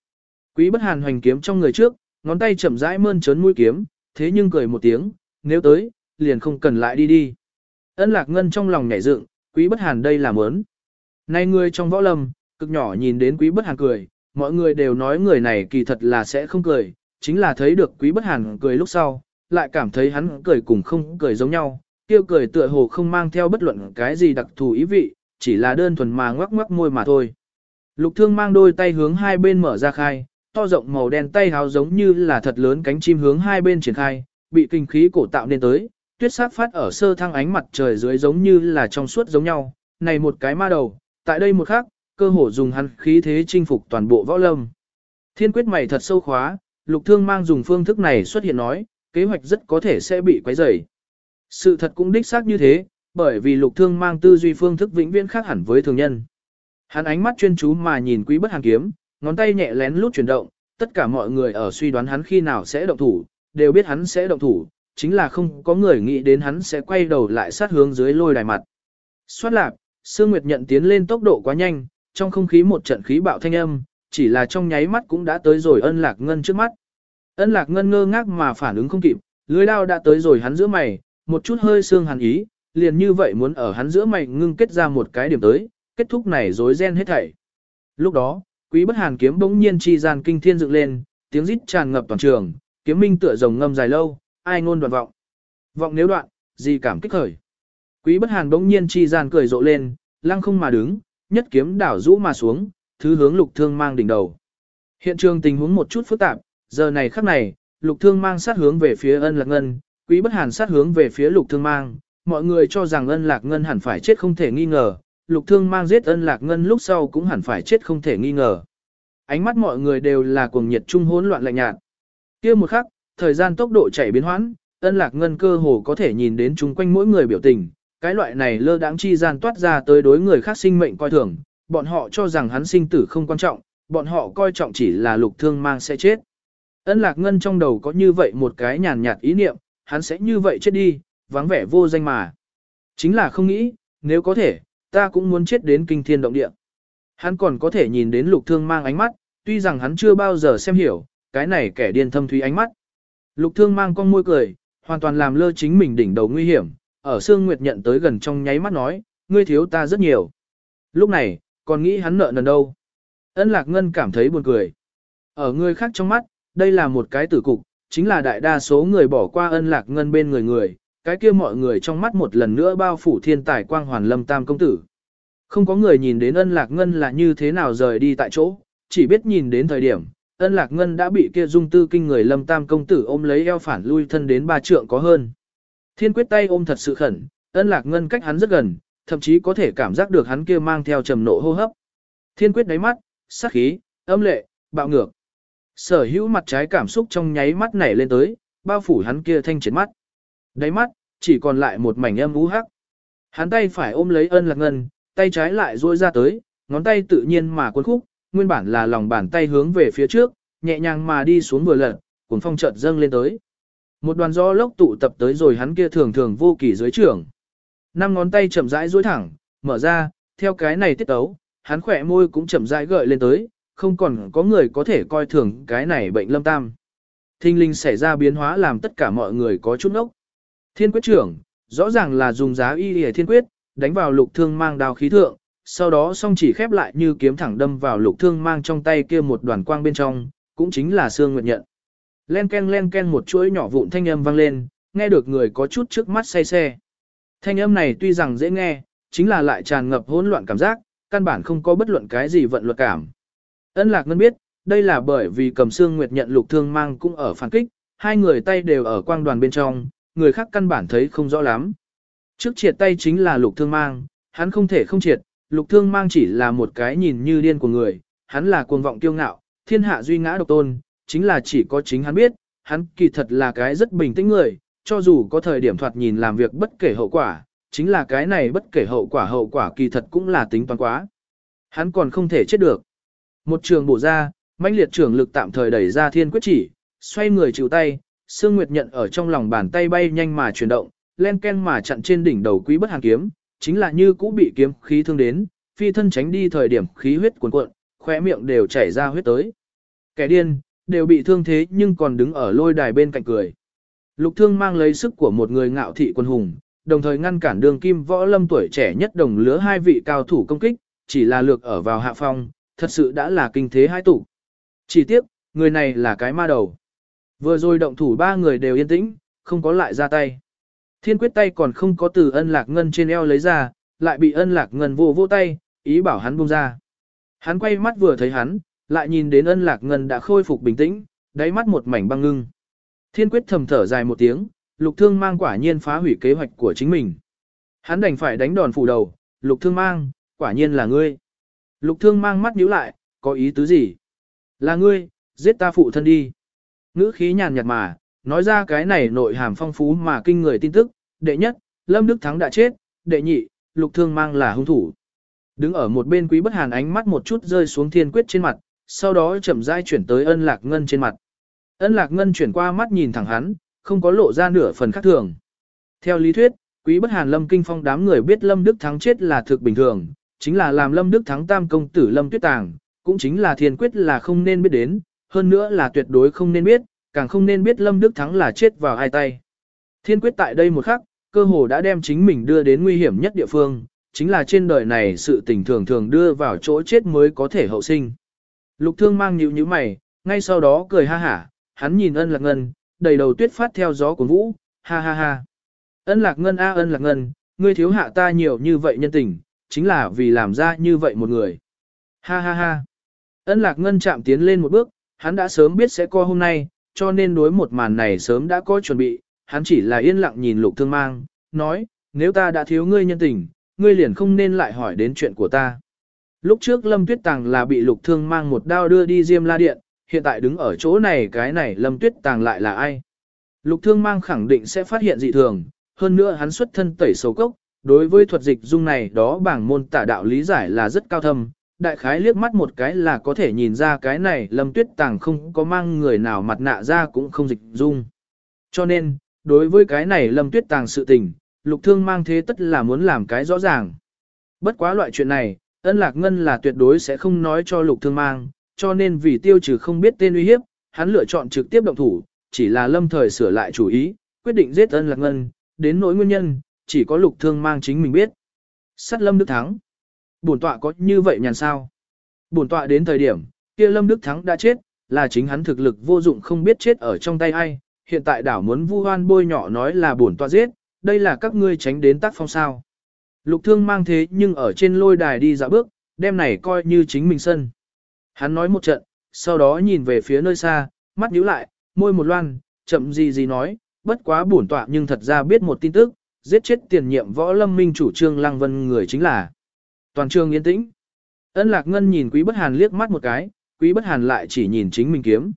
Quý bất hàn hoành kiếm trong người trước, ngón tay chậm rãi mơn trớn mũi kiếm, thế nhưng cười một tiếng, nếu tới, liền không cần lại đi đi. Ân lạc ngân trong lòng nhảy dựng, quý bất hàn đây là mớn. Này người trong võ lâm, cực nhỏ nhìn đến quý bất hàn cười, mọi người đều nói người này kỳ thật là sẽ không cười, chính là thấy được quý bất hàn cười lúc sau, lại cảm thấy hắn cười cùng không cười giống nhau, kêu cười tựa hồ không mang theo bất luận cái gì đặc thù ý vị, chỉ là đơn thuần mà ngoắc ngoắc môi mà thôi. Lục thương mang đôi tay hướng hai bên mở ra khai, to rộng màu đen tay háo giống như là thật lớn cánh chim hướng hai bên triển khai, bị kinh khí cổ tạo nên tới, tuyết sát phát ở sơ thăng ánh mặt trời dưới giống như là trong suốt giống nhau, này một cái ma đầu, tại đây một khắc, cơ hồ dùng hắn khí thế chinh phục toàn bộ võ lâm. Thiên quyết mày thật sâu khóa, lục thương mang dùng phương thức này xuất hiện nói, kế hoạch rất có thể sẽ bị quấy rầy. Sự thật cũng đích xác như thế, bởi vì lục thương mang tư duy phương thức vĩnh viễn khác hẳn với thường nhân. Hắn ánh mắt chuyên chú mà nhìn quý bất hàng kiếm, ngón tay nhẹ lén lút chuyển động, tất cả mọi người ở suy đoán hắn khi nào sẽ động thủ, đều biết hắn sẽ động thủ, chính là không có người nghĩ đến hắn sẽ quay đầu lại sát hướng dưới lôi đài mặt. Xoát lạp, Sương Nguyệt nhận tiến lên tốc độ quá nhanh, trong không khí một trận khí bạo thanh âm, chỉ là trong nháy mắt cũng đã tới rồi ân lạc ngân trước mắt. Ân lạc ngân ngơ ngác mà phản ứng không kịp, lưới đao đã tới rồi hắn giữa mày, một chút hơi xương hàn ý, liền như vậy muốn ở hắn giữa mày ngưng kết ra một cái điểm tới, kết thúc này rối ren hết thảy. Lúc đó, quý bất hàn kiếm bỗng nhiên chi gian kinh thiên dựng lên, tiếng rít tràn ngập toàn trường, kiếm minh tựa rồng ngâm dài lâu, ai ngôn đoạn vọng. Vọng nếu đoạn, gì cảm kích khởi. Quý bất hàn bỗng nhiên chi gian cười rộ lên, lăng không mà đứng, nhất kiếm đảo rũ mà xuống, thứ hướng lục thương mang đỉnh đầu. Hiện trường tình huống một chút phức tạp, giờ này khắc này, lục thương mang sát hướng về phía ân lạc ngân, quý bất hàn sát hướng về phía lục thương mang, mọi người cho rằng ân lạc ngân hẳn phải chết không thể nghi ngờ, lục thương mang giết ân lạc ngân lúc sau cũng hẳn phải chết không thể nghi ngờ. Ánh mắt mọi người đều là cuồng nhiệt trung hỗn loạn lạnh nhạt kia một khắc, thời gian tốc độ chạy biến hoãn, ân lạc ngân cơ hồ có thể nhìn đến chung quanh mỗi người biểu tình, cái loại này lơ đãng chi gian toát ra tới đối người khác sinh mệnh coi thường, bọn họ cho rằng hắn sinh tử không quan trọng, bọn họ coi trọng chỉ là lục thương mang sẽ chết. Ân lạc ngân trong đầu có như vậy một cái nhàn nhạt ý niệm, hắn sẽ như vậy chết đi, vắng vẻ vô danh mà. Chính là không nghĩ, nếu có thể, ta cũng muốn chết đến kinh thiên động địa. Hắn còn có thể nhìn đến lục thương mang ánh mắt, tuy rằng hắn chưa bao giờ xem hiểu, cái này kẻ điên thâm thúy ánh mắt. Lục thương mang con môi cười, hoàn toàn làm lơ chính mình đỉnh đầu nguy hiểm, ở Sương Nguyệt nhận tới gần trong nháy mắt nói, ngươi thiếu ta rất nhiều. Lúc này, còn nghĩ hắn nợ nần đâu. Ân Lạc Ngân cảm thấy buồn cười. Ở người khác trong mắt, đây là một cái tử cục, chính là đại đa số người bỏ qua ân Lạc Ngân bên người người, cái kia mọi người trong mắt một lần nữa bao phủ thiên tài quang hoàn lâm tam công tử. Không có người nhìn đến ân Lạc Ngân là như thế nào rời đi tại chỗ, chỉ biết nhìn đến thời điểm, ân Lạc Ngân đã bị kia dung tư kinh người lâm tam công tử ôm lấy eo phản lui thân đến ba trượng có hơn. Thiên quyết tay ôm thật sự khẩn, ân lạc ngân cách hắn rất gần, thậm chí có thể cảm giác được hắn kia mang theo trầm nộ hô hấp. Thiên quyết đáy mắt, sắc khí, âm lệ, bạo ngược. Sở hữu mặt trái cảm xúc trong nháy mắt nảy lên tới, bao phủ hắn kia thanh chiến mắt. Đáy mắt, chỉ còn lại một mảnh âm u hắc. Hắn tay phải ôm lấy ân lạc ngân, tay trái lại duỗi ra tới, ngón tay tự nhiên mà cuốn khúc, nguyên bản là lòng bàn tay hướng về phía trước, nhẹ nhàng mà đi xuống vừa lật, cuốn phong chợt dâng lên tới. Một đoàn gió lốc tụ tập tới rồi hắn kia thường thường vô kỳ dưới trưởng. Năm ngón tay chậm rãi duỗi thẳng, mở ra, theo cái này tiết tấu, hắn khỏe môi cũng chậm rãi gợi lên tới, không còn có người có thể coi thường cái này bệnh lâm tam. Thinh linh xảy ra biến hóa làm tất cả mọi người có chút ốc. Thiên quyết trưởng, rõ ràng là dùng giá y hề thiên quyết, đánh vào lục thương mang đào khí thượng, sau đó song chỉ khép lại như kiếm thẳng đâm vào lục thương mang trong tay kia một đoàn quang bên trong, cũng chính là xương nguyệt nhận. Len ken len ken một chuỗi nhỏ vụn thanh âm vang lên, nghe được người có chút trước mắt say xe. Thanh âm này tuy rằng dễ nghe, chính là lại tràn ngập hỗn loạn cảm giác, căn bản không có bất luận cái gì vận luật cảm. Ân Lạc Ngân biết, đây là bởi vì cầm xương nguyệt nhận lục thương mang cũng ở phản kích, hai người tay đều ở quang đoàn bên trong, người khác căn bản thấy không rõ lắm. Trước triệt tay chính là lục thương mang, hắn không thể không triệt, lục thương mang chỉ là một cái nhìn như điên của người, hắn là cuồng vọng kiêu ngạo, thiên hạ duy ngã độc tôn, chính là chỉ có chính hắn biết, hắn kỳ thật là cái rất bình tĩnh người, cho dù có thời điểm thoạt nhìn làm việc bất kể hậu quả, chính là cái này bất kể hậu quả hậu quả kỳ thật cũng là tính toán quá. Hắn còn không thể chết được. Một trường bổ ra, mãnh liệt trưởng lực tạm thời đẩy ra thiên quyết chỉ, xoay người chịu tay, Sương Nguyệt nhận ở trong lòng bàn tay bay nhanh mà chuyển động, len ken mà chặn trên đỉnh đầu quý bất hàng kiếm, chính là như cũ bị kiếm khí thương đến, phi thân tránh đi thời điểm khí huyết cuồn cuộn, khóe miệng đều chảy ra huyết tới. Kẻ điên, đều bị thương thế nhưng còn đứng ở lôi đài bên cạnh cười. Lục thương mang lấy sức của một người ngạo thị quân hùng, đồng thời ngăn cản đường kim võ lâm tuổi trẻ nhất đồng lứa hai vị cao thủ công kích, chỉ là lược ở vào hạ phong, thật sự đã là kinh thế hai tủ. Chỉ tiếc, người này là cái ma đầu. Vừa rồi động thủ ba người đều yên tĩnh, không có lại ra tay. Thiên quyết tay còn không có từ ân lạc ngân trên eo lấy ra, lại bị ân lạc ngân vô vô tay, ý bảo hắn buông ra. Hắn quay mắt vừa thấy hắn, lại nhìn đến ân lạc ngân đã khôi phục bình tĩnh, đáy mắt một mảnh băng ngưng. Thiên quyết thầm thở dài một tiếng, lục thương mang quả nhiên phá hủy kế hoạch của chính mình. Hắn đành phải đánh đòn phủ đầu, lục thương mang, quả nhiên là ngươi. Lục thương mang mắt nhíu lại, có ý tứ gì? Là ngươi, giết ta phụ thân đi. Ngữ khí nhàn nhạt mà, nói ra cái này nội hàm phong phú mà kinh người tin tức. Đệ nhất, Lâm Đức Thắng đã chết. Đệ nhị, lục thương mang là hung thủ. Đứng ở một bên quý bất hàn ánh mắt một chút rơi xuống thiên quyết trên mặt, sau đó chậm rãi chuyển tới ân lạc ngân trên mặt. Ân lạc ngân chuyển qua mắt nhìn thẳng hắn, không có lộ ra nửa phần khác thường. Theo lý thuyết, quý bất hàn lâm kinh phong đám người biết lâm đức thắng chết là thực bình thường, chính là làm lâm đức thắng tam công tử lâm tuyết tàng, cũng chính là thiên quyết là không nên biết đến, hơn nữa là tuyệt đối không nên biết, càng không nên biết lâm đức thắng là chết vào hai tay. Thiên quyết tại đây một khắc, cơ hồ đã đem chính mình đưa đến nguy hiểm nhất địa phương, chính là trên đời này sự tình thường thường đưa vào chỗ chết mới có thể hậu sinh. Lục thương mang nhíu nhíu mày, ngay sau đó cười ha hả, hắn nhìn ân lạc ngân, đầy đầu tuyết phát theo gió của vũ, ha ha ha. Ân lạc ngân a ân lạc ngân, ngươi thiếu hạ ta nhiều như vậy nhân tình, chính là vì làm ra như vậy một người. Ha ha ha. Ân lạc ngân chạm tiến lên một bước, hắn đã sớm biết sẽ có hôm nay, cho nên đối một màn này sớm đã có chuẩn bị, hắn chỉ là yên lặng nhìn lục thương mang, nói, nếu ta đã thiếu ngươi nhân tình, ngươi liền không nên lại hỏi đến chuyện của ta. Lúc trước Lâm Tuyết Tàng là bị lục thương mang một đao đưa đi Diêm La Điện, hiện tại đứng ở chỗ này cái này Lâm Tuyết Tàng lại là ai? Lục thương mang khẳng định sẽ phát hiện dị thường, hơn nữa hắn xuất thân tẩy sầu cốc, đối với thuật dịch dung này đó bảng môn tả đạo lý giải là rất cao thâm, đại khái liếc mắt một cái là có thể nhìn ra cái này lâm tuyết tàng không có mang người nào mặt nạ ra cũng không dịch dung. Cho nên, đối với cái này lâm tuyết tàng sự tình, lục thương mang thế tất là muốn làm cái rõ ràng. Bất quá loại chuyện này, ân lạc ngân là tuyệt đối sẽ không nói cho lục thương mang, cho nên vì tiêu trừ không biết tên uy hiếp, hắn lựa chọn trực tiếp động thủ, chỉ là lâm thời sửa lại chủ ý, quyết định giết ân lạc ngân, đến nỗi nguyên nhân, chỉ có lục thương mang chính mình biết. Sát lâm đức thắng. Bổn tọa có như vậy nhàn sao? Bổn tọa đến thời điểm, kia lâm đức thắng đã chết, là chính hắn thực lực vô dụng không biết chết ở trong tay ai, hiện tại đảo muốn vu hoan bôi nhỏ nói là bổn tọa giết, đây là các ngươi tránh đến tác phong sao. Lục thương mang thế nhưng ở trên lôi đài đi dạo bước, đem này coi như chính mình sân. Hắn nói một trận, sau đó nhìn về phía nơi xa, mắt nhíu lại, môi một loan, chậm gì gì nói, bất quá bổn tọa nhưng thật ra biết một tin tức, giết chết tiền nhiệm võ lâm minh chủ trương lăng vân người chính là. Toàn trường yên tĩnh. Ân lạc ngân nhìn quý bất hàn liếc mắt một cái, quý bất hàn lại chỉ nhìn chính mình kiếm.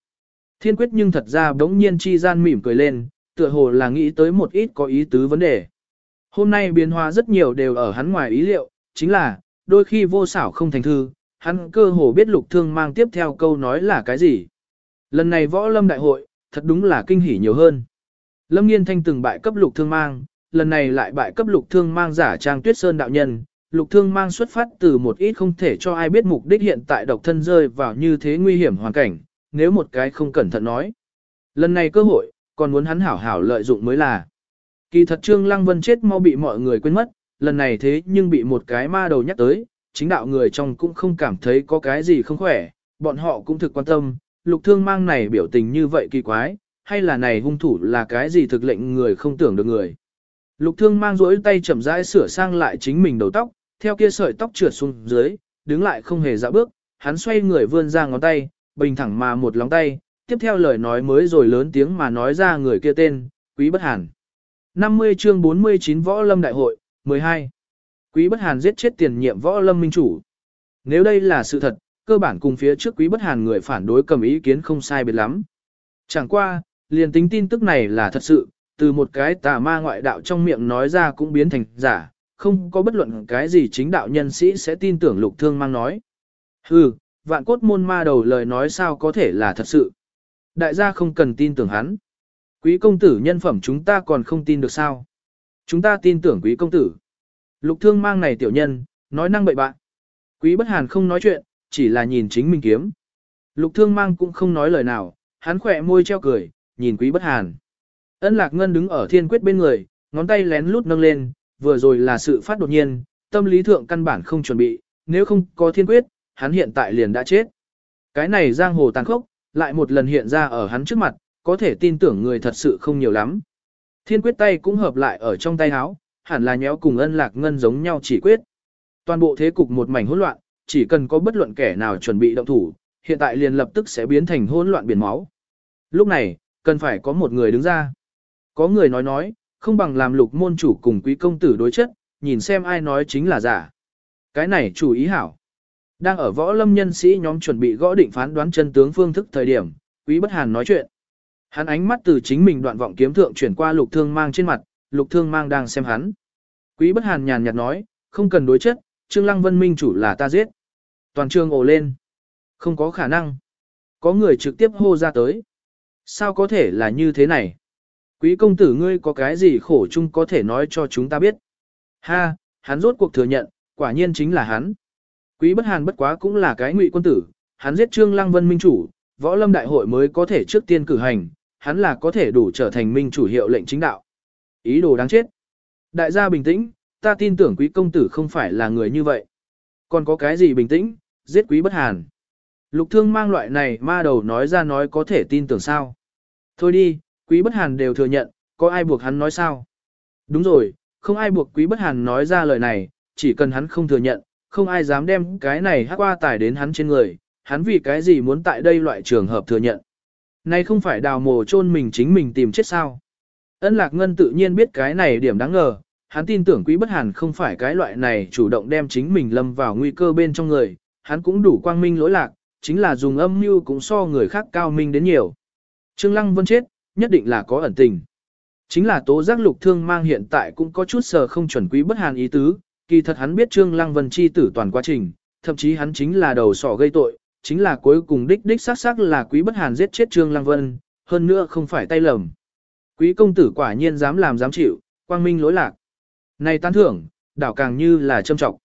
Thiên quyết nhưng thật ra bỗng nhiên chi gian mỉm cười lên, tựa hồ là nghĩ tới một ít có ý tứ vấn đề. Hôm nay biến hóa rất nhiều đều ở hắn ngoài ý liệu, chính là, đôi khi vô xảo không thành thư, hắn cơ hồ biết lục thương mang tiếp theo câu nói là cái gì. Lần này võ lâm đại hội, thật đúng là kinh hỉ nhiều hơn. Lâm Nghiên Thanh từng bại cấp lục thương mang, lần này lại bại cấp lục thương mang giả trang tuyết sơn đạo nhân. Lục thương mang xuất phát từ một ít không thể cho ai biết mục đích hiện tại độc thân rơi vào như thế nguy hiểm hoàn cảnh, nếu một cái không cẩn thận nói. Lần này cơ hội, còn muốn hắn hảo hảo lợi dụng mới là. Kỳ thật Trương Lăng Vân chết mau bị mọi người quên mất, lần này thế nhưng bị một cái ma đầu nhắc tới, chính đạo người trong cũng không cảm thấy có cái gì không khỏe, bọn họ cũng thực quan tâm, lục thương mang này biểu tình như vậy kỳ quái, hay là này hung thủ là cái gì thực lệnh người không tưởng được người. Lục thương mang rỗi tay chậm rãi sửa sang lại chính mình đầu tóc, theo kia sợi tóc trượt xuống dưới, đứng lại không hề dạo bước, hắn xoay người vươn ra ngón tay, bình thẳng mà một lóng tay, tiếp theo lời nói mới rồi lớn tiếng mà nói ra người kia tên, Quý Bất Hàn. 50 chương 49 Võ Lâm Đại hội, 12. Quý Bất Hàn giết chết tiền nhiệm Võ Lâm Minh Chủ. Nếu đây là sự thật, cơ bản cùng phía trước Quý Bất Hàn người phản đối cầm ý kiến không sai biệt lắm. Chẳng qua, liền tính tin tức này là thật sự, từ một cái tà ma ngoại đạo trong miệng nói ra cũng biến thành giả, không có bất luận cái gì chính đạo nhân sĩ sẽ tin tưởng lục thương mang nói. Hừ, vạn cốt môn ma đầu lời nói sao có thể là thật sự. Đại gia không cần tin tưởng hắn. Quý công tử nhân phẩm chúng ta còn không tin được sao. Chúng ta tin tưởng quý công tử. Lục thương mang này tiểu nhân, nói năng bậy bạn. Quý bất hàn không nói chuyện, chỉ là nhìn chính mình kiếm. Lục thương mang cũng không nói lời nào, hắn khỏe môi treo cười, nhìn quý bất hàn. Ân lạc ngân đứng ở thiên quyết bên người, ngón tay lén lút nâng lên, vừa rồi là sự phát đột nhiên, tâm lý thượng căn bản không chuẩn bị, nếu không có thiên quyết, hắn hiện tại liền đã chết. Cái này giang hồ tàn khốc, lại một lần hiện ra ở hắn trước mặt, có thể tin tưởng người thật sự không nhiều lắm. Thiên quyết tay cũng hợp lại ở trong tay áo, hẳn là nhéo cùng ân lạc ngân giống nhau chỉ quyết. Toàn bộ thế cục một mảnh hỗn loạn, chỉ cần có bất luận kẻ nào chuẩn bị động thủ, hiện tại liền lập tức sẽ biến thành hỗn loạn biển máu. Lúc này, cần phải có một người đứng ra. Có người nói nói, không bằng làm lục môn chủ cùng quý công tử đối chất, nhìn xem ai nói chính là giả. Cái này chủ ý hảo. Đang ở võ lâm nhân sĩ nhóm chuẩn bị gõ định phán đoán chân tướng phương thức thời điểm, quý bất hàn nói chuyện. Hắn ánh mắt từ chính mình đoạn vọng kiếm thượng chuyển qua lục thương mang trên mặt, lục thương mang đang xem hắn. Quý bất hàn nhàn nhạt nói, không cần đối chất, Trương Lăng Vân Minh chủ là ta giết. Toàn trường ồ lên. Không có khả năng. Có người trực tiếp hô ra tới. Sao có thể là như thế này? Quý công tử ngươi có cái gì khổ chung có thể nói cho chúng ta biết? Ha, hắn rốt cuộc thừa nhận, quả nhiên chính là hắn. Quý bất hàn bất quá cũng là cái ngụy quân tử, hắn giết Trương Lăng Vân Minh chủ, võ lâm đại hội mới có thể trước tiên cử hành, hắn là có thể đủ trở thành minh chủ hiệu lệnh chính đạo. Ý đồ đáng chết. Đại gia bình tĩnh, ta tin tưởng quý công tử không phải là người như vậy. Còn có cái gì bình tĩnh, giết quý bất hàn. Lục thương mang loại này ma đầu nói ra nói có thể tin tưởng sao. Thôi đi, quý bất hàn đều thừa nhận, có ai buộc hắn nói sao. Đúng rồi, không ai buộc quý bất hàn nói ra lời này, chỉ cần hắn không thừa nhận, không ai dám đem cái này hát qua tải đến hắn trên người, hắn vì cái gì muốn tại đây loại trường hợp thừa nhận. Này không phải đào mồ chôn mình chính mình tìm chết sao. Ân Lạc Ngân tự nhiên biết cái này điểm đáng ngờ, hắn tin tưởng quý bất hàn không phải cái loại này chủ động đem chính mình lâm vào nguy cơ bên trong người, hắn cũng đủ quang minh lỗi lạc, chính là dùng âm mưu cũng so người khác cao minh đến nhiều. Trương Lăng Vân chết, nhất định là có ẩn tình. Chính là tố giác lục thương mang hiện tại cũng có chút sờ không chuẩn quý bất hàn ý tứ, kỳ thật hắn biết Trương Lăng Vân chi tử toàn quá trình, thậm chí hắn chính là đầu sỏ gây tội, chính là cuối cùng đích đích xác xác là quý bất hàn giết chết Trương Lăng Vân, hơn nữa không phải tay lầm. Quý công tử quả nhiên dám làm dám chịu, quang minh lỗi lạc. Này tán thưởng, đảo càng như là châm trọng.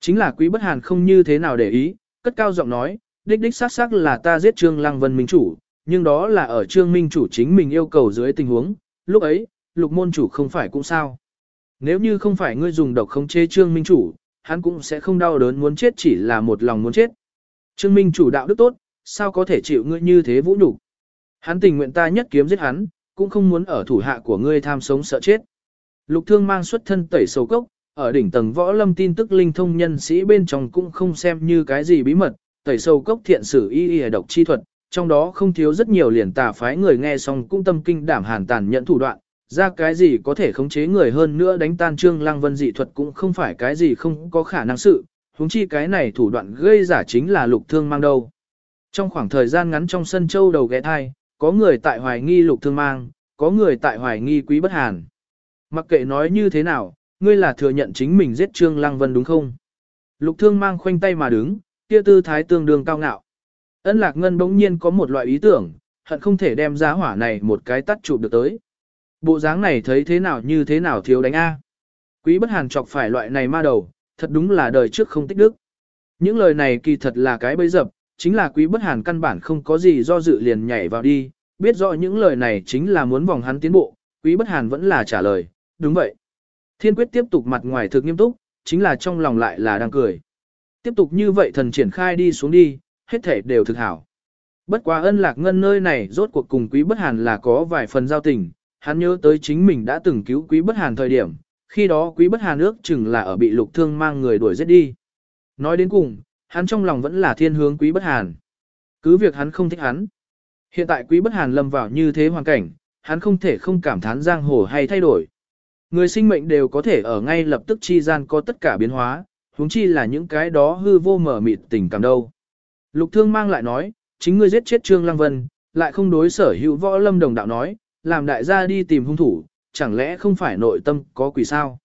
Chính là quý bất hàn không như thế nào để ý, cất cao giọng nói, đích đích xác xác là ta giết Trương Lăng Vân minh chủ, nhưng đó là ở Trương Minh chủ chính mình yêu cầu dưới tình huống, lúc ấy, lục môn chủ không phải cũng sao. Nếu như không phải ngươi dùng độc khống chế Trương Minh chủ, hắn cũng sẽ không đau đớn muốn chết chỉ là một lòng muốn chết. Trương Minh chủ đạo đức tốt, sao có thể chịu ngươi như thế vũ nhục? Hắn tình nguyện ta nhất kiếm giết hắn, cũng không muốn ở thủ hạ của ngươi tham sống sợ chết. Lục Thương mang xuất thân tẩy sầu cốc, ở đỉnh tầng võ lâm tin tức linh thông nhân sĩ bên trong cũng không xem như cái gì bí mật, tẩy sầu cốc thiện sử y y độc chi thuật, trong đó không thiếu rất nhiều liền tà phái người nghe xong cũng tâm kinh đảm hàn tàn nhận thủ đoạn, ra cái gì có thể khống chế người hơn nữa đánh tan trương lăng vân dị thuật cũng không phải cái gì không có khả năng sự, huống chi cái này thủ đoạn gây giả chính là lục thương mang đâu. Trong khoảng thời gian ngắn trong sân châu đầu ghé thai, có người tại hoài nghi lục thương mang, có người tại hoài nghi quý bất hàn. Mặc kệ nói như thế nào, ngươi là thừa nhận chính mình giết Trương Lăng Vân đúng không? Lục thương mang khoanh tay mà đứng, kia tư thái tương đương cao ngạo. Ân lạc ngân bỗng nhiên có một loại ý tưởng, hận không thể đem giá hỏa này một cái tắt chụp được tới. Bộ dáng này thấy thế nào như thế nào thiếu đánh A. Quý bất hàn chọc phải loại này ma đầu, thật đúng là đời trước không tích đức. Những lời này kỳ thật là cái bấy dập, chính là quý bất hàn căn bản không có gì do dự liền nhảy vào đi, biết rõ những lời này chính là muốn vòng hắn tiến bộ, quý bất hàn vẫn là trả lời, đúng vậy. Thiên quyết tiếp tục mặt ngoài thực nghiêm túc, chính là trong lòng lại là đang cười. Tiếp tục như vậy thần triển khai đi xuống đi, hết thể đều thực hảo. Bất quá ân lạc ngân nơi này rốt cuộc cùng quý bất hàn là có vài phần giao tình, hắn nhớ tới chính mình đã từng cứu quý bất hàn thời điểm, khi đó quý bất hàn ước chừng là ở bị lục thương mang người đuổi giết đi. Nói đến cùng, hắn trong lòng vẫn là thiên hướng quý bất hàn. Cứ việc hắn không thích hắn. Hiện tại quý bất hàn lâm vào như thế hoàn cảnh, hắn không thể không cảm thán giang hồ hay thay đổi. Người sinh mệnh đều có thể ở ngay lập tức chi gian có tất cả biến hóa, huống chi là những cái đó hư vô mở mịt tình cảm đâu. Lục thương mang lại nói, chính ngươi giết chết Trương Lăng Vân, lại không đối sở hữu võ lâm đồng đạo nói, làm đại gia đi tìm hung thủ, chẳng lẽ không phải nội tâm có quỷ sao?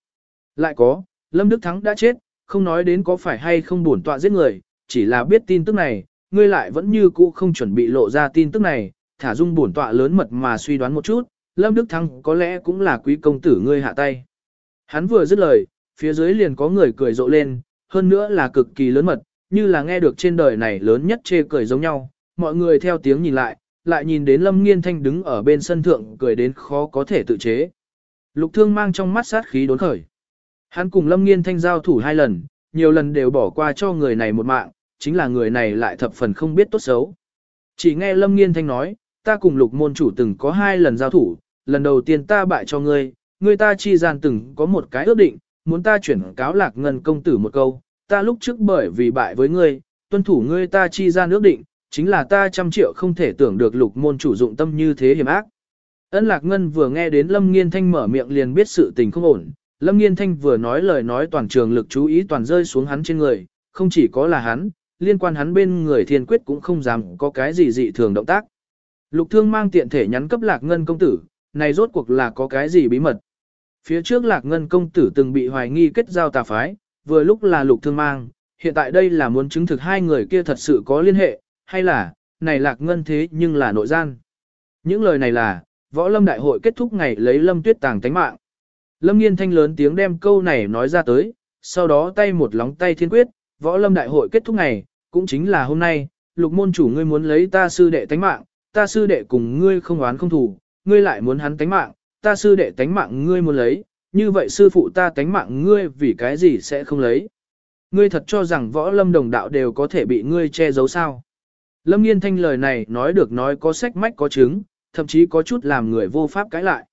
Lại có, Lâm Đức Thắng đã chết, không nói đến có phải hay không buồn tọa giết người, chỉ là biết tin tức này, ngươi lại vẫn như cũ không chuẩn bị lộ ra tin tức này, thả dung buồn tọa lớn mật mà suy đoán một chút, Lâm Đức Thắng có lẽ cũng là quý công tử ngươi hạ tay. Hắn vừa dứt lời, phía dưới liền có người cười rộ lên, hơn nữa là cực kỳ lớn mật, như là nghe được trên đời này lớn nhất chê cười giống nhau, mọi người theo tiếng nhìn lại, lại nhìn đến Lâm Nghiên Thanh đứng ở bên sân thượng cười đến khó có thể tự chế. Lục Thương mang trong mắt sát khí đốn khởi. Hắn cùng Lâm Nghiên Thanh giao thủ hai lần, nhiều lần đều bỏ qua cho người này một mạng, chính là người này lại thập phần không biết tốt xấu. Chỉ nghe Lâm Nghiên Thanh nói, ta cùng lục môn chủ từng có hai lần giao thủ, lần đầu tiên ta bại cho ngươi, ngươi ta chi gian từng có một cái ước định, muốn ta chuyển cáo lạc ngân công tử một câu, ta lúc trước bởi vì bại với ngươi, tuân thủ ngươi ta chi gian ước định, chính là ta trăm triệu không thể tưởng được lục môn chủ dụng tâm như thế hiểm ác. Ân Lạc Ngân vừa nghe đến Lâm Nghiên Thanh mở miệng liền biết sự tình không ổn, Lâm Nghiên Thanh vừa nói lời nói toàn trường lực chú ý toàn rơi xuống hắn trên người, không chỉ có là hắn, liên quan hắn bên người thiên quyết cũng không dám có cái gì dị thường động tác. Lục Thương mang tiện thể nhắn cấp Lạc Ngân công tử, này rốt cuộc là có cái gì bí mật. Phía trước Lạc Ngân công tử từng bị hoài nghi kết giao tà phái, vừa lúc là Lục Thương mang, hiện tại đây là muốn chứng thực hai người kia thật sự có liên hệ, hay là, này lạc ngân thế nhưng là nội gian. Những lời này là, võ lâm đại hội kết thúc ngày lấy lâm tuyết tàng tánh mạng. Lâm nghiên thanh lớn tiếng đem câu này nói ra tới, sau đó tay một lóng tay thiên quyết, võ lâm đại hội kết thúc ngày, cũng chính là hôm nay, lục môn chủ ngươi muốn lấy ta sư đệ tánh mạng, ta sư đệ cùng ngươi không oán không thù, ngươi lại muốn hắn tánh mạng, ta sư đệ tánh mạng ngươi muốn lấy, như vậy sư phụ ta tánh mạng ngươi vì cái gì sẽ không lấy. Ngươi thật cho rằng võ lâm đồng đạo đều có thể bị ngươi che giấu sao. Lâm Nghiên Thanh lời này nói được nói có sách mách có chứng, thậm chí có chút làm người vô pháp cãi lại.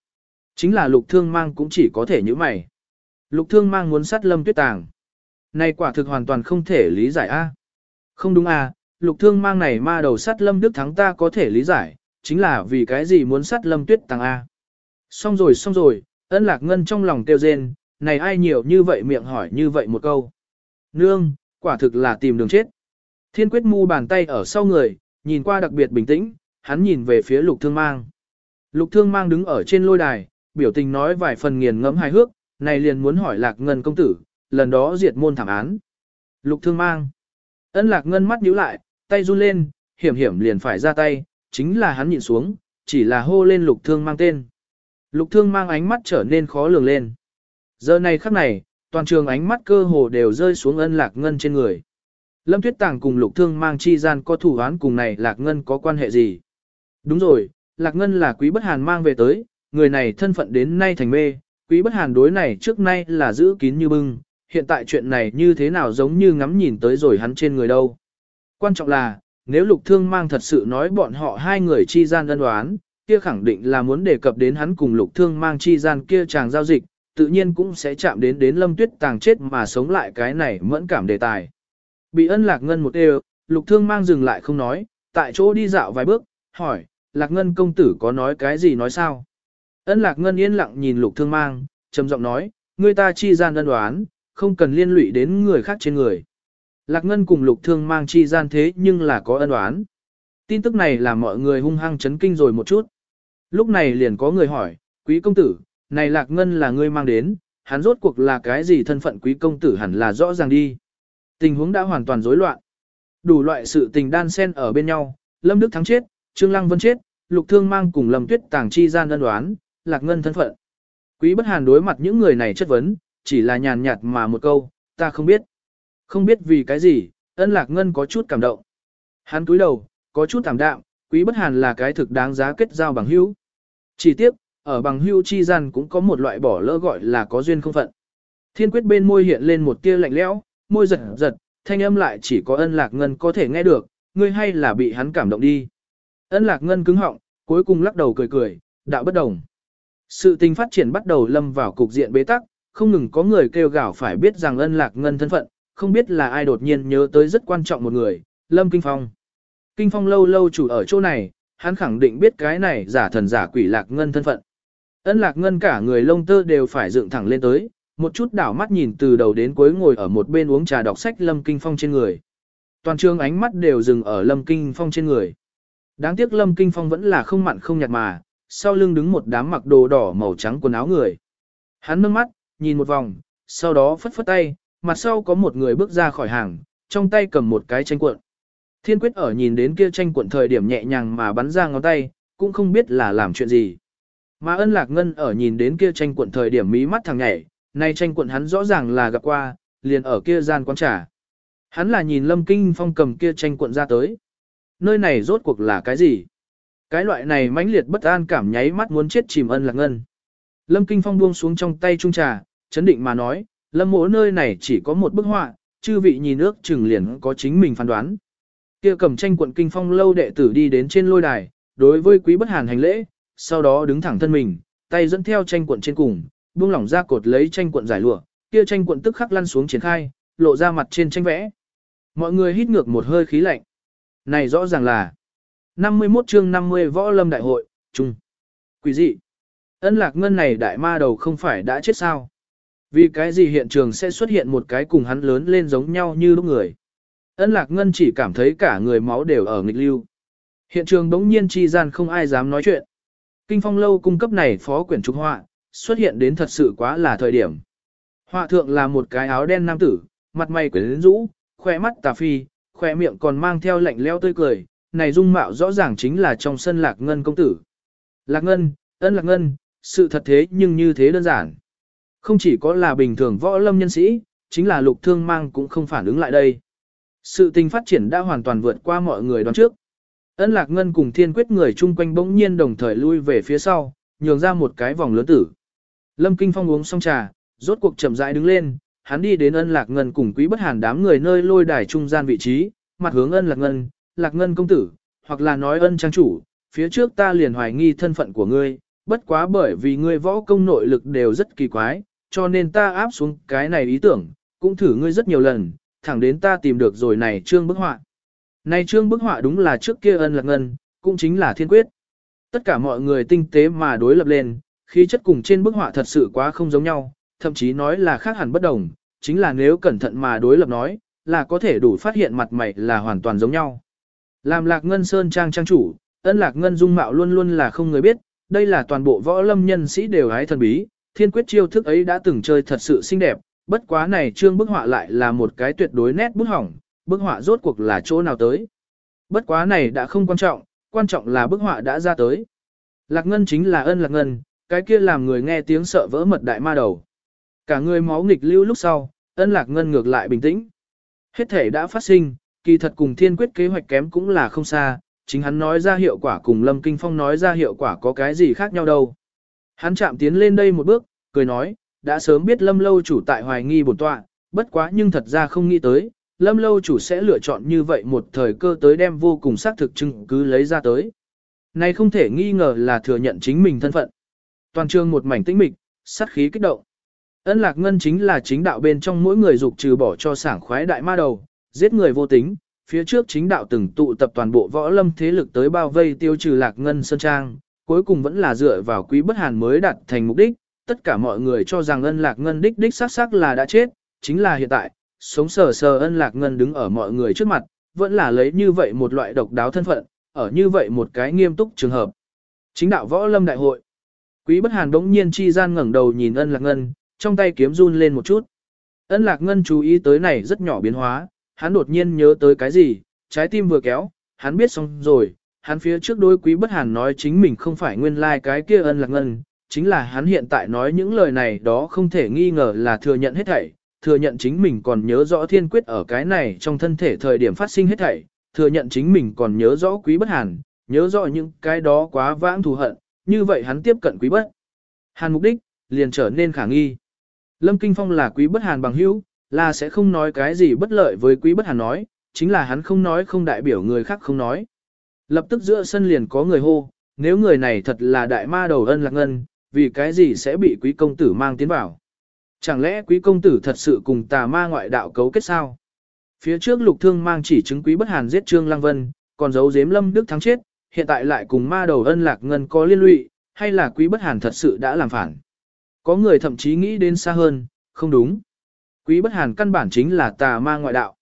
Chính là lục thương mang cũng chỉ có thể như mày. Lục thương mang muốn sát lâm tuyết tàng. Này quả thực hoàn toàn không thể lý giải a. Không đúng a, lục thương mang này ma đầu sát lâm đức thắng ta có thể lý giải, chính là vì cái gì muốn sát lâm tuyết tàng a. Xong rồi xong rồi, ân lạc ngân trong lòng kêu rên, này ai nhiều như vậy miệng hỏi như vậy một câu. Nương, quả thực là tìm đường chết. Thiên quyết mu bàn tay ở sau người, nhìn qua đặc biệt bình tĩnh, hắn nhìn về phía lục thương mang. Lục thương mang đứng ở trên lôi đài, biểu tình nói vài phần nghiền ngẫm hài hước, này liền muốn hỏi lạc ngân công tử, lần đó diệt môn thảm án. Lục thương mang. Ân lạc ngân mắt nhíu lại, tay run lên, hiểm hiểm liền phải ra tay, chính là hắn nhìn xuống, chỉ là hô lên lục thương mang tên. Lục thương mang ánh mắt trở nên khó lường lên. Giờ này khắc này, toàn trường ánh mắt cơ hồ đều rơi xuống ân lạc ngân trên người. Lâm Tuyết Tàng cùng Lục Thương mang chi gian có thủ án cùng này Lạc Ngân có quan hệ gì? Đúng rồi, Lạc Ngân là Quý Bất Hàn mang về tới, người này thân phận đến nay thành mê, Quý Bất Hàn đối này trước nay là giữ kín như bưng, hiện tại chuyện này như thế nào giống như ngắm nhìn tới rồi hắn trên người đâu. Quan trọng là, nếu Lục Thương mang thật sự nói bọn họ hai người chi gian đơn đoán, kia khẳng định là muốn đề cập đến hắn cùng Lục Thương mang chi gian kia chàng giao dịch, tự nhiên cũng sẽ chạm đến đến Lâm Tuyết Tàng chết mà sống lại cái này mẫn cảm đề tài. Bị ân lạc ngân một đều, lục thương mang dừng lại không nói, tại chỗ đi dạo vài bước, hỏi, lạc ngân công tử có nói cái gì nói sao? Ân lạc ngân yên lặng nhìn lục thương mang, trầm giọng nói, người ta chi gian ân đoán, không cần liên lụy đến người khác trên người. Lạc ngân cùng lục thương mang chi gian thế nhưng là có ân đoán. Tin tức này làm mọi người hung hăng chấn kinh rồi một chút. Lúc này liền có người hỏi, quý công tử, này lạc ngân là ngươi mang đến, hắn rốt cuộc là cái gì thân phận quý công tử hẳn là rõ ràng đi. Tình huống đã hoàn toàn rối loạn. Đủ loại sự tình đan xen ở bên nhau, Lâm Đức Thắng chết, Trương Lăng Vân chết, Lục Thương mang cùng Lâm Tuyết Tàng chi gian đơn đoán, Lạc Ngân thân phận. Quý Bất Hàn đối mặt những người này chất vấn, chỉ là nhàn nhạt mà một câu, ta không biết. Không biết vì cái gì, ân Lạc Ngân có chút cảm động. Hắn cúi đầu, có chút thảm đạm, Quý Bất Hàn là cái thực đáng giá kết giao bằng hữu. Chỉ tiếp, ở bằng hữu chi gian cũng có một loại bỏ lỡ gọi là có duyên không phận. Thiên quyết bên môi hiện lên một tia lạnh lẽo, môi giật giật, thanh âm lại chỉ có ân lạc ngân có thể nghe được, ngươi hay là bị hắn cảm động đi. Ân lạc ngân cứng họng, cuối cùng lắc đầu cười cười, đạo bất đồng. Sự tình phát triển bắt đầu lâm vào cục diện bế tắc, không ngừng có người kêu gào phải biết rằng ân lạc ngân thân phận, không biết là ai đột nhiên nhớ tới rất quan trọng một người, Lâm Kinh Phong. Kinh Phong lâu lâu chủ ở chỗ này, hắn khẳng định biết cái này giả thần giả quỷ lạc ngân thân phận. Ân lạc ngân cả người lông tơ đều phải dựng thẳng lên tới, một chút đảo mắt nhìn từ đầu đến cuối ngồi ở một bên uống trà đọc sách Lâm Kinh Phong trên người. Toàn trường ánh mắt đều dừng ở Lâm Kinh Phong trên người. Đáng tiếc Lâm Kinh Phong vẫn là không mặn không nhạt mà, sau lưng đứng một đám mặc đồ đỏ màu trắng quần áo người. Hắn nâng mắt, nhìn một vòng, sau đó phất phất tay, mặt sau có một người bước ra khỏi hàng, trong tay cầm một cái tranh cuộn. Thiên quyết ở nhìn đến kia tranh cuộn thời điểm nhẹ nhàng mà bắn ra ngón tay, cũng không biết là làm chuyện gì. Mà ân lạc ngân ở nhìn đến kia tranh cuộn thời điểm mí mắt thằng nhảy, nay tranh quận hắn rõ ràng là gặp qua, liền ở kia gian quán trà. Hắn là nhìn Lâm Kinh Phong cầm kia tranh quận ra tới. Nơi này rốt cuộc là cái gì? Cái loại này mãnh liệt bất an cảm nháy mắt muốn chết chìm ân lạc ngân. Lâm Kinh Phong buông xuống trong tay trung trà, chấn định mà nói, Lâm mỗ nơi này chỉ có một bức họa, chư vị nhìn ước chừng liền có chính mình phán đoán. Kia cầm tranh quận Kinh Phong lâu đệ tử đi đến trên lôi đài, đối với quý bất hàn hành lễ, sau đó đứng thẳng thân mình, tay dẫn theo tranh quận trên cùng, buông lỏng ra cột lấy tranh cuộn giải lụa, kia tranh cuộn tức khắc lăn xuống triển khai, lộ ra mặt trên tranh vẽ. Mọi người hít ngược một hơi khí lạnh. Này rõ ràng là 51 chương 50 võ lâm đại hội, chung. Quỷ dị. Ân lạc ngân này đại ma đầu không phải đã chết sao? Vì cái gì hiện trường sẽ xuất hiện một cái cùng hắn lớn lên giống nhau như lúc người? Ân lạc ngân chỉ cảm thấy cả người máu đều ở nghịch lưu. Hiện trường đống nhiên chi gian không ai dám nói chuyện. Kinh phong lâu cung cấp này phó quyển trục họa, xuất hiện đến thật sự quá là thời điểm. Họa thượng là một cái áo đen nam tử, mặt mày quyến rũ, khoe mắt tà phi, khoe miệng còn mang theo lạnh leo tươi cười, này dung mạo rõ ràng chính là trong sân lạc ngân công tử. Lạc ngân, ân lạc ngân, sự thật thế nhưng như thế đơn giản. Không chỉ có là bình thường võ lâm nhân sĩ, chính là lục thương mang cũng không phản ứng lại đây. Sự tình phát triển đã hoàn toàn vượt qua mọi người đoán trước. Ân lạc ngân cùng thiên quyết người chung quanh bỗng nhiên đồng thời lui về phía sau, nhường ra một cái vòng lớn tử. Lâm Kinh Phong uống xong trà, rốt cuộc chậm rãi đứng lên, hắn đi đến ân lạc ngân cùng quý bất hàn đám người nơi lôi đài trung gian vị trí, mặt hướng ân lạc ngân, lạc ngân công tử, hoặc là nói ân trang chủ, phía trước ta liền hoài nghi thân phận của ngươi, bất quá bởi vì ngươi võ công nội lực đều rất kỳ quái, cho nên ta áp xuống cái này ý tưởng, cũng thử ngươi rất nhiều lần, thẳng đến ta tìm được rồi này trương bức họa. Này trương bức họa đúng là trước kia ân lạc ngân, cũng chính là thiên quyết. Tất cả mọi người tinh tế mà đối lập lên, khí chất cùng trên bức họa thật sự quá không giống nhau, thậm chí nói là khác hẳn bất đồng, chính là nếu cẩn thận mà đối lập nói, là có thể đủ phát hiện mặt mày là hoàn toàn giống nhau. Làm lạc ngân sơn trang trang chủ, ân lạc ngân dung mạo luôn luôn là không người biết, đây là toàn bộ võ lâm nhân sĩ đều hái thần bí, thiên quyết chiêu thức ấy đã từng chơi thật sự xinh đẹp, bất quá này trương bức họa lại là một cái tuyệt đối nét bút hỏng, bức họa rốt cuộc là chỗ nào tới. Bất quá này đã không quan trọng, quan trọng là bức họa đã ra tới. Lạc ngân chính là ân lạc ngân, cái kia làm người nghe tiếng sợ vỡ mật đại ma đầu. Cả người máu nghịch lưu lúc sau, ân lạc ngân ngược lại bình tĩnh. Hết thể đã phát sinh, kỳ thật cùng thiên quyết kế hoạch kém cũng là không xa, chính hắn nói ra hiệu quả cùng Lâm Kinh Phong nói ra hiệu quả có cái gì khác nhau đâu. Hắn chạm tiến lên đây một bước, cười nói, đã sớm biết Lâm Lâu chủ tại hoài nghi bổn tọa, bất quá nhưng thật ra không nghĩ tới, Lâm Lâu chủ sẽ lựa chọn như vậy một thời cơ tới đem vô cùng xác thực chứng cứ lấy ra tới. Này không thể nghi ngờ là thừa nhận chính mình thân phận. Toàn trường một mảnh tĩnh mịch, sát khí kích động. Ân lạc ngân chính là chính đạo bên trong mỗi người dục trừ bỏ cho sảng khoái đại ma đầu, giết người vô tính, phía trước chính đạo từng tụ tập toàn bộ võ lâm thế lực tới bao vây tiêu trừ lạc ngân sơn trang, cuối cùng vẫn là dựa vào quý bất hàn mới đạt thành mục đích, tất cả mọi người cho rằng ân lạc ngân đích đích xác xác là đã chết, chính là hiện tại, sống sờ sờ ân lạc ngân đứng ở mọi người trước mặt, vẫn là lấy như vậy một loại độc đáo thân phận, ở như vậy một cái nghiêm túc trường hợp. Chính đạo võ lâm đại hội. Quý bất hàn đống nhiên chi gian ngẩng đầu nhìn ân lạc ngân, trong tay kiếm run lên một chút. Ân lạc ngân chú ý tới này rất nhỏ biến hóa, hắn đột nhiên nhớ tới cái gì, trái tim vừa kéo, hắn biết xong rồi, hắn phía trước đối quý bất hàn nói chính mình không phải nguyên lai like cái kia ân lạc ngân, chính là hắn hiện tại nói những lời này đó không thể nghi ngờ là thừa nhận hết thảy, thừa nhận chính mình còn nhớ rõ thiên quyết ở cái này trong thân thể thời điểm phát sinh hết thảy, thừa nhận chính mình còn nhớ rõ quý bất hàn, nhớ rõ những cái đó quá vãng thù hận, như vậy hắn tiếp cận quý bất. Hàn mục đích, liền trở nên khả nghi. Lâm Kinh Phong là quý bất hàn bằng hữu, là sẽ không nói cái gì bất lợi với quý bất hàn nói, chính là hắn không nói không đại biểu người khác không nói. Lập tức giữa sân liền có người hô, nếu người này thật là đại ma đầu ân lạc ngân, vì cái gì sẽ bị quý công tử mang tiến vào. Chẳng lẽ quý công tử thật sự cùng tà ma ngoại đạo cấu kết sao? Phía trước lục thương mang chỉ chứng quý bất hàn giết Trương Lăng Vân, còn giấu giếm lâm đức thắng chết, hiện tại lại cùng ma đầu ân lạc ngân có liên lụy, hay là quý bất hàn thật sự đã làm phản? Có người thậm chí nghĩ đến xa hơn, không đúng. Quý bất hàn căn bản chính là tà ma ngoại đạo.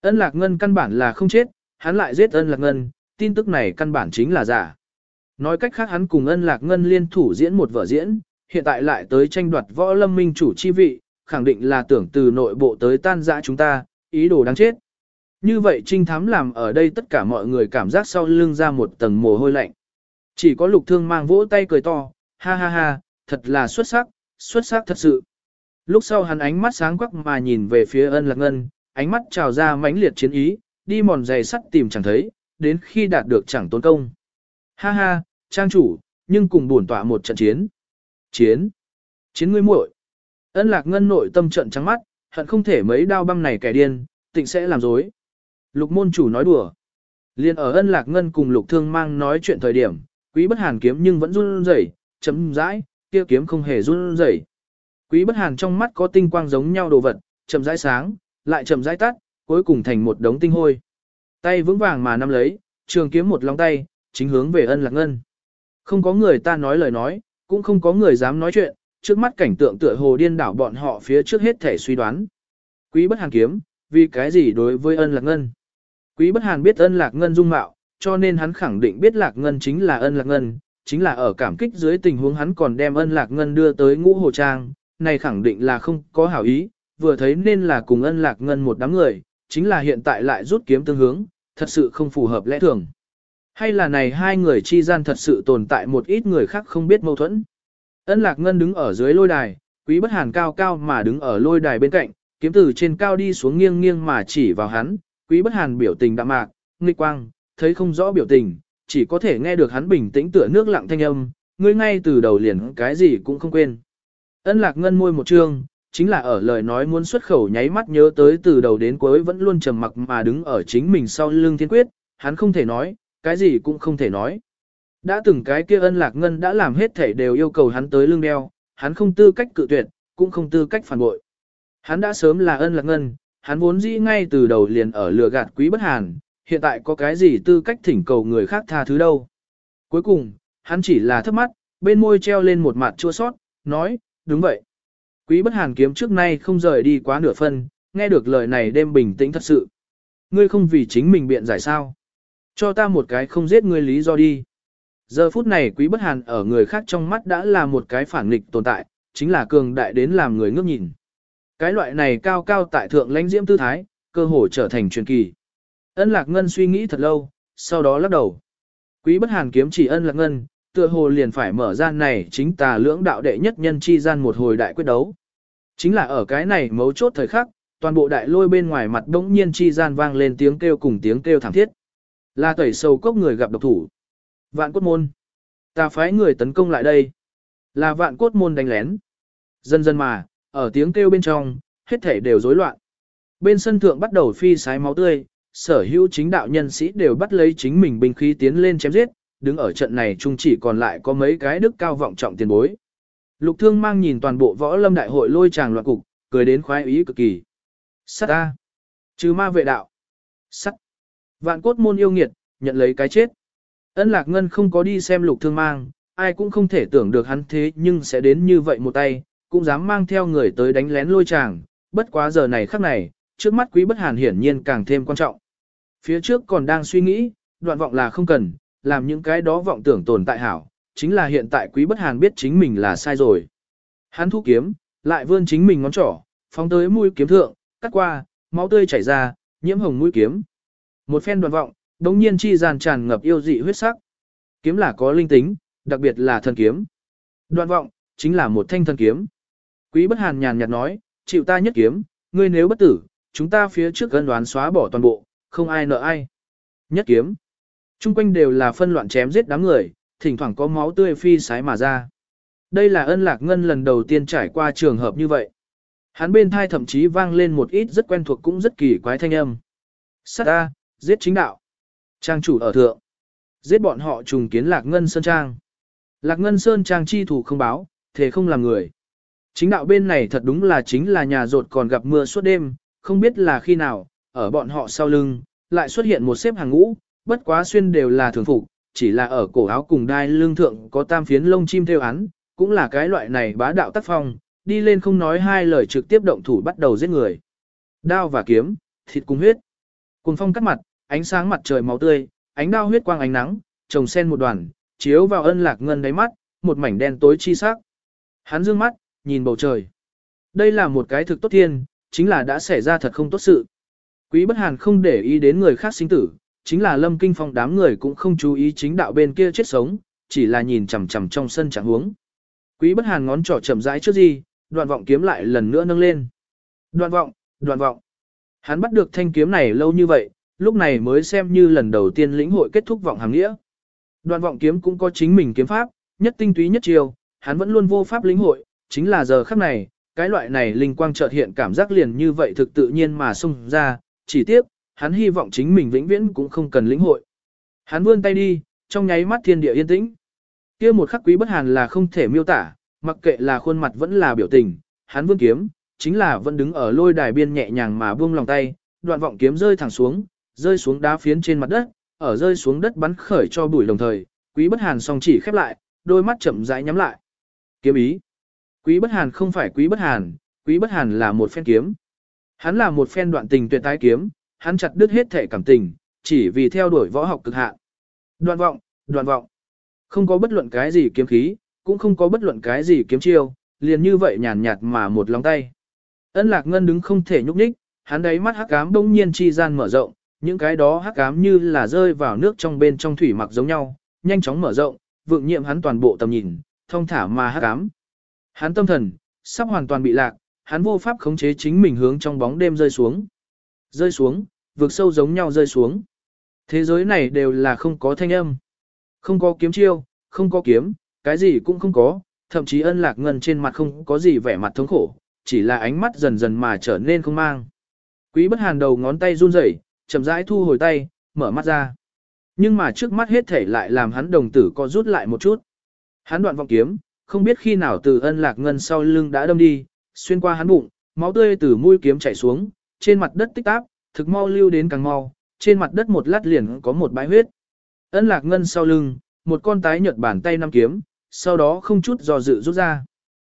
Ân lạc ngân căn bản là không chết, hắn lại giết ân lạc ngân, tin tức này căn bản chính là giả. Nói cách khác hắn cùng ân lạc ngân liên thủ diễn một vở diễn, hiện tại lại tới tranh đoạt võ lâm minh chủ chi vị, khẳng định là tưởng từ nội bộ tới tan dã chúng ta, ý đồ đáng chết. Như vậy trinh thám làm ở đây tất cả mọi người cảm giác sau lưng ra một tầng mồ hôi lạnh. Chỉ có lục thương mang vỗ tay cười to, ha ha ha, thật là xuất sắc, xuất sắc thật sự. Lúc sau hắn ánh mắt sáng quắc mà nhìn về phía ân lạc ngân, ánh mắt trào ra mãnh liệt chiến ý, đi mòn giày sắt tìm chẳng thấy, đến khi đạt được chẳng tốn công. Ha ha, trang chủ, nhưng cùng buồn tọa một trận chiến. Chiến. Chiến ngươi muội. Ân lạc ngân nội tâm trận trắng mắt, hận không thể mấy đao băm này kẻ điên, tịnh sẽ làm dối. Lục môn chủ nói đùa. Liên ở ân lạc ngân cùng lục thương mang nói chuyện thời điểm, quý bất hàn kiếm nhưng vẫn run rẩy, chấm rãi, kia kiếm không hề run rẩy. Quý bất hàn trong mắt có tinh quang giống nhau đồ vật, chậm rãi sáng, lại chậm rãi tắt, cuối cùng thành một đống tinh hôi. Tay vững vàng mà nắm lấy, trường kiếm một lòng tay, chính hướng về ân lạc ngân. Không có người ta nói lời nói, cũng không có người dám nói chuyện, trước mắt cảnh tượng tựa hồ điên đảo bọn họ phía trước hết thể suy đoán. Quý bất hàn kiếm, vì cái gì đối với ân lạc ngân? Quý bất hàn biết ân lạc ngân dung mạo, cho nên hắn khẳng định biết lạc ngân chính là ân lạc ngân, chính là ở cảm kích dưới tình huống hắn còn đem ân lạc ngân đưa tới ngũ hồ trang, này khẳng định là không có hảo ý, vừa thấy nên là cùng ân lạc ngân một đám người, chính là hiện tại lại rút kiếm tương hướng, thật sự không phù hợp lẽ thường. Hay là này hai người chi gian thật sự tồn tại một ít người khác không biết mâu thuẫn. Ân lạc ngân đứng ở dưới lôi đài, quý bất hàn cao cao mà đứng ở lôi đài bên cạnh, kiếm từ trên cao đi xuống nghiêng nghiêng mà chỉ vào hắn, quý bất hàn biểu tình đạm mạc, nghịch quang, thấy không rõ biểu tình, chỉ có thể nghe được hắn bình tĩnh tựa nước lặng thanh âm, ngươi ngay từ đầu liền cái gì cũng không quên. Ân lạc ngân môi một trương, chính là ở lời nói muốn xuất khẩu nháy mắt nhớ tới từ đầu đến cuối vẫn luôn trầm mặc mà đứng ở chính mình sau lưng thiên quyết, hắn không thể nói, cái gì cũng không thể nói. Đã từng cái kia ân lạc ngân đã làm hết thể đều yêu cầu hắn tới lưng đeo, hắn không tư cách cự tuyệt, cũng không tư cách phản bội. Hắn đã sớm là ân lạc ngân, hắn vốn dĩ ngay từ đầu liền ở lừa gạt quý bất hàn, hiện tại có cái gì tư cách thỉnh cầu người khác tha thứ đâu. Cuối cùng, hắn chỉ là thấp mắt, bên môi treo lên một mặt chua sót, nói, đúng vậy. Quý bất hàn kiếm trước nay không rời đi quá nửa phân, nghe được lời này đêm bình tĩnh thật sự. Ngươi không vì chính mình biện giải sao. Cho ta một cái không giết ngươi lý do đi. Giờ phút này quý bất hàn ở người khác trong mắt đã là một cái phản nghịch tồn tại, chính là cường đại đến làm người ngước nhìn. Cái loại này cao cao tại thượng lãnh diễm tư thái, cơ hồ trở thành truyền kỳ. Ân lạc ngân suy nghĩ thật lâu, sau đó lắc đầu. Quý bất hàn kiếm chỉ ân lạc ngân, tựa hồ liền phải mở ra này chính tà lưỡng đạo đệ nhất nhân chi gian một hồi đại quyết đấu. Chính là ở cái này mấu chốt thời khắc, toàn bộ đại lôi bên ngoài mặt đống nhiên chi gian vang lên tiếng kêu cùng tiếng kêu thảm thiết. Là tẩy sâu cốc người gặp độc thủ. Vạn cốt môn. Ta phái người tấn công lại đây. Là vạn cốt môn đánh lén. Dần dần mà, ở tiếng kêu bên trong, hết thể đều rối loạn. Bên sân thượng bắt đầu phi sái máu tươi, sở hữu chính đạo nhân sĩ đều bắt lấy chính mình binh khí tiến lên chém giết, đứng ở trận này chung chỉ còn lại có mấy cái đức cao vọng trọng tiền bối. Lục thương mang nhìn toàn bộ võ lâm đại hội lôi tràng loạn cục, cười đến khoái ý cực kỳ. Sắt A. Trừ ma vệ đạo. Sắt. Vạn cốt môn yêu nghiệt, nhận lấy cái chết. Ân lạc ngân không có đi xem lục thương mang, ai cũng không thể tưởng được hắn thế nhưng sẽ đến như vậy một tay, cũng dám mang theo người tới đánh lén lôi chàng. bất quá giờ này khắc này, trước mắt quý bất hàn hiển nhiên càng thêm quan trọng. Phía trước còn đang suy nghĩ, đoạn vọng là không cần, làm những cái đó vọng tưởng tồn tại hảo, chính là hiện tại quý bất hàn biết chính mình là sai rồi. Hắn thu kiếm, lại vươn chính mình ngón trỏ, phóng tới mũi kiếm thượng, cắt qua, máu tươi chảy ra, nhiễm hồng mũi kiếm. Một phen đoạn vọng, đống nhiên chi giàn tràn ngập yêu dị huyết sắc. Kiếm là có linh tính, đặc biệt là thần kiếm. Đoạn vọng, chính là một thanh thần kiếm. Quý bất hàn nhàn nhạt nói, chịu ta nhất kiếm, ngươi nếu bất tử, chúng ta phía trước gân đoán xóa bỏ toàn bộ, không ai nợ ai. Nhất kiếm. Trung quanh đều là phân loạn chém giết đám người, thỉnh thoảng có máu tươi phi sái mà ra. Đây là ân lạc ngân lần đầu tiên trải qua trường hợp như vậy. Hắn bên thai thậm chí vang lên một ít rất quen thuộc cũng rất kỳ quái thanh âm. Sát A, giết chính đạo. Trang chủ ở thượng. Giết bọn họ trùng kiến lạc ngân sơn trang. Lạc ngân sơn trang chi thủ không báo, thế không làm người. Chính đạo bên này thật đúng là chính là nhà rột còn gặp mưa suốt đêm, không biết là khi nào, ở bọn họ sau lưng, lại xuất hiện một xếp hàng ngũ, bất quá xuyên đều là thường phục, chỉ là ở cổ áo cùng đai lương thượng có tam phiến lông chim theo án, cũng là cái loại này bá đạo tác phong, đi lên không nói hai lời trực tiếp động thủ bắt đầu giết người. Đao và kiếm, thịt cùng huyết. Cùng phong cắt mặt, ánh sáng mặt trời máu tươi, ánh đao huyết quang ánh nắng, trồng sen một đoàn, chiếu vào ân lạc ngân đáy mắt, một mảnh đen tối chi sắc. Hắn dương mắt, nhìn bầu trời. Đây là một cái thực tốt thiên, chính là đã xảy ra thật không tốt sự. Quý bất hàn không để ý đến người khác sinh tử, chính là lâm kinh phong đám người cũng không chú ý chính đạo bên kia chết sống, chỉ là nhìn chằm chằm trong sân chẳng huống. Quý bất hàn ngón trỏ chậm rãi trước gì, đoạn vọng kiếm lại lần nữa nâng lên. Đoạn vọng, đoạn vọng. Hắn bắt được thanh kiếm này lâu như vậy, lúc này mới xem như lần đầu tiên lĩnh hội kết thúc vọng hàng nghĩa. Đoạn vọng kiếm cũng có chính mình kiếm pháp, nhất tinh túy nhất chiều, hắn vẫn luôn vô pháp lĩnh hội, chính là giờ khắc này, cái loại này linh quang chợt hiện cảm giác liền như vậy thực tự nhiên mà xung ra, chỉ tiếc, hắn hy vọng chính mình vĩnh viễn cũng không cần lĩnh hội. Hắn vươn tay đi, trong nháy mắt thiên địa yên tĩnh. Kia một khắc quý bất hàn là không thể miêu tả, mặc kệ là khuôn mặt vẫn là biểu tình, hắn vươn kiếm, chính là vẫn đứng ở lôi đài biên nhẹ nhàng mà buông lòng tay, đoạn vọng kiếm rơi thẳng xuống, rơi xuống đá phiến trên mặt đất, ở rơi xuống đất bắn khởi cho bụi đồng thời, quý bất hàn song chỉ khép lại, đôi mắt chậm rãi nhắm lại. Kiếm ý. Quý bất hàn không phải quý bất hàn, quý bất hàn là một phen kiếm. Hắn là một phen đoạn tình tuyệt tái kiếm, hắn chặt đứt hết thể cảm tình, chỉ vì theo đuổi võ học cực hạn. Đoạn vọng, đoạn vọng. Không có bất luận cái gì kiếm khí, cũng không có bất luận cái gì kiếm chiêu, liền như vậy nhàn nhạt mà một lòng tay. Ân lạc ngân đứng không thể nhúc nhích, hắn đáy mắt hắc ám đông nhiên chi gian mở rộng, những cái đó hắc ám như là rơi vào nước trong bên trong thủy mặc giống nhau, nhanh chóng mở rộng, vượng nhiệm hắn toàn bộ tầm nhìn, thông thả mà hắc ám. Hắn tâm thần, sắp hoàn toàn bị lạc, hắn vô pháp khống chế chính mình hướng trong bóng đêm rơi xuống. Rơi xuống, vượt sâu giống nhau rơi xuống. Thế giới này đều là không có thanh âm. Không có kiếm chiêu, không có kiếm, cái gì cũng không có, thậm chí ân lạc ngân trên mặt không có gì vẻ mặt thống khổ, chỉ là ánh mắt dần dần mà trở nên không mang. Quý bất hàn đầu ngón tay run rẩy, chậm rãi thu hồi tay, mở mắt ra. Nhưng mà trước mắt hết thể lại làm hắn đồng tử co rút lại một chút. Hắn đoạn vọng kiếm, không biết khi nào từ ân lạc ngân sau lưng đã đâm đi, xuyên qua hắn bụng, máu tươi từ mũi kiếm chảy xuống, trên mặt đất tích táp, thực mau lưu đến càng mau, trên mặt đất một lát liền có một bãi huyết. Ân lạc ngân sau lưng, một con tái nhợt bàn tay năm kiếm, sau đó không chút do dự rút ra.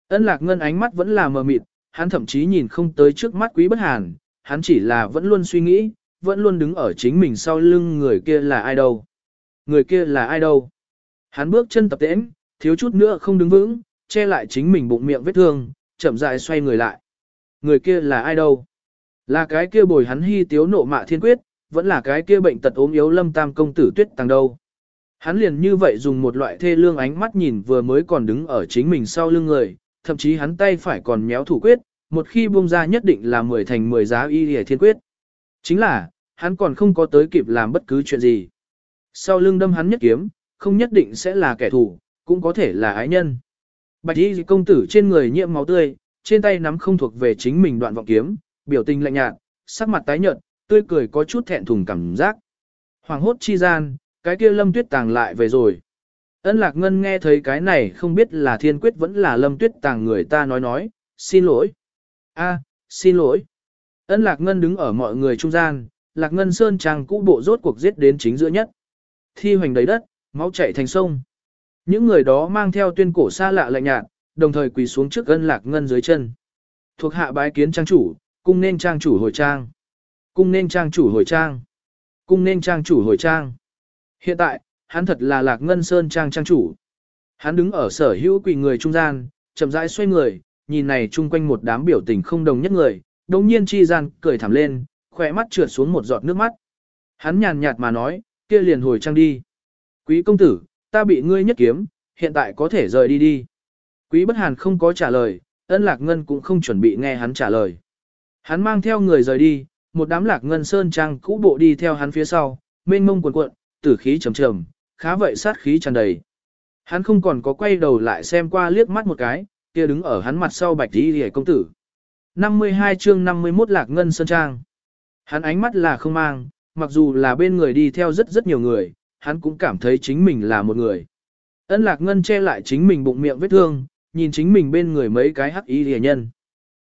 Ân lạc ngân ánh mắt vẫn là mờ mịt, hắn thậm chí nhìn không tới trước mắt quý bất hàn, hắn chỉ là vẫn luôn suy nghĩ, vẫn luôn đứng ở chính mình sau lưng người kia là ai đâu. Người kia là ai đâu. Hắn bước chân tập tễnh, thiếu chút nữa không đứng vững, che lại chính mình bụng miệng vết thương, chậm rãi xoay người lại. Người kia là ai đâu? Là cái kia bồi hắn hy tiếu nộ mạ thiên quyết, vẫn là cái kia bệnh tật ốm yếu lâm tam công tử tuyết tăng đâu. Hắn liền như vậy dùng một loại thê lương ánh mắt nhìn vừa mới còn đứng ở chính mình sau lưng người, thậm chí hắn tay phải còn méo thủ quyết, một khi buông ra nhất định là mười thành mười giá y hề thiên quyết. Chính là, hắn còn không có tới kịp làm bất cứ chuyện gì. Sau lưng đâm hắn nhất kiếm, không nhất định sẽ là kẻ thù, cũng có thể là ái nhân. Bạch y công tử trên người nhiễm máu tươi, trên tay nắm không thuộc về chính mình đoạn vọng kiếm, biểu tình lạnh nhạt, sắc mặt tái nhợt, tươi cười có chút thẹn thùng cảm giác. Hoàng hốt chi gian, cái kia lâm tuyết tàng lại về rồi. Ân lạc ngân nghe thấy cái này không biết là thiên quyết vẫn là lâm tuyết tàng người ta nói nói, xin lỗi. a xin lỗi. Ân lạc ngân đứng ở mọi người trung gian, lạc ngân sơn trang cũ bộ rốt cuộc giết đến chính giữa nhất. Thi hoành đầy đất, máu chảy thành sông. Những người đó mang theo tuyên cổ xa lạ lạnh nhạt, đồng thời quỳ xuống trước ân lạc ngân dưới chân. Thuộc hạ bái kiến trang chủ, cung nên trang chủ hồi trang. Cung nên trang chủ hồi trang. Cung nên trang chủ hồi trang. Hiện tại, hắn thật là lạc ngân sơn trang trang chủ. Hắn đứng ở sở hữu quỳ người trung gian, chậm rãi xoay người, nhìn này chung quanh một đám biểu tình không đồng nhất người, đồng nhiên chi gian cười thảm lên, khỏe mắt trượt xuống một giọt nước mắt. Hắn nhàn nhạt mà nói, kia liền hồi trang đi. Quý công tử, ta bị ngươi nhất kiếm, hiện tại có thể rời đi đi. Quý bất hàn không có trả lời, ân lạc ngân cũng không chuẩn bị nghe hắn trả lời. Hắn mang theo người rời đi, một đám lạc ngân sơn trang cũ bộ đi theo hắn phía sau, mênh mông cuộn cuộn, tử khí trầm trầm, khá vậy sát khí tràn đầy. Hắn không còn có quay đầu lại xem qua liếc mắt một cái, kia đứng ở hắn mặt sau bạch đi hề công tử. 52 chương 51 lạc ngân sơn trang. Hắn ánh mắt là không mang, mặc dù là bên người đi theo rất rất nhiều người, hắn cũng cảm thấy chính mình là một người. Ân lạc ngân che lại chính mình bụng miệng vết thương, nhìn chính mình bên người mấy cái hắc y rìa nhân.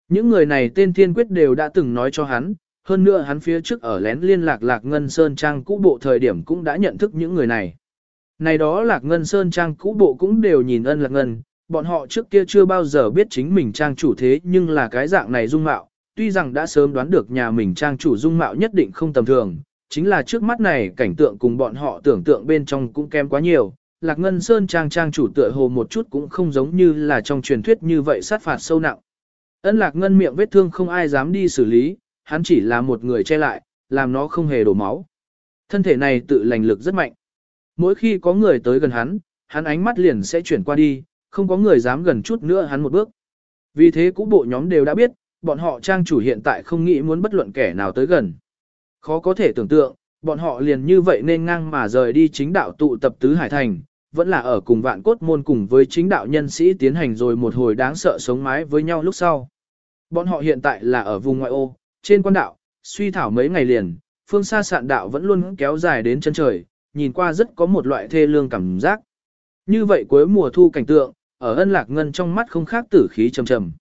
Những người này tên thiên quyết đều đã từng nói cho hắn, hơn nữa hắn phía trước ở lén liên lạc lạc ngân sơn trang cũ bộ thời điểm cũng đã nhận thức những người này. Này đó lạc ngân sơn trang cũ bộ cũng đều nhìn ân lạc ngân, bọn họ trước kia chưa bao giờ biết chính mình trang chủ thế nhưng là cái dạng này dung mạo, tuy rằng đã sớm đoán được nhà mình trang chủ dung mạo nhất định không tầm thường, chính là trước mắt này cảnh tượng cùng bọn họ tưởng tượng bên trong cũng kém quá nhiều. Lạc Ngân Sơn trang trang chủ tựa hồ một chút cũng không giống như là trong truyền thuyết như vậy sát phạt sâu nặng. Ân Lạc Ngân miệng vết thương không ai dám đi xử lý, hắn chỉ là một người che lại, làm nó không hề đổ máu. Thân thể này tự lành lực rất mạnh. Mỗi khi có người tới gần hắn, hắn ánh mắt liền sẽ chuyển qua đi, không có người dám gần chút nữa hắn một bước. Vì thế cũ bộ nhóm đều đã biết, bọn họ trang chủ hiện tại không nghĩ muốn bất luận kẻ nào tới gần. Khó có thể tưởng tượng, bọn họ liền như vậy nên ngang mà rời đi chính đạo tụ tập tứ hải thành, vẫn là ở cùng vạn cốt môn cùng với chính đạo nhân sĩ tiến hành rồi một hồi đáng sợ sống mái với nhau lúc sau. Bọn họ hiện tại là ở vùng ngoại ô, trên quan đạo, suy thảo mấy ngày liền, phương xa sạn đạo vẫn luôn kéo dài đến chân trời, nhìn qua rất có một loại thê lương cảm giác. Như vậy cuối mùa thu cảnh tượng, ở ân lạc ngân trong mắt không khác tử khí trầm trầm.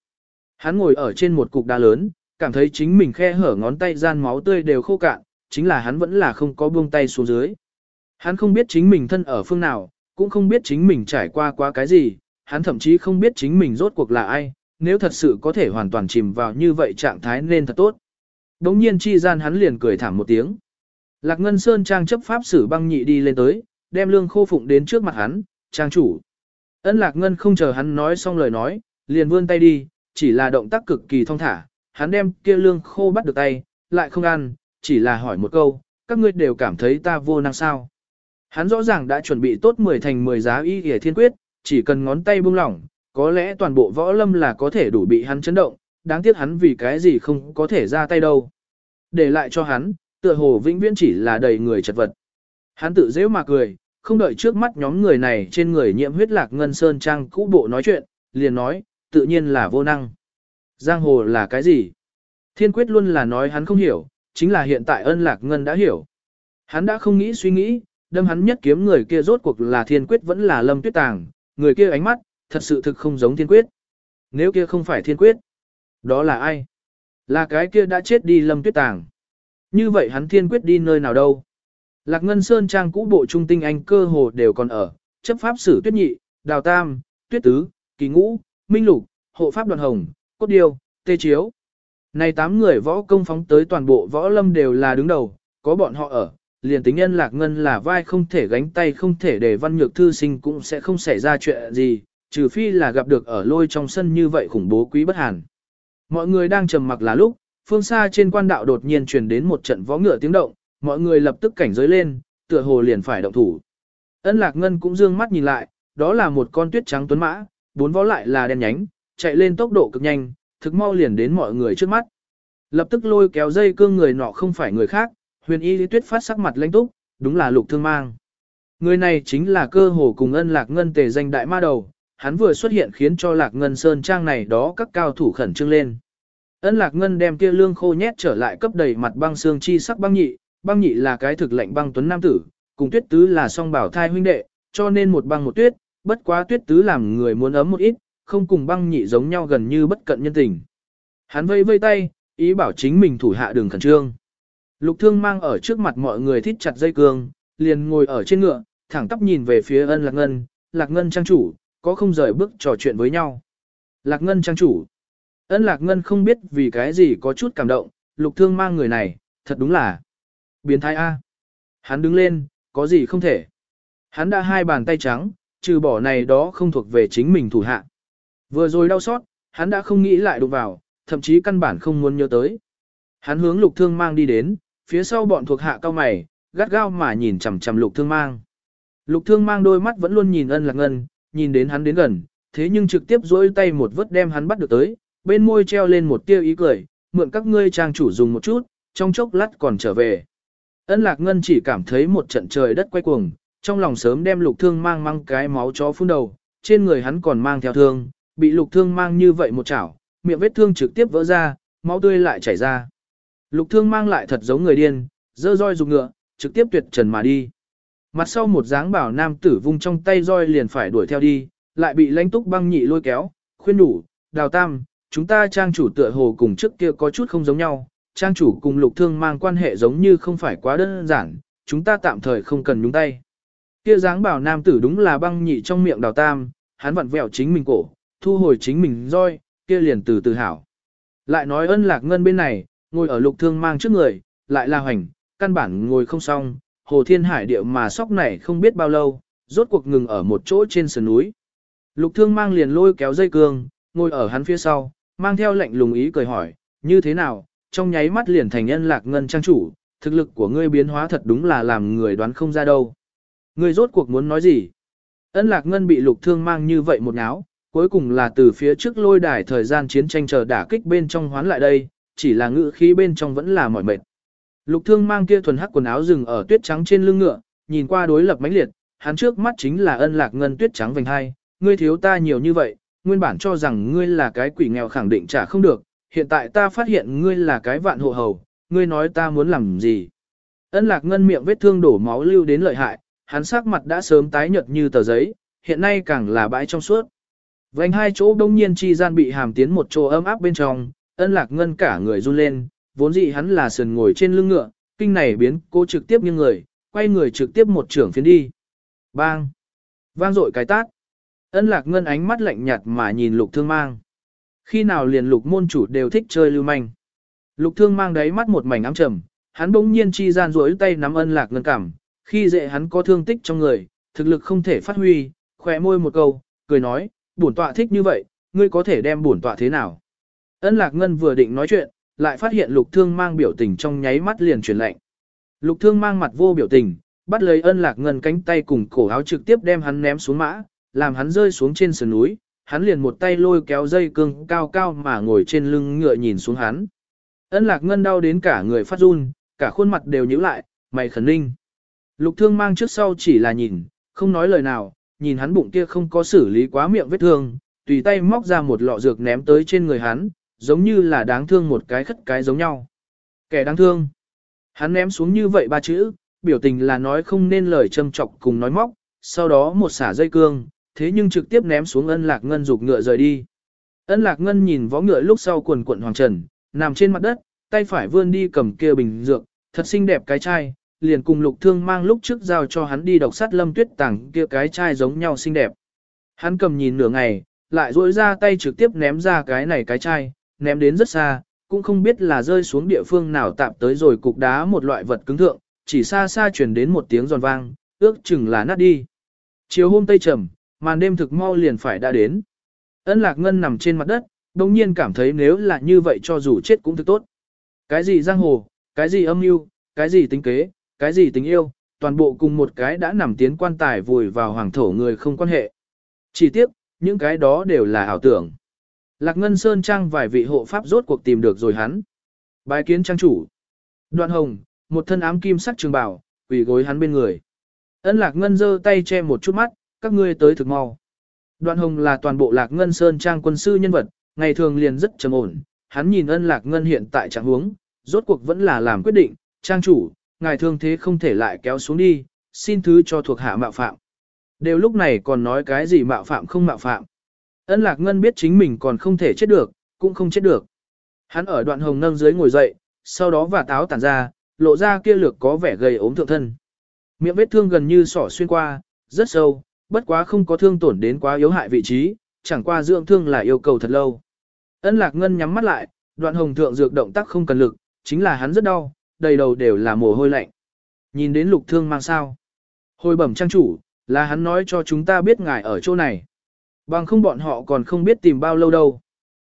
Hắn ngồi ở trên một cục đá lớn, cảm thấy chính mình khe hở ngón tay gian máu tươi đều khô cạn, chính là hắn vẫn là không có buông tay xuống dưới. Hắn không biết chính mình thân ở phương nào, cũng không biết chính mình trải qua quá cái gì, hắn thậm chí không biết chính mình rốt cuộc là ai, nếu thật sự có thể hoàn toàn chìm vào như vậy trạng thái nên thật tốt. Đống nhiên chi gian hắn liền cười thảm một tiếng. Lạc Ngân Sơn trang chấp pháp sử băng nhị đi lên tới, đem lương khô phụng đến trước mặt hắn, trang chủ. Ân Lạc Ngân không chờ hắn nói xong lời nói, liền vươn tay đi, chỉ là động tác cực kỳ thong thả, hắn đem kia lương khô bắt được tay, lại không ăn, chỉ là hỏi một câu, các ngươi đều cảm thấy ta vô năng sao. Hắn rõ ràng đã chuẩn bị tốt 10 thành 10 giá y hề thiên quyết, chỉ cần ngón tay buông lỏng, có lẽ toàn bộ võ lâm là có thể đủ bị hắn chấn động, đáng tiếc hắn vì cái gì không có thể ra tay đâu. Để lại cho hắn, tựa hồ vĩnh viễn chỉ là đầy người chật vật. Hắn tự dễ mà cười, không đợi trước mắt nhóm người này trên người nhiễm huyết lạc ngân sơn trang cũ bộ nói chuyện, liền nói, tự nhiên là vô năng. Giang hồ là cái gì? Thiên quyết luôn là nói hắn không hiểu, chính là hiện tại ân lạc ngân đã hiểu. Hắn đã không nghĩ suy nghĩ, đâm hắn nhất kiếm người kia rốt cuộc là thiên quyết vẫn là lâm tuyết tàng, người kia ánh mắt, thật sự thực không giống thiên quyết. Nếu kia không phải thiên quyết, đó là ai? Là cái kia đã chết đi lâm tuyết tàng. Như vậy hắn thiên quyết đi nơi nào đâu? Lạc Ngân Sơn trang cũ bộ trung tinh anh cơ hồ đều còn ở, chấp pháp sử tuyết nhị, đào tam, tuyết tứ, kỳ ngũ, minh lục, hộ pháp đoàn hồng, cốt điêu, tê chiếu. Này tám người võ công phóng tới toàn bộ võ lâm đều là đứng đầu, có bọn họ ở, liền tính nhân lạc ngân là vai không thể gánh tay không thể để văn nhược thư sinh cũng sẽ không xảy ra chuyện gì, trừ phi là gặp được ở lôi trong sân như vậy khủng bố quý bất hàn. Mọi người đang trầm mặc là lúc, phương xa trên quan đạo đột nhiên truyền đến một trận võ ngựa tiếng động, mọi người lập tức cảnh giới lên, tựa hồ liền phải động thủ. Ân lạc ngân cũng dương mắt nhìn lại, đó là một con tuyết trắng tuấn mã, bốn vó lại là đen nhánh, chạy lên tốc độ cực nhanh, thực mau liền đến mọi người trước mắt. Lập tức lôi kéo dây cương người nọ không phải người khác, huyền y lý tuyết phát sắc mặt lãnh túc, đúng là lục thương mang. Người này chính là cơ hồ cùng ân lạc ngân tề danh đại ma đầu, hắn vừa xuất hiện khiến cho lạc ngân sơn trang này đó các cao thủ khẩn trương lên. Ân lạc ngân đem kia lương khô nhét trở lại cấp đầy mặt băng xương chi sắc băng nhị, băng nhị là cái thực lệnh băng tuấn nam tử, cùng tuyết tứ là song bảo thai huynh đệ, cho nên một băng một tuyết, bất quá tuyết tứ làm người muốn ấm một ít, không cùng băng nhị giống nhau gần như bất cận nhân tình. Hắn vây vây tay, ý bảo chính mình thủ hạ đường khẩn trương. Lục thương mang ở trước mặt mọi người thít chặt dây cương, liền ngồi ở trên ngựa, thẳng tắp nhìn về phía ân lạc ngân, lạc ngân trang chủ, có không rời bước trò chuyện với nhau. Lạc ngân trang chủ, ân lạc ngân không biết vì cái gì có chút cảm động, lục thương mang người này, thật đúng là biến thái A. Hắn đứng lên, có gì không thể. Hắn đã hai bàn tay trắng, trừ bỏ này đó không thuộc về chính mình thủ hạ. Vừa rồi đau xót, hắn đã không nghĩ lại đụng vào, thậm chí căn bản không muốn nhớ tới. Hắn hướng lục thương mang đi đến, phía sau bọn thuộc hạ cao mày, gắt gao mà nhìn chằm chằm lục thương mang. Lục thương mang đôi mắt vẫn luôn nhìn ân lạc ngân, nhìn đến hắn đến gần, thế nhưng trực tiếp dỗi tay một vớt đem hắn bắt được tới, bên môi treo lên một tia ý cười, mượn các ngươi trang chủ dùng một chút, trong chốc lát còn trở về. Ân lạc ngân chỉ cảm thấy một trận trời đất quay cuồng, trong lòng sớm đem lục thương mang mang cái máu chó phun đầu, trên người hắn còn mang theo thương, bị lục thương mang như vậy một chảo, miệng vết thương trực tiếp vỡ ra, máu tươi lại chảy ra. Lục thương mang lại thật giống người điên, dơ roi dùng ngựa, trực tiếp tuyệt trần mà đi. Mặt sau một dáng bảo nam tử vung trong tay roi liền phải đuổi theo đi, lại bị lãnh túc băng nhị lôi kéo, khuyên đủ, đào tam, chúng ta trang chủ tựa hồ cùng trước kia có chút không giống nhau, trang chủ cùng lục thương mang quan hệ giống như không phải quá đơn giản, chúng ta tạm thời không cần nhúng tay. Kia dáng bảo nam tử đúng là băng nhị trong miệng đào tam, hắn vặn vẹo chính mình cổ, thu hồi chính mình roi, kia liền từ từ hảo. Lại nói ân lạc ngân bên này, ngồi ở lục thương mang trước người, lại là hoành, căn bản ngồi không xong, hồ thiên hải điệu mà sóc này không biết bao lâu, rốt cuộc ngừng ở một chỗ trên sườn núi. Lục thương mang liền lôi kéo dây cương, ngồi ở hắn phía sau, mang theo lệnh lùng ý cười hỏi, như thế nào, trong nháy mắt liền thành nhân lạc ngân trang chủ, thực lực của ngươi biến hóa thật đúng là làm người đoán không ra đâu. Ngươi rốt cuộc muốn nói gì? Ân lạc ngân bị lục thương mang như vậy một áo, cuối cùng là từ phía trước lôi đài thời gian chiến tranh chờ đả kích bên trong hoán lại đây, chỉ là ngự khí bên trong vẫn là mỏi mệt. Lục thương mang kia thuần hắc quần áo rừng ở tuyết trắng trên lưng ngựa, nhìn qua đối lập mãnh liệt, hắn trước mắt chính là ân lạc ngân tuyết trắng vành hai, ngươi thiếu ta nhiều như vậy, nguyên bản cho rằng ngươi là cái quỷ nghèo khẳng định trả không được, hiện tại ta phát hiện ngươi là cái vạn hộ hầu, ngươi nói ta muốn làm gì. Ân lạc ngân miệng vết thương đổ máu lưu đến lợi hại, hắn sắc mặt đã sớm tái nhợt như tờ giấy, hiện nay càng là bãi trong suốt. Vành hai chỗ đông nhiên chi gian bị hàm tiến một chỗ ấm áp bên trong, ân lạc ngân cả người run lên, vốn dĩ hắn là sườn ngồi trên lưng ngựa, kinh này biến cô trực tiếp như người, quay người trực tiếp một trưởng phiến đi. Bang! Vang dội cái tát. Ân lạc ngân ánh mắt lạnh nhạt mà nhìn lục thương mang. Khi nào liền lục môn chủ đều thích chơi lưu manh. Lục thương mang đáy mắt một mảnh ám trầm, hắn bỗng nhiên chi gian rối tay nắm ân lạc ngân cảm, khi dễ hắn có thương tích trong người, thực lực không thể phát huy, khỏe môi một câu, cười nói, bổn tọa thích như vậy, ngươi có thể đem bổn tọa thế nào. Ân lạc ngân vừa định nói chuyện, lại phát hiện lục thương mang biểu tình trong nháy mắt liền chuyển lạnh. Lục thương mang mặt vô biểu tình, bắt lấy ân lạc ngân cánh tay cùng cổ áo trực tiếp đem hắn ném xuống mã, làm hắn rơi xuống trên sườn núi, hắn liền một tay lôi kéo dây cương cao cao mà ngồi trên lưng ngựa nhìn xuống hắn. Ân lạc ngân đau đến cả người phát run, cả khuôn mặt đều nhíu lại, mày khẩn ninh. Lục thương mang trước sau chỉ là nhìn, không nói lời nào, nhìn hắn bụng kia không có xử lý quá miệng vết thương, tùy tay móc ra một lọ dược ném tới trên người hắn, giống như là đáng thương một cái khất cái giống nhau. Kẻ đáng thương. Hắn ném xuống như vậy ba chữ, biểu tình là nói không nên lời châm chọc cùng nói móc, sau đó một xả dây cương, thế nhưng trực tiếp ném xuống ân lạc ngân dục ngựa rời đi. Ân lạc ngân nhìn võ ngựa lúc sau quần quận hoàng trần, nằm trên mặt đất, tay phải vươn đi cầm kia bình dược, thật xinh đẹp cái chai, liền cùng lục thương mang lúc trước giao cho hắn đi đọc sát lâm tuyết tảng kia cái chai giống nhau xinh đẹp. Hắn cầm nhìn nửa ngày, lại duỗi ra tay trực tiếp ném ra cái này cái chai, ném đến rất xa, cũng không biết là rơi xuống địa phương nào tạm tới rồi cục đá một loại vật cứng thượng, chỉ xa xa truyền đến một tiếng giòn vang, ước chừng là nát đi. Chiều hôm tây trầm, màn đêm thực mau liền phải đã đến. Ân lạc ngân nằm trên mặt đất, đồng nhiên cảm thấy nếu là như vậy cho dù chết cũng thực tốt. Cái gì giang hồ, cái gì âm mưu, cái gì tính kế, cái gì tình yêu, toàn bộ cùng một cái đã nằm tiến quan tài vùi vào hoàng thổ người không quan hệ. Chỉ tiếc, những cái đó đều là ảo tưởng. Lạc Ngân Sơn Trang vài vị hộ pháp rốt cuộc tìm được rồi hắn. Bái kiến trang chủ. Đoạn hồng, một thân ám kim sắc trường bảo, quỳ gối hắn bên người. Ân Lạc Ngân giơ tay che một chút mắt, các ngươi tới thực mau. Đoạn hồng là toàn bộ Lạc Ngân Sơn Trang quân sư nhân vật, ngày thường liền rất trầm ổn. Hắn nhìn ân Lạc Ngân hiện tại trạng huống, rốt cuộc vẫn là làm quyết định, trang chủ, ngài thương thế không thể lại kéo xuống đi, xin thứ cho thuộc hạ mạo phạm. Đều lúc này còn nói cái gì mạo phạm không mạo phạm. Ân Lạc Ngân biết chính mình còn không thể chết được, cũng không chết được. Hắn ở đoạn hồng nâng dưới ngồi dậy, sau đó và táo tản ra, lộ ra kia lược có vẻ gầy ốm thượng thân. Miệng vết thương gần như sỏ xuyên qua, rất sâu, bất quá không có thương tổn đến quá yếu hại vị trí, chẳng qua dưỡng thương là yêu cầu thật lâu. Ân Lạc Ngân nhắm mắt lại, đoạn hồng thượng dược động tác không cần lực, chính là hắn rất đau, đầy đầu đều là mồ hôi lạnh. Nhìn đến lục thương mang sao. Hồi bẩm trang chủ, là hắn nói cho chúng ta biết ngài ở chỗ này. Bằng không bọn họ còn không biết tìm bao lâu đâu.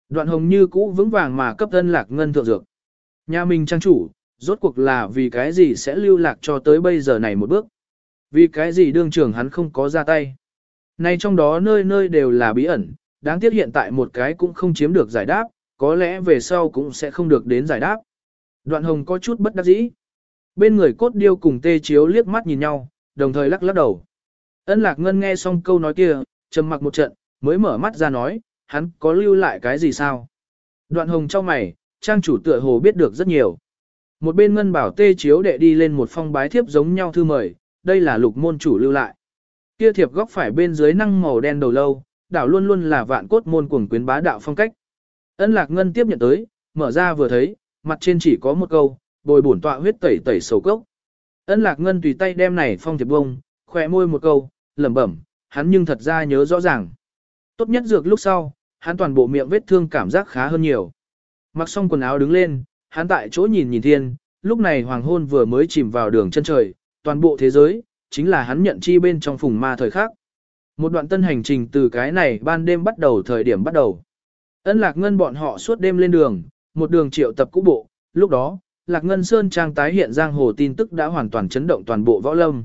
Đoạn hồng như cũ vững vàng mà cấp thân lạc ngân thượng dược. Nhà mình trang chủ, rốt cuộc là vì cái gì sẽ lưu lạc cho tới bây giờ này một bước. Vì cái gì đương trưởng hắn không có ra tay. Nay trong đó nơi nơi đều là bí ẩn, đáng tiếc hiện tại một cái cũng không chiếm được giải đáp, có lẽ về sau cũng sẽ không được đến giải đáp. Đoạn hồng có chút bất đắc dĩ. Bên người cốt điêu cùng tê chiếu liếc mắt nhìn nhau, đồng thời lắc lắc đầu. Ân lạc ngân nghe xong câu nói kia, trầm mặc một trận, mới mở mắt ra nói, hắn có lưu lại cái gì sao? Đoạn hồng cho mày, trang chủ tựa hồ biết được rất nhiều. Một bên ngân bảo tê chiếu đệ đi lên một phong bái thiếp giống nhau thư mời, đây là lục môn chủ lưu lại. Kia thiệp góc phải bên dưới năng màu đen đầu lâu, đảo luôn luôn là vạn cốt môn cuồng quyến bá đạo phong cách. Ân lạc ngân tiếp nhận tới, mở ra vừa thấy, mặt trên chỉ có một câu, bồi bổn tọa huyết tẩy tẩy sầu cốc. Ân lạc ngân tùy tay đem này phong thiệp bông, khỏe môi một câu, lẩm bẩm, hắn nhưng thật ra nhớ rõ ràng. Tốt nhất dược lúc sau, hắn toàn bộ miệng vết thương cảm giác khá hơn nhiều. Mặc xong quần áo đứng lên, hắn tại chỗ nhìn nhìn thiên, lúc này hoàng hôn vừa mới chìm vào đường chân trời, toàn bộ thế giới, chính là hắn nhận chi bên trong phùng ma thời khắc. Một đoạn tân hành trình từ cái này ban đêm bắt đầu thời điểm bắt đầu. Ân lạc ngân bọn họ suốt đêm lên đường, một đường triệu tập cũ bộ, lúc đó, lạc ngân sơn trang tái hiện giang hồ tin tức đã hoàn toàn chấn động toàn bộ võ lâm.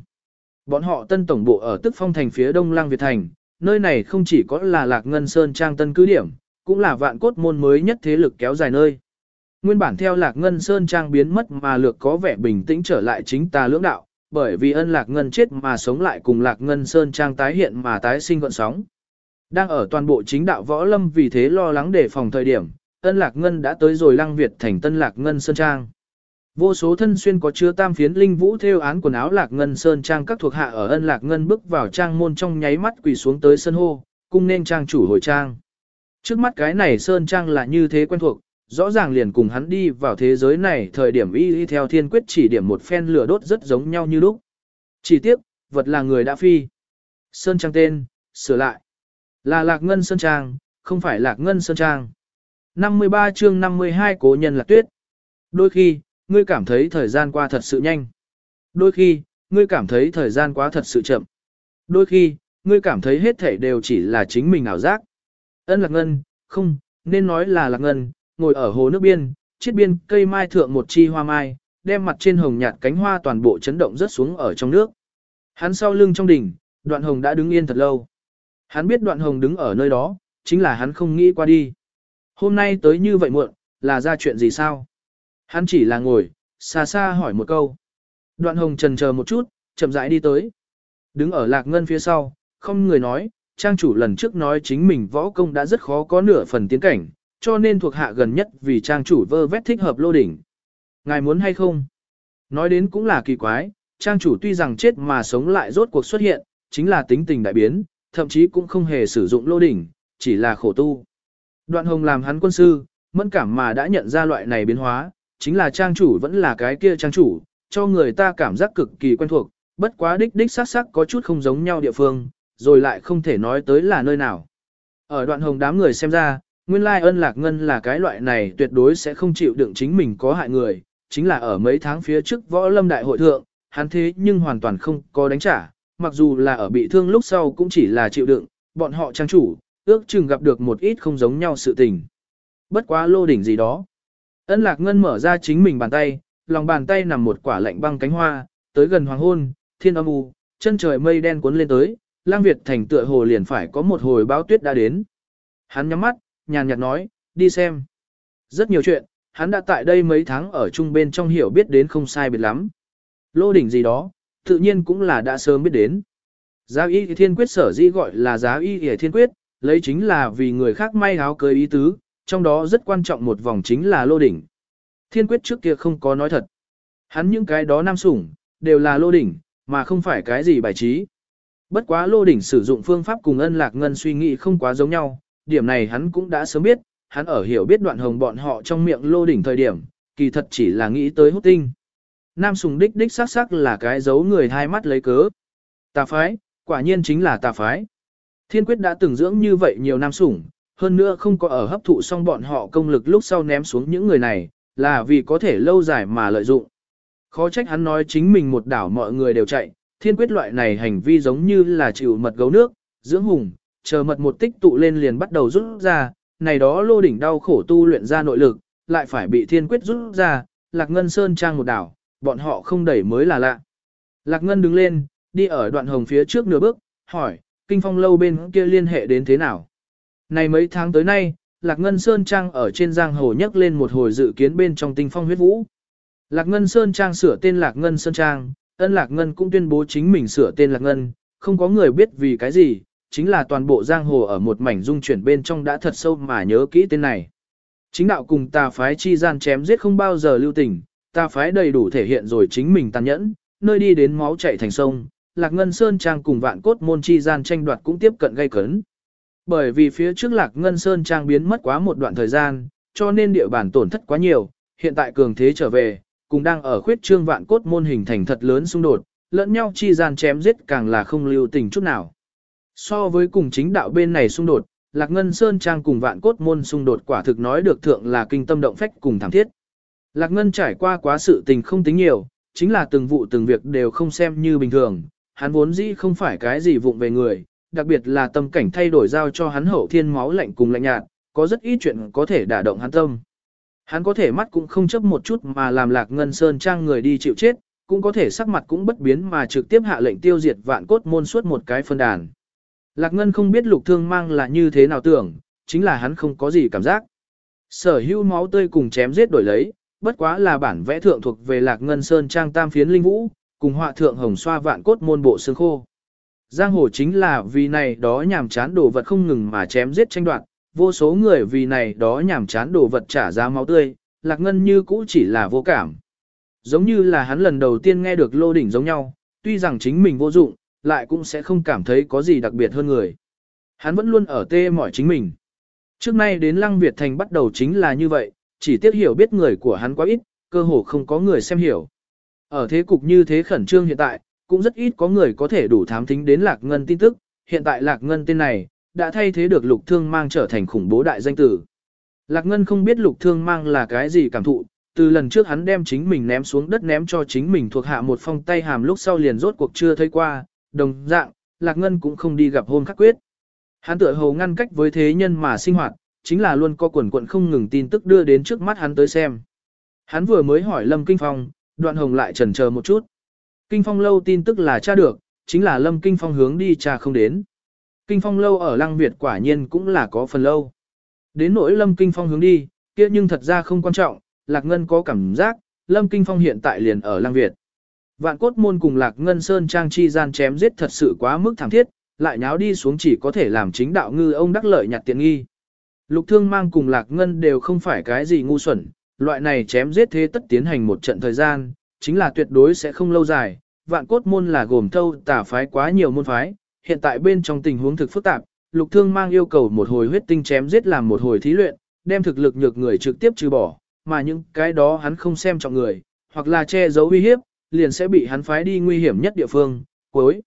Bọn họ tân tổng bộ ở tức phong thành phía đông lang Việt Thành, nơi này không chỉ có là lạc ngân sơn trang tân cứ điểm, cũng là vạn cốt môn mới nhất thế lực kéo dài nơi. Nguyên bản theo lạc ngân sơn trang biến mất mà lược có vẻ bình tĩnh trở lại chính ta lưỡng đạo, bởi vì ân lạc ngân chết mà sống lại cùng lạc ngân sơn trang tái hiện mà tái sinh gọn sóng. Đang ở toàn bộ chính đạo võ lâm vì thế lo lắng để phòng thời điểm, ân lạc ngân đã tới rồi lăng Việt thành tân lạc ngân sơn trang. Vô số thân xuyên có chứa tam phiến linh vũ theo án quần áo lạc ngân sơn trang các thuộc hạ ở ân lạc ngân bước vào trang môn trong nháy mắt quỳ xuống tới sân hô, cung nên trang chủ hồi trang. Trước mắt cái này sơn trang là như thế quen thuộc, rõ ràng liền cùng hắn đi vào thế giới này thời điểm y y theo thiên quyết chỉ điểm một phen lửa đốt rất giống nhau như lúc. Chỉ tiếc, vật là người đã phi. Sơn trang tên, sửa lại. Là lạc ngân sơn trang, không phải lạc ngân sơn trang. 53 chương 52 cố nhân là tuyết. Đôi khi, ngươi cảm thấy thời gian qua thật sự nhanh. Đôi khi, ngươi cảm thấy thời gian quá thật sự chậm. Đôi khi, ngươi cảm thấy hết thảy đều chỉ là chính mình ảo giác. Ân lạc ngân, không, nên nói là lạc ngân, ngồi ở hồ nước biên, chiết biên cây mai thượng một chi hoa mai, đem mặt trên hồng nhạt cánh hoa toàn bộ chấn động rất xuống ở trong nước. Hắn sau lưng trong đỉnh, đoạn hồng đã đứng yên thật lâu. Hắn biết đoạn hồng đứng ở nơi đó, chính là hắn không nghĩ qua đi. Hôm nay tới như vậy muộn, là ra chuyện gì sao? Hắn chỉ là ngồi, xa xa hỏi một câu. Đoạn hồng trần chờ một chút, chậm rãi đi tới. Đứng ở lạc ngân phía sau, không người nói, trang chủ lần trước nói chính mình võ công đã rất khó có nửa phần tiến cảnh, cho nên thuộc hạ gần nhất vì trang chủ vơ vét thích hợp lô đỉnh. Ngài muốn hay không? Nói đến cũng là kỳ quái, trang chủ tuy rằng chết mà sống lại rốt cuộc xuất hiện, chính là tính tình đại biến, thậm chí cũng không hề sử dụng lô đỉnh, chỉ là khổ tu. Đoạn hồng làm hắn quân sư, mẫn cảm mà đã nhận ra loại này biến hóa, chính là trang chủ vẫn là cái kia trang chủ, cho người ta cảm giác cực kỳ quen thuộc, bất quá đích đích sắc sắc có chút không giống nhau địa phương, rồi lại không thể nói tới là nơi nào. Ở đoạn hồng đám người xem ra, nguyên lai ân lạc ngân là cái loại này tuyệt đối sẽ không chịu đựng chính mình có hại người, chính là ở mấy tháng phía trước võ lâm đại hội thượng, hắn thế nhưng hoàn toàn không có đánh trả, mặc dù là ở bị thương lúc sau cũng chỉ là chịu đựng, bọn họ trang chủ, ước chừng gặp được một ít không giống nhau sự tình. Bất quá lô đỉnh gì đó. Ân lạc ngân mở ra chính mình bàn tay, lòng bàn tay nằm một quả lạnh băng cánh hoa, tới gần hoàng hôn, thiên âm u, chân trời mây đen cuốn lên tới, lang Việt thành tựa hồ liền phải có một hồi báo tuyết đã đến. Hắn nhắm mắt, nhàn nhạt nói, đi xem. Rất nhiều chuyện, hắn đã tại đây mấy tháng ở chung bên trong hiểu biết đến không sai biệt lắm. Lô đỉnh gì đó, tự nhiên cũng là đã sớm biết đến. Giá y thiên quyết sở dĩ gọi là giá y thiên quyết, lấy chính là vì người khác may áo cưới ý tứ, trong đó rất quan trọng một vòng chính là lô đỉnh. Thiên quyết trước kia không có nói thật. Hắn những cái đó nam sủng, đều là lô đỉnh, mà không phải cái gì bài trí. Bất quá lô đỉnh sử dụng phương pháp cùng ân lạc ngân suy nghĩ không quá giống nhau, điểm này hắn cũng đã sớm biết, hắn ở hiểu biết đoạn hồng bọn họ trong miệng lô đỉnh thời điểm, kỳ thật chỉ là nghĩ tới hút tinh. Nam sùng đích đích sắc sắc là cái giấu người hai mắt lấy cớ. Tà phái, quả nhiên chính là tà phái. Thiên quyết đã từng dưỡng như vậy nhiều nam sủng, hơn nữa không có ở hấp thụ xong bọn họ công lực lúc sau ném xuống những người này, là vì có thể lâu dài mà lợi dụng. Khó trách hắn nói chính mình một đảo mọi người đều chạy, thiên quyết loại này hành vi giống như là chịu mật gấu nước, dưỡng hùng, chờ mật một tích tụ lên liền bắt đầu rút ra, này đó lô đỉnh đau khổ tu luyện ra nội lực, lại phải bị thiên quyết rút ra, lạc ngân sơn trang một đảo, bọn họ không đẩy mới là lạ. Lạc ngân đứng lên, đi ở đoạn hồng phía trước nửa bước, hỏi, kinh phong lâu bên kia liên hệ đến thế nào? Này mấy tháng tới nay, Lạc Ngân Sơn Trang ở trên giang hồ nhắc lên một hồi dự kiến bên trong tinh phong huyết vũ. Lạc Ngân Sơn Trang sửa tên Lạc Ngân Sơn Trang, ân Lạc Ngân cũng tuyên bố chính mình sửa tên Lạc Ngân, không có người biết vì cái gì, chính là toàn bộ giang hồ ở một mảnh dung chuyển bên trong đã thật sâu mà nhớ kỹ tên này. Chính đạo cùng tà phái chi gian chém giết không bao giờ lưu tình, tà phái đầy đủ thể hiện rồi chính mình tàn nhẫn, nơi đi đến máu chảy thành sông, Lạc Ngân Sơn Trang cùng vạn cốt môn chi gian tranh đoạt cũng tiếp cận gây cấn. Bởi vì phía trước Lạc Ngân Sơn Trang biến mất quá một đoạn thời gian, cho nên địa bàn tổn thất quá nhiều, hiện tại cường thế trở về, cùng đang ở khuyết trương vạn cốt môn hình thành thật lớn xung đột, lẫn nhau chi gian chém giết càng là không lưu tình chút nào. So với cùng chính đạo bên này xung đột, Lạc Ngân Sơn Trang cùng vạn cốt môn xung đột quả thực nói được thượng là kinh tâm động phách cùng thảm thiết. Lạc Ngân trải qua quá sự tình không tính nhiều, chính là từng vụ từng việc đều không xem như bình thường, hắn vốn dĩ không phải cái gì vụng về người, đặc biệt là tâm cảnh thay đổi giao cho hắn hậu thiên máu lạnh cùng lạnh nhạt, có rất ít chuyện có thể đả động hắn tâm. Hắn có thể mắt cũng không chấp một chút mà làm lạc ngân sơn trang người đi chịu chết, cũng có thể sắc mặt cũng bất biến mà trực tiếp hạ lệnh tiêu diệt vạn cốt môn suốt một cái phân đàn. Lạc ngân không biết lục thương mang là như thế nào tưởng, chính là hắn không có gì cảm giác. Sở hữu máu tươi cùng chém giết đổi lấy, bất quá là bản vẽ thượng thuộc về lạc ngân sơn trang tam phiến linh vũ, cùng họa thượng hồng xoa vạn cốt môn bộ xương khô. Giang hồ chính là vì này đó nhàm chán đồ vật không ngừng mà chém giết tranh đoạt, vô số người vì này đó nhàm chán đồ vật trả giá máu tươi, lạc ngân như cũ chỉ là vô cảm. Giống như là hắn lần đầu tiên nghe được lô đỉnh giống nhau, tuy rằng chính mình vô dụng, lại cũng sẽ không cảm thấy có gì đặc biệt hơn người. Hắn vẫn luôn ở tê mỏi chính mình. Trước nay đến Lăng Việt Thành bắt đầu chính là như vậy, chỉ tiếc hiểu biết người của hắn quá ít, cơ hồ không có người xem hiểu. Ở thế cục như thế khẩn trương hiện tại, cũng rất ít có người có thể đủ thám thính đến Lạc Ngân tin tức, hiện tại Lạc Ngân tên này, đã thay thế được Lục Thương Mang trở thành khủng bố đại danh tử. Lạc Ngân không biết Lục Thương Mang là cái gì cảm thụ, từ lần trước hắn đem chính mình ném xuống đất ném cho chính mình thuộc hạ một phong tay hàm lúc sau liền rốt cuộc chưa thấy qua, đồng dạng, Lạc Ngân cũng không đi gặp hôn khắc quyết. Hắn tựa hồ ngăn cách với thế nhân mà sinh hoạt, chính là luôn có quần quận không ngừng tin tức đưa đến trước mắt hắn tới xem. Hắn vừa mới hỏi Lâm Kinh Phong, đoạn hồng lại chần chờ một chút. Kinh phong lâu tin tức là tra được, chính là lâm kinh phong hướng đi tra không đến. Kinh phong lâu ở lăng Việt quả nhiên cũng là có phần lâu. Đến nỗi lâm kinh phong hướng đi, kia nhưng thật ra không quan trọng, Lạc Ngân có cảm giác, lâm kinh phong hiện tại liền ở lăng Việt. Vạn cốt môn cùng Lạc Ngân Sơn Trang chi gian chém giết thật sự quá mức thảm thiết, lại nháo đi xuống chỉ có thể làm chính đạo ngư ông đắc lợi nhặt tiện nghi. Lục thương mang cùng Lạc Ngân đều không phải cái gì ngu xuẩn, loại này chém giết thế tất tiến hành một trận thời gian, chính là tuyệt đối sẽ không lâu dài, vạn cốt môn là gồm thâu tả phái quá nhiều môn phái, hiện tại bên trong tình huống thực phức tạp, lục thương mang yêu cầu một hồi huyết tinh chém giết làm một hồi thí luyện, đem thực lực nhược người trực tiếp trừ bỏ, mà những cái đó hắn không xem trọng người, hoặc là che giấu uy hiếp, liền sẽ bị hắn phái đi nguy hiểm nhất địa phương, cuối.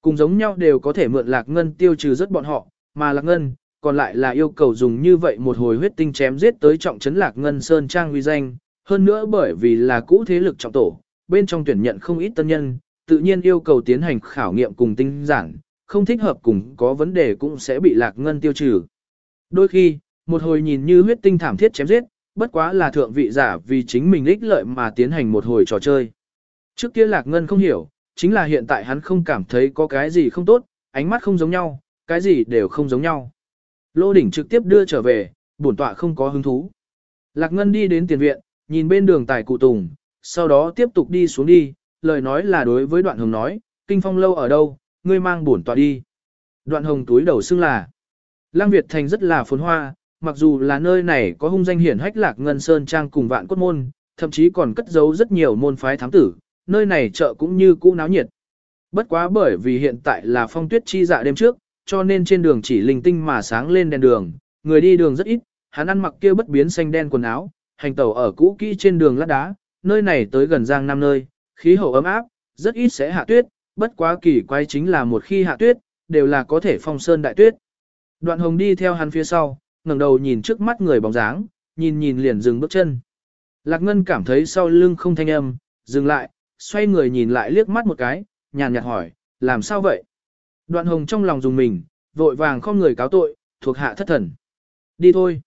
Cùng giống nhau đều có thể mượn lạc ngân tiêu trừ rất bọn họ, mà lạc ngân, còn lại là yêu cầu dùng như vậy một hồi huyết tinh chém giết tới trọng trấn lạc ngân sơn trang uy danh, hơn nữa bởi vì là cũ thế lực trọng tổ, bên trong tuyển nhận không ít tân nhân, tự nhiên yêu cầu tiến hành khảo nghiệm cùng tinh giản, không thích hợp cùng có vấn đề cũng sẽ bị lạc ngân tiêu trừ. Đôi khi, một hồi nhìn như huyết tinh thảm thiết chém giết, bất quá là thượng vị giả vì chính mình ích lợi mà tiến hành một hồi trò chơi. Trước kia lạc ngân không hiểu, chính là hiện tại hắn không cảm thấy có cái gì không tốt, ánh mắt không giống nhau, cái gì đều không giống nhau. Lô đỉnh trực tiếp đưa trở về, bổn tọa không có hứng thú. Lạc ngân đi đến tiền viện, nhìn bên đường tài cụ tùng, sau đó tiếp tục đi xuống đi, lời nói là đối với đoạn hồng nói, kinh phong lâu ở đâu, ngươi mang bổn tọa đi. Đoạn hồng túi đầu xưng là, Lăng Việt Thành rất là phồn hoa, mặc dù là nơi này có hung danh hiển hách lạc ngân sơn trang cùng vạn cốt môn, thậm chí còn cất giấu rất nhiều môn phái thám tử, nơi này chợ cũng như cũ náo nhiệt. Bất quá bởi vì hiện tại là phong tuyết chi dạ đêm trước, cho nên trên đường chỉ linh tinh mà sáng lên đèn đường, người đi đường rất ít, hắn ăn mặc kia bất biến xanh đen quần áo, hành tẩu ở cũ kỹ trên đường lát đá, nơi này tới gần giang năm nơi, khí hậu ấm áp, rất ít sẽ hạ tuyết, bất quá kỳ quái chính là một khi hạ tuyết, đều là có thể phong sơn đại tuyết. Đoạn hồng đi theo hắn phía sau, ngẩng đầu nhìn trước mắt người bóng dáng, nhìn nhìn liền dừng bước chân. Lạc Ngân cảm thấy sau lưng không thanh âm, dừng lại, xoay người nhìn lại liếc mắt một cái, nhàn nhạt hỏi, làm sao vậy? Đoạn hồng trong lòng dùng mình, vội vàng không người cáo tội, thuộc hạ thất thần. Đi thôi.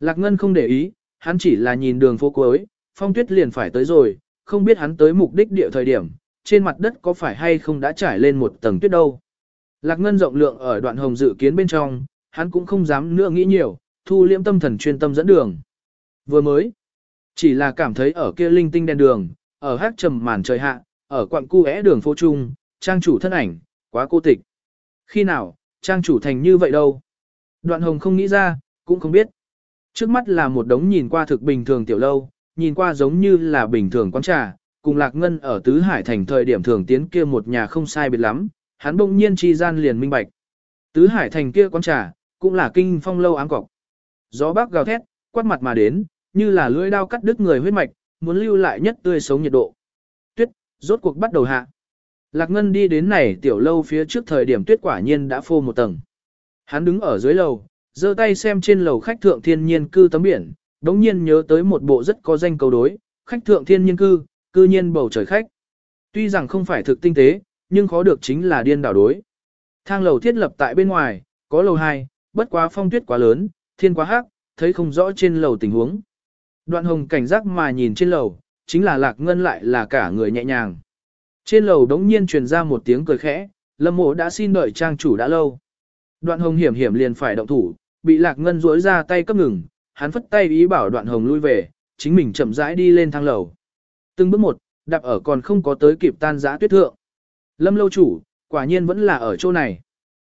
Lạc Ngân không để ý, hắn chỉ là nhìn đường phố cuối, phong tuyết liền phải tới rồi, không biết hắn tới mục đích địa thời điểm, trên mặt đất có phải hay không đã trải lên một tầng tuyết đâu. Lạc Ngân rộng lượng ở đoạn hồng dự kiến bên trong, hắn cũng không dám nữa nghĩ nhiều, thu liễm tâm thần chuyên tâm dẫn đường. Vừa mới, chỉ là cảm thấy ở kia linh tinh đèn đường, ở hát trầm màn trời hạ, ở quặng cu é đường phố trung, trang chủ thân ảnh, quá cô tịch. Khi nào, trang chủ thành như vậy đâu? Đoạn hồng không nghĩ ra, cũng không biết. Trước mắt là một đống nhìn qua thực bình thường tiểu lâu, nhìn qua giống như là bình thường quán trà, cùng Lạc Ngân ở Tứ Hải thành thời điểm thường tiến kia một nhà không sai biệt lắm, hắn bỗng nhiên chi gian liền minh bạch. Tứ Hải thành kia quán trà, cũng là kinh phong lâu áng cọc. Gió bắc gào thét, quát mặt mà đến, như là lưỡi đao cắt đứt người huyết mạch, muốn lưu lại nhất tươi sống nhiệt độ. Tuyết, rốt cuộc bắt đầu hạ. Lạc Ngân đi đến này tiểu lâu phía trước thời điểm tuyết quả nhiên đã phô một tầng. Hắn đứng ở dưới lầu, giơ tay xem trên lầu khách thượng thiên nhiên cư tấm biển, đống nhiên nhớ tới một bộ rất có danh câu đối, khách thượng thiên nhiên cư, cư nhiên bầu trời khách. Tuy rằng không phải thực tinh tế, nhưng khó được chính là điên đảo đối. Thang lầu thiết lập tại bên ngoài, có lầu 2, bất quá phong tuyết quá lớn, thiên quá hắc, thấy không rõ trên lầu tình huống. Đoạn hồng cảnh giác mà nhìn trên lầu, chính là lạc ngân lại là cả người nhẹ nhàng. Trên lầu đống nhiên truyền ra một tiếng cười khẽ, lâm mộ đã xin đợi trang chủ đã lâu. Đoạn hồng hiểm hiểm liền phải động thủ, bị lạc ngân rỗi ra tay cấp ngừng, hắn phất tay ý bảo đoạn hồng lui về, chính mình chậm rãi đi lên thang lầu. Từng bước một, đạp ở còn không có tới kịp tan giã tuyết thượng. Lâm lâu chủ, quả nhiên vẫn là ở chỗ này.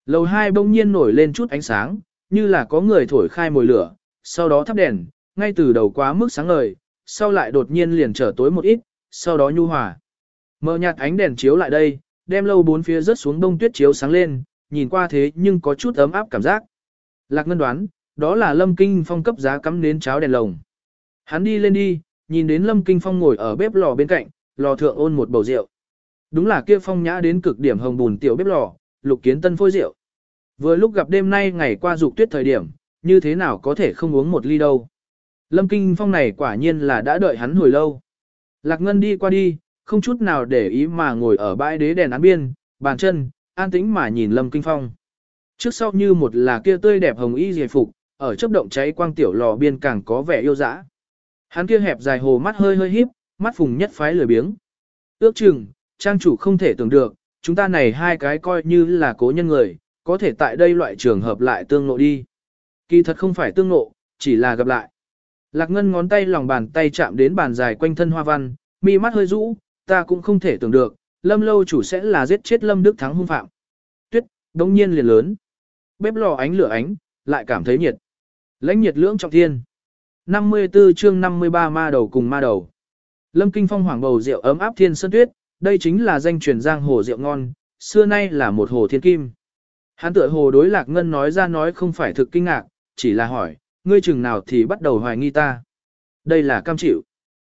Lầu hai bỗng nhiên nổi lên chút ánh sáng, như là có người thổi khai mồi lửa, sau đó thắp đèn, ngay từ đầu quá mức sáng ngời, sau lại đột nhiên liền trở tối một ít, sau đó nhu hòa mờ nhạt ánh đèn chiếu lại đây, đem lâu bốn phía rớt xuống đông tuyết chiếu sáng lên, nhìn qua thế nhưng có chút ấm áp cảm giác. Lạc Ngân đoán, đó là Lâm Kinh Phong cấp giá cắm nến cháo đèn lồng. Hắn đi lên đi, nhìn đến Lâm Kinh Phong ngồi ở bếp lò bên cạnh, lò thượng ôn một bầu rượu. Đúng là kia phong nhã đến cực điểm hồng bùn tiểu bếp lò, lục kiến tân phôi rượu. Vừa lúc gặp đêm nay ngày qua dục tuyết thời điểm, như thế nào có thể không uống một ly đâu. Lâm Kinh Phong này quả nhiên là đã đợi hắn hồi lâu. Lạc Ngân đi qua đi, không chút nào để ý mà ngồi ở bãi đế đèn án biên, bàn chân, an tĩnh mà nhìn Lâm Kinh Phong. Trước sau như một là kia tươi đẹp hồng y dề phục, ở chớp động cháy quang tiểu lò biên càng có vẻ yêu dã. Hắn kia hẹp dài hồ mắt hơi hơi híp, mắt phùng nhất phái lười biếng. Ước chừng, trang chủ không thể tưởng được, chúng ta này hai cái coi như là cố nhân người, có thể tại đây loại trường hợp lại tương nộ đi. Kỳ thật không phải tương nộ, chỉ là gặp lại. Lạc Ngân ngón tay lòng bàn tay chạm đến bàn dài quanh thân hoa văn, mi mắt hơi rũ, ta cũng không thể tưởng được, Lâm lâu chủ sẽ là giết chết Lâm Đức Thắng hung phạm. Tuyết, đông nhiên liền lớn. Bếp lò ánh lửa ánh, lại cảm thấy nhiệt. Lãnh nhiệt lưỡng trọng thiên. 54 chương 53 ma đầu cùng ma đầu. Lâm Kinh Phong hoàng bầu rượu ấm áp thiên sơn tuyết, Đây chính là danh truyền giang hồ rượu ngon, xưa nay là một hồ thiên kim. Hắn tựa hồ đối lạc ngân nói ra nói không phải thực kinh ngạc, chỉ là hỏi, ngươi chừng nào thì bắt đầu hoài nghi ta. Đây là cam chịu.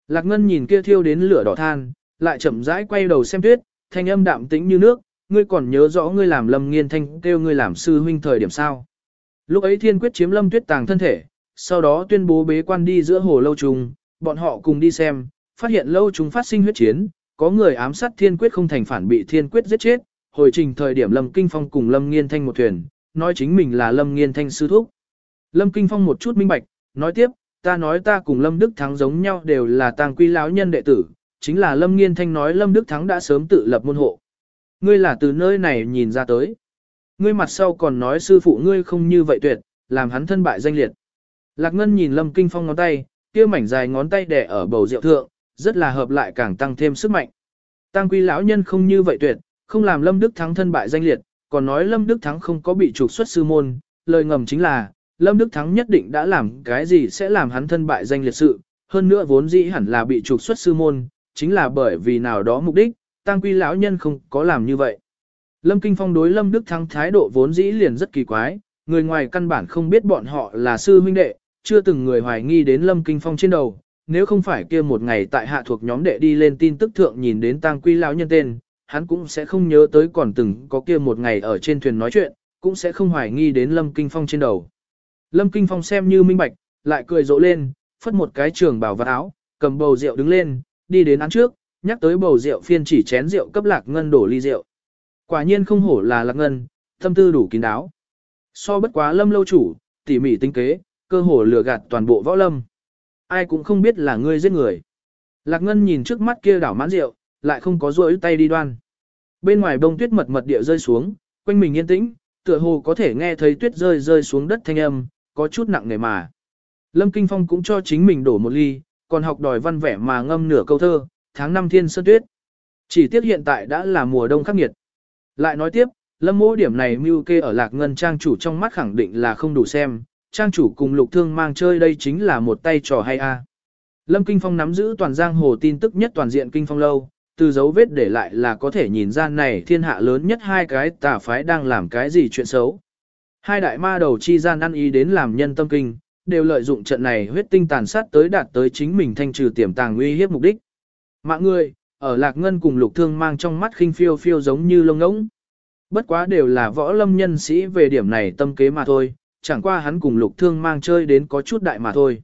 Lạc ngân nhìn kia thiêu đến lửa đỏ than, lại chậm rãi quay đầu xem tuyết, thanh âm đạm tĩnh như nước, ngươi còn nhớ rõ ngươi làm lâm nghiên thanh kêu ngươi làm sư huynh thời điểm sao. Lúc ấy thiên quyết chiếm lâm tuyết tàng thân thể, sau đó tuyên bố bế quan đi giữa hồ lâu trùng, bọn họ cùng đi xem, phát hiện lâu trùng phát sinh huyết chiến, có người ám sát thiên quyết không thành phản bị thiên quyết giết chết, hồi trình thời điểm lâm kinh phong cùng lâm nghiên thanh một thuyền, nói chính mình là lâm nghiên thanh sư thúc. Lâm kinh phong một chút minh bạch, nói tiếp, ta nói ta cùng lâm đức thắng giống nhau đều là tàng quy lão nhân đệ tử, chính là lâm nghiên thanh nói lâm đức thắng đã sớm tự lập môn hộ. Ngươi là từ nơi này nhìn ra tới. Ngươi mặt sau còn nói sư phụ ngươi không như vậy tuyệt, làm hắn thân bại danh liệt. Lạc Ngân nhìn Lâm Kinh Phong ngón tay, kia mảnh dài ngón tay đẻ ở bầu rượu thượng, rất là hợp lại càng tăng thêm sức mạnh. Tăng quy lão nhân không như vậy tuyệt, không làm Lâm Đức Thắng thân bại danh liệt, còn nói Lâm Đức Thắng không có bị trục xuất sư môn, lời ngầm chính là, Lâm Đức Thắng nhất định đã làm cái gì sẽ làm hắn thân bại danh liệt sự, hơn nữa vốn dĩ hẳn là bị trục xuất sư môn, chính là bởi vì nào đó mục đích, tăng quy lão nhân không có làm như vậy. Lâm Kinh Phong đối Lâm Đức Thắng thái độ vốn dĩ liền rất kỳ quái, người ngoài căn bản không biết bọn họ là sư huynh đệ, chưa từng người hoài nghi đến Lâm Kinh Phong trên đầu, nếu không phải kia một ngày tại hạ thuộc nhóm đệ đi lên tin tức thượng nhìn đến tang quy lão nhân tên, hắn cũng sẽ không nhớ tới còn từng có kia một ngày ở trên thuyền nói chuyện, cũng sẽ không hoài nghi đến Lâm Kinh Phong trên đầu. Lâm Kinh Phong xem như minh bạch, lại cười rộ lên, phất một cái trường bảo vật áo, cầm bầu rượu đứng lên, đi đến án trước, nhắc tới bầu rượu phiên chỉ chén rượu cấp lạc ngân đổ ly rượu. Quả nhiên không hổ là lạc ngân, tâm tư đủ kín đáo. So bất quá lâm lâu chủ, tỉ mỉ tinh kế, cơ hồ lừa gạt toàn bộ võ lâm. Ai cũng không biết là ngươi giết người. Lạc ngân nhìn trước mắt kia đảo mãn rượu, lại không có rỗi tay đi đoan. Bên ngoài bông tuyết mật mật địa rơi xuống, quanh mình yên tĩnh, tựa hồ có thể nghe thấy tuyết rơi rơi xuống đất thanh âm, có chút nặng nề mà. Lâm Kinh Phong cũng cho chính mình đổ một ly, còn học đòi văn vẻ mà ngâm nửa câu thơ, tháng năm thiên sơn tuyết. Chỉ tiếc hiện tại đã là mùa đông khắc nghiệt. Lại nói tiếp, lâm mỗi điểm này mưu kê ở lạc ngân trang chủ trong mắt khẳng định là không đủ xem, trang chủ cùng lục thương mang chơi đây chính là một tay trò hay a. Lâm Kinh Phong nắm giữ toàn giang hồ tin tức nhất toàn diện Kinh Phong lâu, từ dấu vết để lại là có thể nhìn ra này thiên hạ lớn nhất hai cái tà phái đang làm cái gì chuyện xấu. Hai đại ma đầu chi gian ăn ý đến làm nhân tâm kinh, đều lợi dụng trận này huyết tinh tàn sát tới đạt tới chính mình thanh trừ tiềm tàng uy hiếp mục đích. Mạng người, ở lạc ngân cùng lục thương mang trong mắt khinh phiêu phiêu giống như lông ngỗng. Bất quá đều là võ lâm nhân sĩ về điểm này tâm kế mà thôi, chẳng qua hắn cùng lục thương mang chơi đến có chút đại mà thôi.